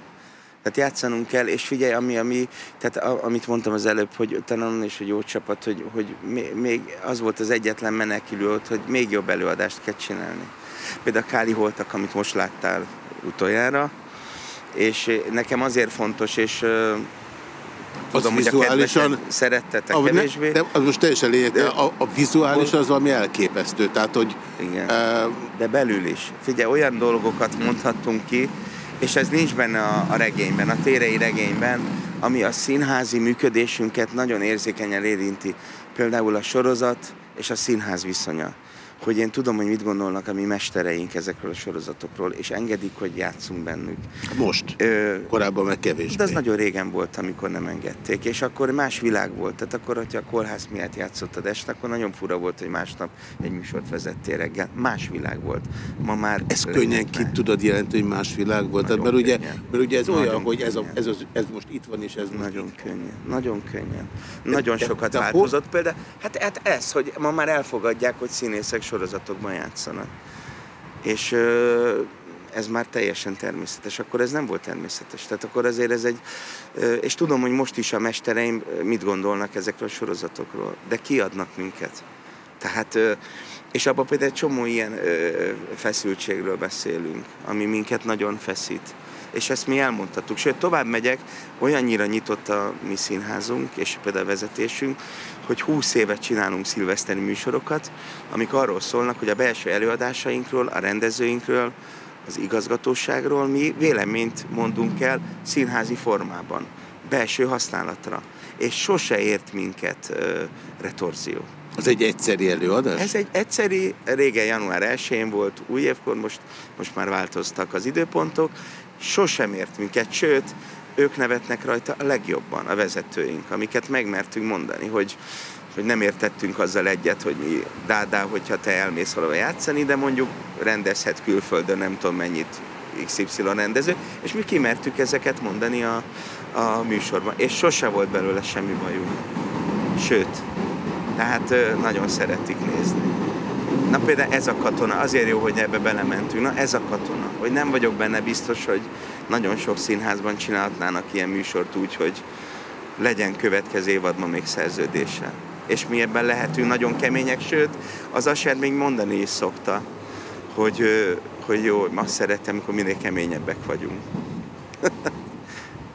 Tehát játszanunk kell, és figyelj, ami, ami tehát a, amit mondtam az előbb, hogy talán is egy jó csapat, hogy, hogy még az volt az egyetlen menekülő ott, hogy még jobb előadást kell csinálni. Például a Káli Holtak, amit most láttál utoljára, és nekem azért fontos, és ö, tudom, hogy a kedvesek szerettetek Ah, ne- kevésbé. De az most teljesen lényeg, a, a vizuális az valami elképesztő, tehát hogy... Igen. Uh, De belül is. Figyelj, olyan dolgokat mondhattunk ki, és ez nincs benne a, a regényben, a térei regényben, ami a színházi működésünket nagyon érzékenyen érinti. Például a sorozat és a színház viszonya. Hogy én tudom, hogy mit gondolnak a mi mestereink ezekről a sorozatokról, és engedik, hogy játszunk bennük. Most? Ö, Korábban meg kevésbé. de az nagyon régen volt, amikor nem engedték, és akkor más világ volt. Tehát akkor, hogyha a kórház miatt játszottad este, akkor nagyon fura volt, hogy másnap egy műsort vezettél reggel. Más világ volt. Ma már Ez könnyen ki tudod jelenteni, hogy más világ volt. Tehát, mert, ugye, mert ugye ez olyan, Nagyon hogy ez, a, ez, az, ez most itt van, és ez Nagyon könnyen, nagyon könnyen. Nagyon de- sokat de hol- változott például. Hát, hát ez, hogy ma már elfogadják, hogy színészek sorozatokban játszanak. És ez már teljesen természetes. Akkor ez nem volt természetes. Tehát akkor azért ez egy... És tudom, hogy most is a mestereim mit gondolnak ezekről a sorozatokról, de kiadnak minket. Tehát, és abban például egy csomó ilyen feszültségről beszélünk, ami minket nagyon feszít. És ezt mi elmondhattuk. Sőt, tovább megyek, olyannyira nyitott a mi színházunk, és például a vezetésünk, hogy 20 évet csinálunk szilveszteri műsorokat, amik arról szólnak, hogy a belső előadásainkról, a rendezőinkről, az igazgatóságról mi véleményt mondunk el színházi formában, belső használatra. És sose ért minket ö, retorzió. Az egy egyszeri előadás? Ez egy egyszeri, régen január 1-én volt, új évkor, most, most már változtak az időpontok, sosem ért minket, sőt, ők nevetnek rajta a legjobban, a vezetőink, amiket megmertünk mondani, hogy, hogy nem értettünk azzal egyet, hogy mi dádá, hogyha te elmész valahol játszani, de mondjuk rendezhet külföldön nem tudom mennyit XY rendező, és mi kimertük ezeket mondani a, a műsorban, és sose volt belőle semmi bajunk. Sőt, tehát nagyon szeretik nézni. Na például ez a katona, azért jó, hogy ebbe belementünk, na ez a katona, hogy nem vagyok benne biztos, hogy nagyon sok színházban csinálhatnának ilyen műsort úgy, hogy legyen következő évadban még szerződése. És mi ebben lehetünk nagyon kemények, sőt, az Aser még mondani is szokta, hogy, hogy jó, azt szeretem, amikor minél keményebbek vagyunk.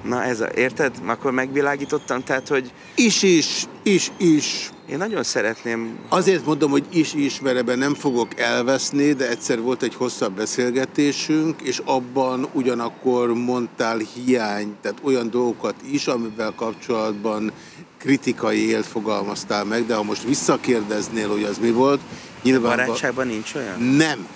Na ez a, érted? Akkor megvilágítottam, tehát, hogy... Is is, is is. Én nagyon szeretném... Azért mondom, hogy is is, mert ebben nem fogok elveszni, de egyszer volt egy hosszabb beszélgetésünk, és abban ugyanakkor mondtál hiány, tehát olyan dolgokat is, amivel kapcsolatban kritikai élt fogalmaztál meg, de ha most visszakérdeznél, hogy az mi volt, nyilván... Barátságban nincs olyan? Nem.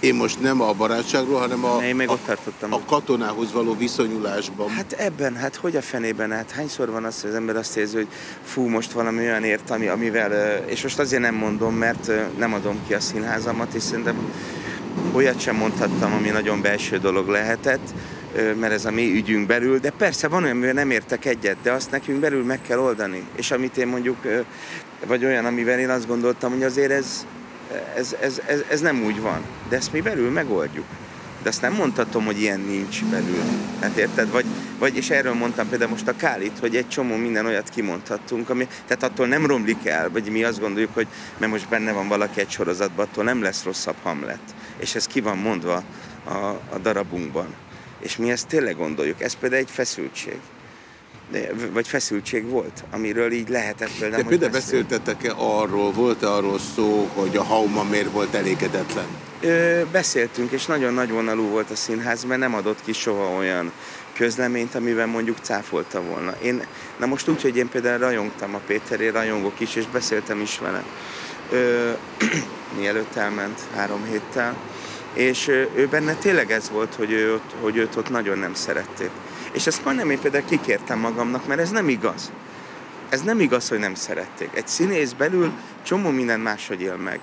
Én most nem a barátságról, hanem a, Én még a, ott tartottam. a katonához való viszonyulásban. Hát ebben, hát hogy a fenében, hát hányszor van az, hogy az ember azt érzi, hogy fú, most valami olyan ért, ami, amivel, és most azért nem mondom, mert nem adom ki a színházamat, és szerintem olyat sem mondhattam, ami nagyon belső dolog lehetett, mert ez a mi ügyünk belül, de persze van olyan, amivel nem értek egyet, de azt nekünk belül meg kell oldani. És amit én mondjuk, vagy olyan, amivel én azt gondoltam, hogy azért ez, ez, ez, ez, ez nem úgy van, de ezt mi belül megoldjuk. De azt nem mondhatom, hogy ilyen nincs belül. Hát érted? Vagy, vagy és erről mondtam például most a Kálit, hogy egy csomó minden olyat kimondhattunk, ami, tehát attól nem romlik el, vagy mi azt gondoljuk, hogy mert most benne van valaki egy sorozatban, attól nem lesz rosszabb Hamlet. És ez ki van mondva a, a darabunkban. És mi ezt tényleg gondoljuk. Ez például egy feszültség. Vagy feszültség volt, amiről így lehetett például, De például beszéltetek-e arról, volt-e arról szó, hogy a Hauma miért volt elégedetlen? Ö, beszéltünk, és nagyon nagy vonalú volt a színház, mert nem adott ki soha olyan közleményt, amivel mondjuk cáfolta volna. Én, na most úgy, hogy én például rajongtam a Péteré, rajongok is, és beszéltem is vele. Ö, mielőtt elment három héttel, és ő benne tényleg ez volt, hogy, ő hogy őt ott nagyon nem szerették. És ezt majdnem én például kikértem magamnak, mert ez nem igaz. Ez nem igaz, hogy nem szerették. Egy színész belül csomó minden máshogy él meg.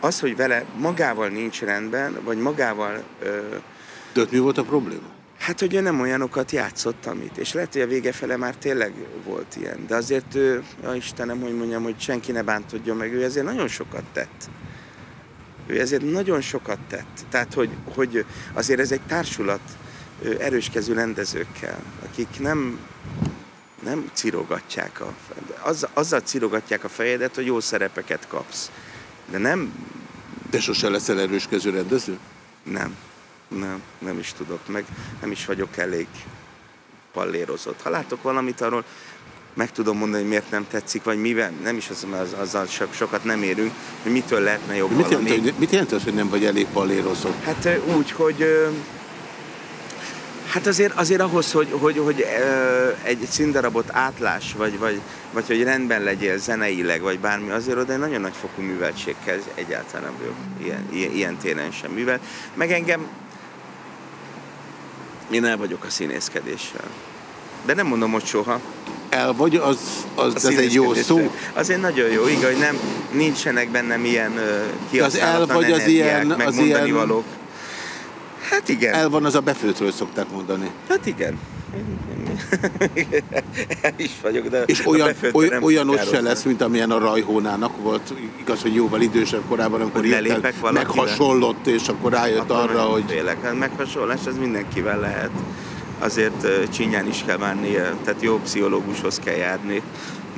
Az, hogy vele magával nincs rendben, vagy magával... Ö, De ott mi volt a probléma? Hát, hogy ő nem olyanokat játszott, amit. És lehet, hogy a vége fele már tényleg volt ilyen. De azért ő, ja Istenem, hogy mondjam, hogy senki ne bántodjon meg, ő ezért nagyon sokat tett. Ő ezért nagyon sokat tett. Tehát, hogy, hogy azért ez egy társulat erőskező rendezőkkel, akik nem nem cirogatják a az, azzal cirogatják a fejedet, hogy jó szerepeket kapsz. De nem... De sose leszel erőskező rendező? Nem. Nem, nem is tudok, meg nem is vagyok elég pallérozott. Ha látok valamit, arról meg tudom mondani, hogy miért nem tetszik, vagy mivel, nem is az, az, azzal so, sokat nem érünk, hogy mitől lehetne jobb Mit valami. jelent, hogy, mit jelent az, hogy nem vagy elég pallérozott? Hát úgy, hogy hát azért, azért ahhoz, hogy, hogy, hogy egy színdarabot átlás, vagy, vagy, vagy hogy rendben legyél zeneileg, vagy bármi, azért oda egy nagyon nagy fokú műveltség kell, egyáltalán nem vagyok ilyen, ilyen, ilyen téren sem művelt. Meg engem, én el vagyok a színészkedéssel. De nem mondom, hogy soha. El vagy, az, az, az egy jó szó. Azért nagyon jó, igaz, hogy nem, nincsenek bennem ilyen De az el vagy az ilyen, az ilyen... valók. Hát igen. El van az a befőtről szokták mondani. Hát igen. El is vagyok, de És olyan, olyan, olyan ott se lesz, mint amilyen a Rajhónának volt. Igaz, hogy jóval idősebb korában, amikor hirtelen meghasonlott, és akkor rájött Attól arra, hogy Félek. Hát meghasonlás ez mindenkivel lehet. Azért csinyán is kell bánni, ö, tehát jó pszichológushoz kell járni,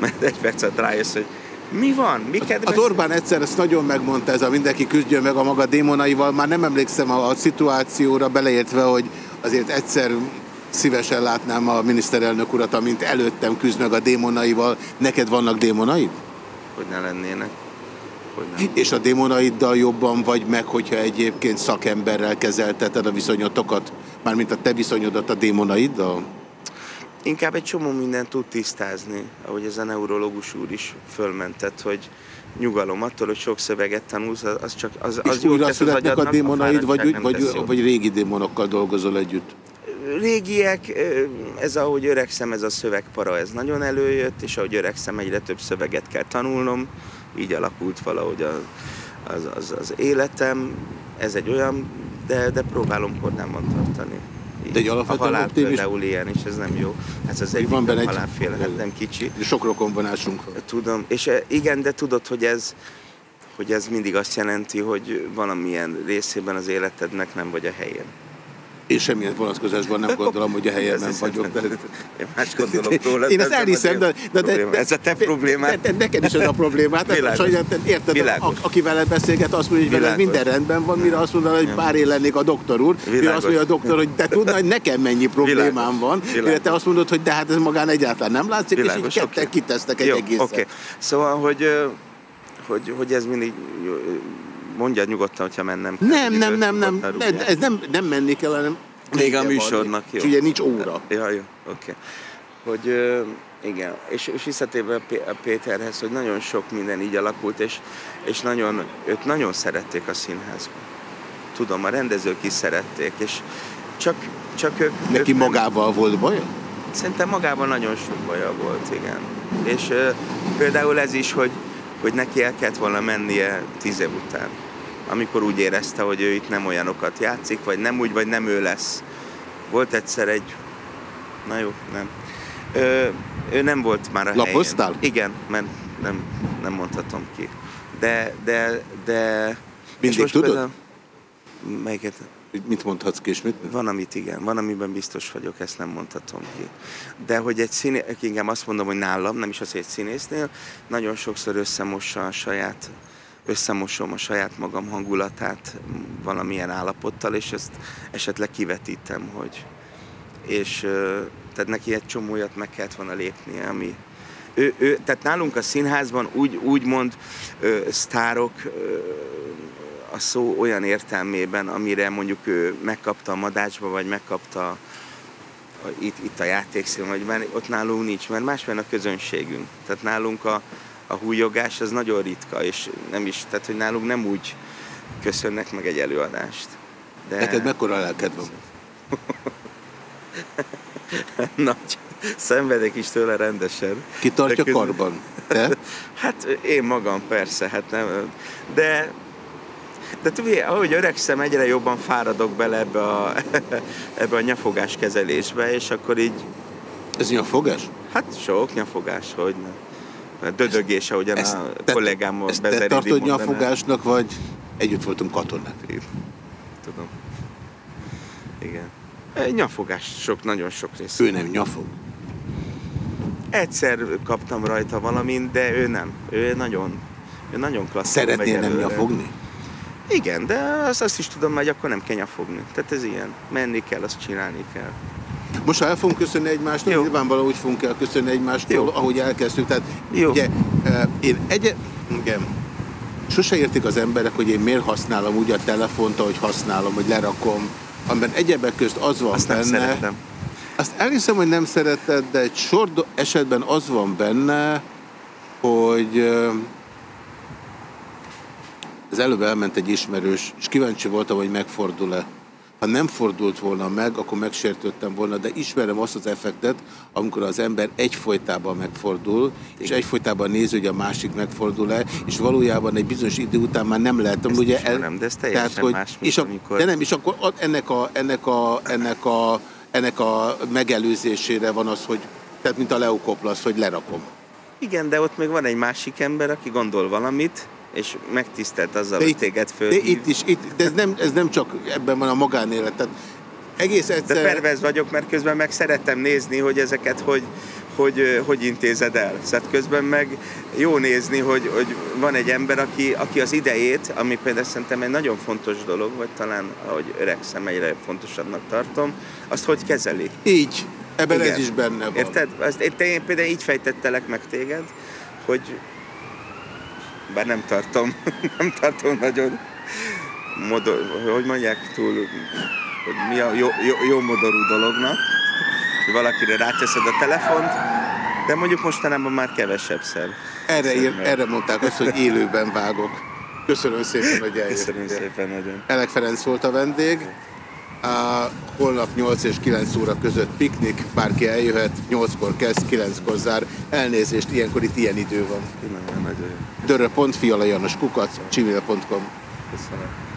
mert egy perc alatt rájössz, hogy mi van? Miket Az Orbán egyszer ezt nagyon megmondta, ez a mindenki küzdjön meg a maga démonaival. Már nem emlékszem a, a szituációra, beleértve, hogy azért egyszer szívesen látnám a miniszterelnök urat, amint előttem küzd meg a démonaival. Neked vannak démonaid? Hogy ne lennének. Hogy nem. És a démonaiddal jobban vagy meg, hogyha egyébként szakemberrel kezelteted a viszonyotokat? Mármint a te viszonyodat a démonaiddal? Inkább egy csomó mindent tud tisztázni, ahogy ez a neurológus úr is fölmentett, hogy nyugalom attól, hogy sok szöveget tanulsz, az- az csak az, az és újra az születnek a démonaid, fáradtság vagy, vagy, vagy régi démonokkal dolgozol együtt? régiek, ez ahogy öregszem, ez a szövegpara, ez nagyon előjött, és ahogy öregszem, egyre több szöveget kell tanulnom, így alakult valahogy a, az, az, az életem. Ez egy olyan, de, de próbálom kordámon tartani. De egy a alapvetően halál optimist- például ilyen, és ez nem jó. Ez az egyik van benne egy- halálféle, hát nem kicsi. Sok rokonvonásunk van. Tudom, és eh, igen, de tudod, hogy ez, hogy ez mindig azt jelenti, hogy valamilyen részében az életednek nem vagy a helyén. Én semmilyen vonatkozásban nem gondolom, hogy a helyemen vagyok. De... Én más gondolok róla. Én ezt elhiszem, de, de, de, problémám. Ez a te problémád. De, de neked is ez a problémát. Világos. te érted, Világos. a, aki veled beszélget, azt mondja, hogy veled Világos. minden rendben van, mire azt mondja, hogy pár én lennék a doktor úr, mire Világos. azt mondja a doktor, hogy te tudnad, hogy nekem mennyi problémám Világos. van, mire Világos. te azt mondod, hogy de hát ez magán egyáltalán nem látszik, és így Világos, ketten oké. kitesznek egy egészet. oké. Szóval, hogy, hogy, hogy ez mindig ö, mondja nyugodtan, hogyha mennem kell. Nem, nem, nem, nem, nem, ez nem, nem menni kell, hanem Még a vége van. műsornak, jó. És ugye nincs óra. Ja, jó, oké. Hogy ö, igen, és, és visszatérve a Pé- a Péterhez, hogy nagyon sok minden így alakult, és, és nagyon, őt nagyon szerették a színházban. tudom, a rendezők is szerették, és csak, csak ők... Neki ők nem- magával volt baja? Szerintem magában nagyon sok baja volt, igen. És ö, például ez is, hogy, hogy neki el kellett volna mennie tíz év után. Amikor úgy érezte, hogy ő itt nem olyanokat játszik, vagy nem úgy, vagy nem ő lesz. Volt egyszer egy... Na jó, nem. Ö, ő nem volt már a Lapoztál? helyén. Igen, mert nem, nem mondhatom ki. De, de, de... Mindig és most tudod? például- Melyiket? Mit mondhatsz ki, és mit? Van, amit igen, van, amiben biztos vagyok, ezt nem mondhatom ki. De hogy egy színé, inkább azt mondom, hogy nálam, nem is az, hogy egy színésznél, nagyon sokszor összemossa a saját, összemosom a saját magam hangulatát valamilyen állapottal, és ezt esetleg kivetítem, hogy és tehát neki egy csomójat meg kellett volna lépnie, ami, ő, ő, tehát nálunk a színházban úgy, úgymond ö, sztárok ö, a szó olyan értelmében, amire mondjuk ő megkapta a madácsba, vagy megkapta a, itt, itt a játékszín, vagy mert ott nálunk nincs, mert másmilyen a közönségünk. Tehát nálunk a, a hújogás az nagyon ritka, és nem is, tehát hogy nálunk nem úgy köszönnek meg egy előadást. De... Neked mekkora lelked van? Nagy. Szenvedek is tőle rendesen. Ki tartja közben- karban? Te? Hát én magam persze, hát nem. De de tudja, ahogy öregszem, egyre jobban fáradok bele ebbe a, ebbe a nyafogás kezelésbe, és akkor így... Ez nyafogás? Hát sok nyafogás, hogy ne. Mert Dödögés, ahogyan Ezt a te- kollégám Ezt te tartod nyafogásnak, vagy együtt voltunk katonák? Tudom. Igen. Nyafogás sok, nagyon sok rész. Ő nem nyafog. Egyszer kaptam rajta valamint, de ő nem. Ő nagyon, ő nagyon klassz. Szeretnél nem nyafogni? Igen, de azt, azt is tudom, hogy akkor nem kell nyafogni. Tehát ez ilyen. Menni kell, azt csinálni kell. Most ha el fogunk köszönni egymástól, Jó. nyilvánvalóan úgy fogunk el köszönni egymástól, Jó. ahogy elkezdtük. Tehát Jó. ugye, én egy, igen, sose értik az emberek, hogy én miért használom úgy a telefont, ahogy használom, hogy lerakom, amiben egyebek közt az van Azt nem benne. szeretem. Azt elhiszem, hogy nem szereted, de egy sor esetben az van benne, hogy az előbb elment egy ismerős, és kíváncsi voltam, hogy megfordul-e. Ha nem fordult volna meg, akkor megsértődtem volna, de ismerem azt az effektet, amikor az ember egyfolytában megfordul, és egyfolytában nézi, hogy a másik megfordul-e, és valójában egy bizonyos idő után már nem lehet. Ezt ugye ismerem, de ez teljesen más, mint és a, amikor- De nem, és akkor ennek a, ennek a, ennek a, ennek a megelőzésére van az, hogy, tehát mint a leukoplasz, hogy lerakom. Igen, de ott még van egy másik ember, aki gondol valamit, és megtisztelt azzal, De hogy itt- téged De fölhív. itt is, itt, de ez nem, ez nem csak ebben van a magánélet. Tehát egész De egyszer... pervez vagyok, mert közben meg szeretem nézni, hogy ezeket hogy, hogy, hogy intézed el. Szóval közben meg jó nézni, hogy, hogy van egy ember, aki, aki az idejét, ami például szerintem egy nagyon fontos dolog, vagy talán, ahogy öregszem, egyre fontosabbnak tartom, azt hogy kezeli. Így. Ebben Igen. ez is benne van. Érted? Azt, én, én például így fejtettelek meg téged, hogy bár nem tartom, nem tartom nagyon modor, hogy mondják túl, hogy mi a jó, jó, jó modorú dolognak, hogy valakire ráteszed a telefont, de mondjuk mostanában már kevesebb szer. Erre, ír, erre mondták azt, hogy élőben vágok. Köszönöm szépen, hogy eljöttél. Köszönöm szépen nagyon. Elek Ferenc volt a vendég. A holnap 8 és 9 óra között piknik, bárki eljöhet, 8-kor kezd, 9-kor zár. Elnézést, ilyenkor itt ilyen idő van. Dörö.fi, alajanos kukac, gmail.com. Köszönöm.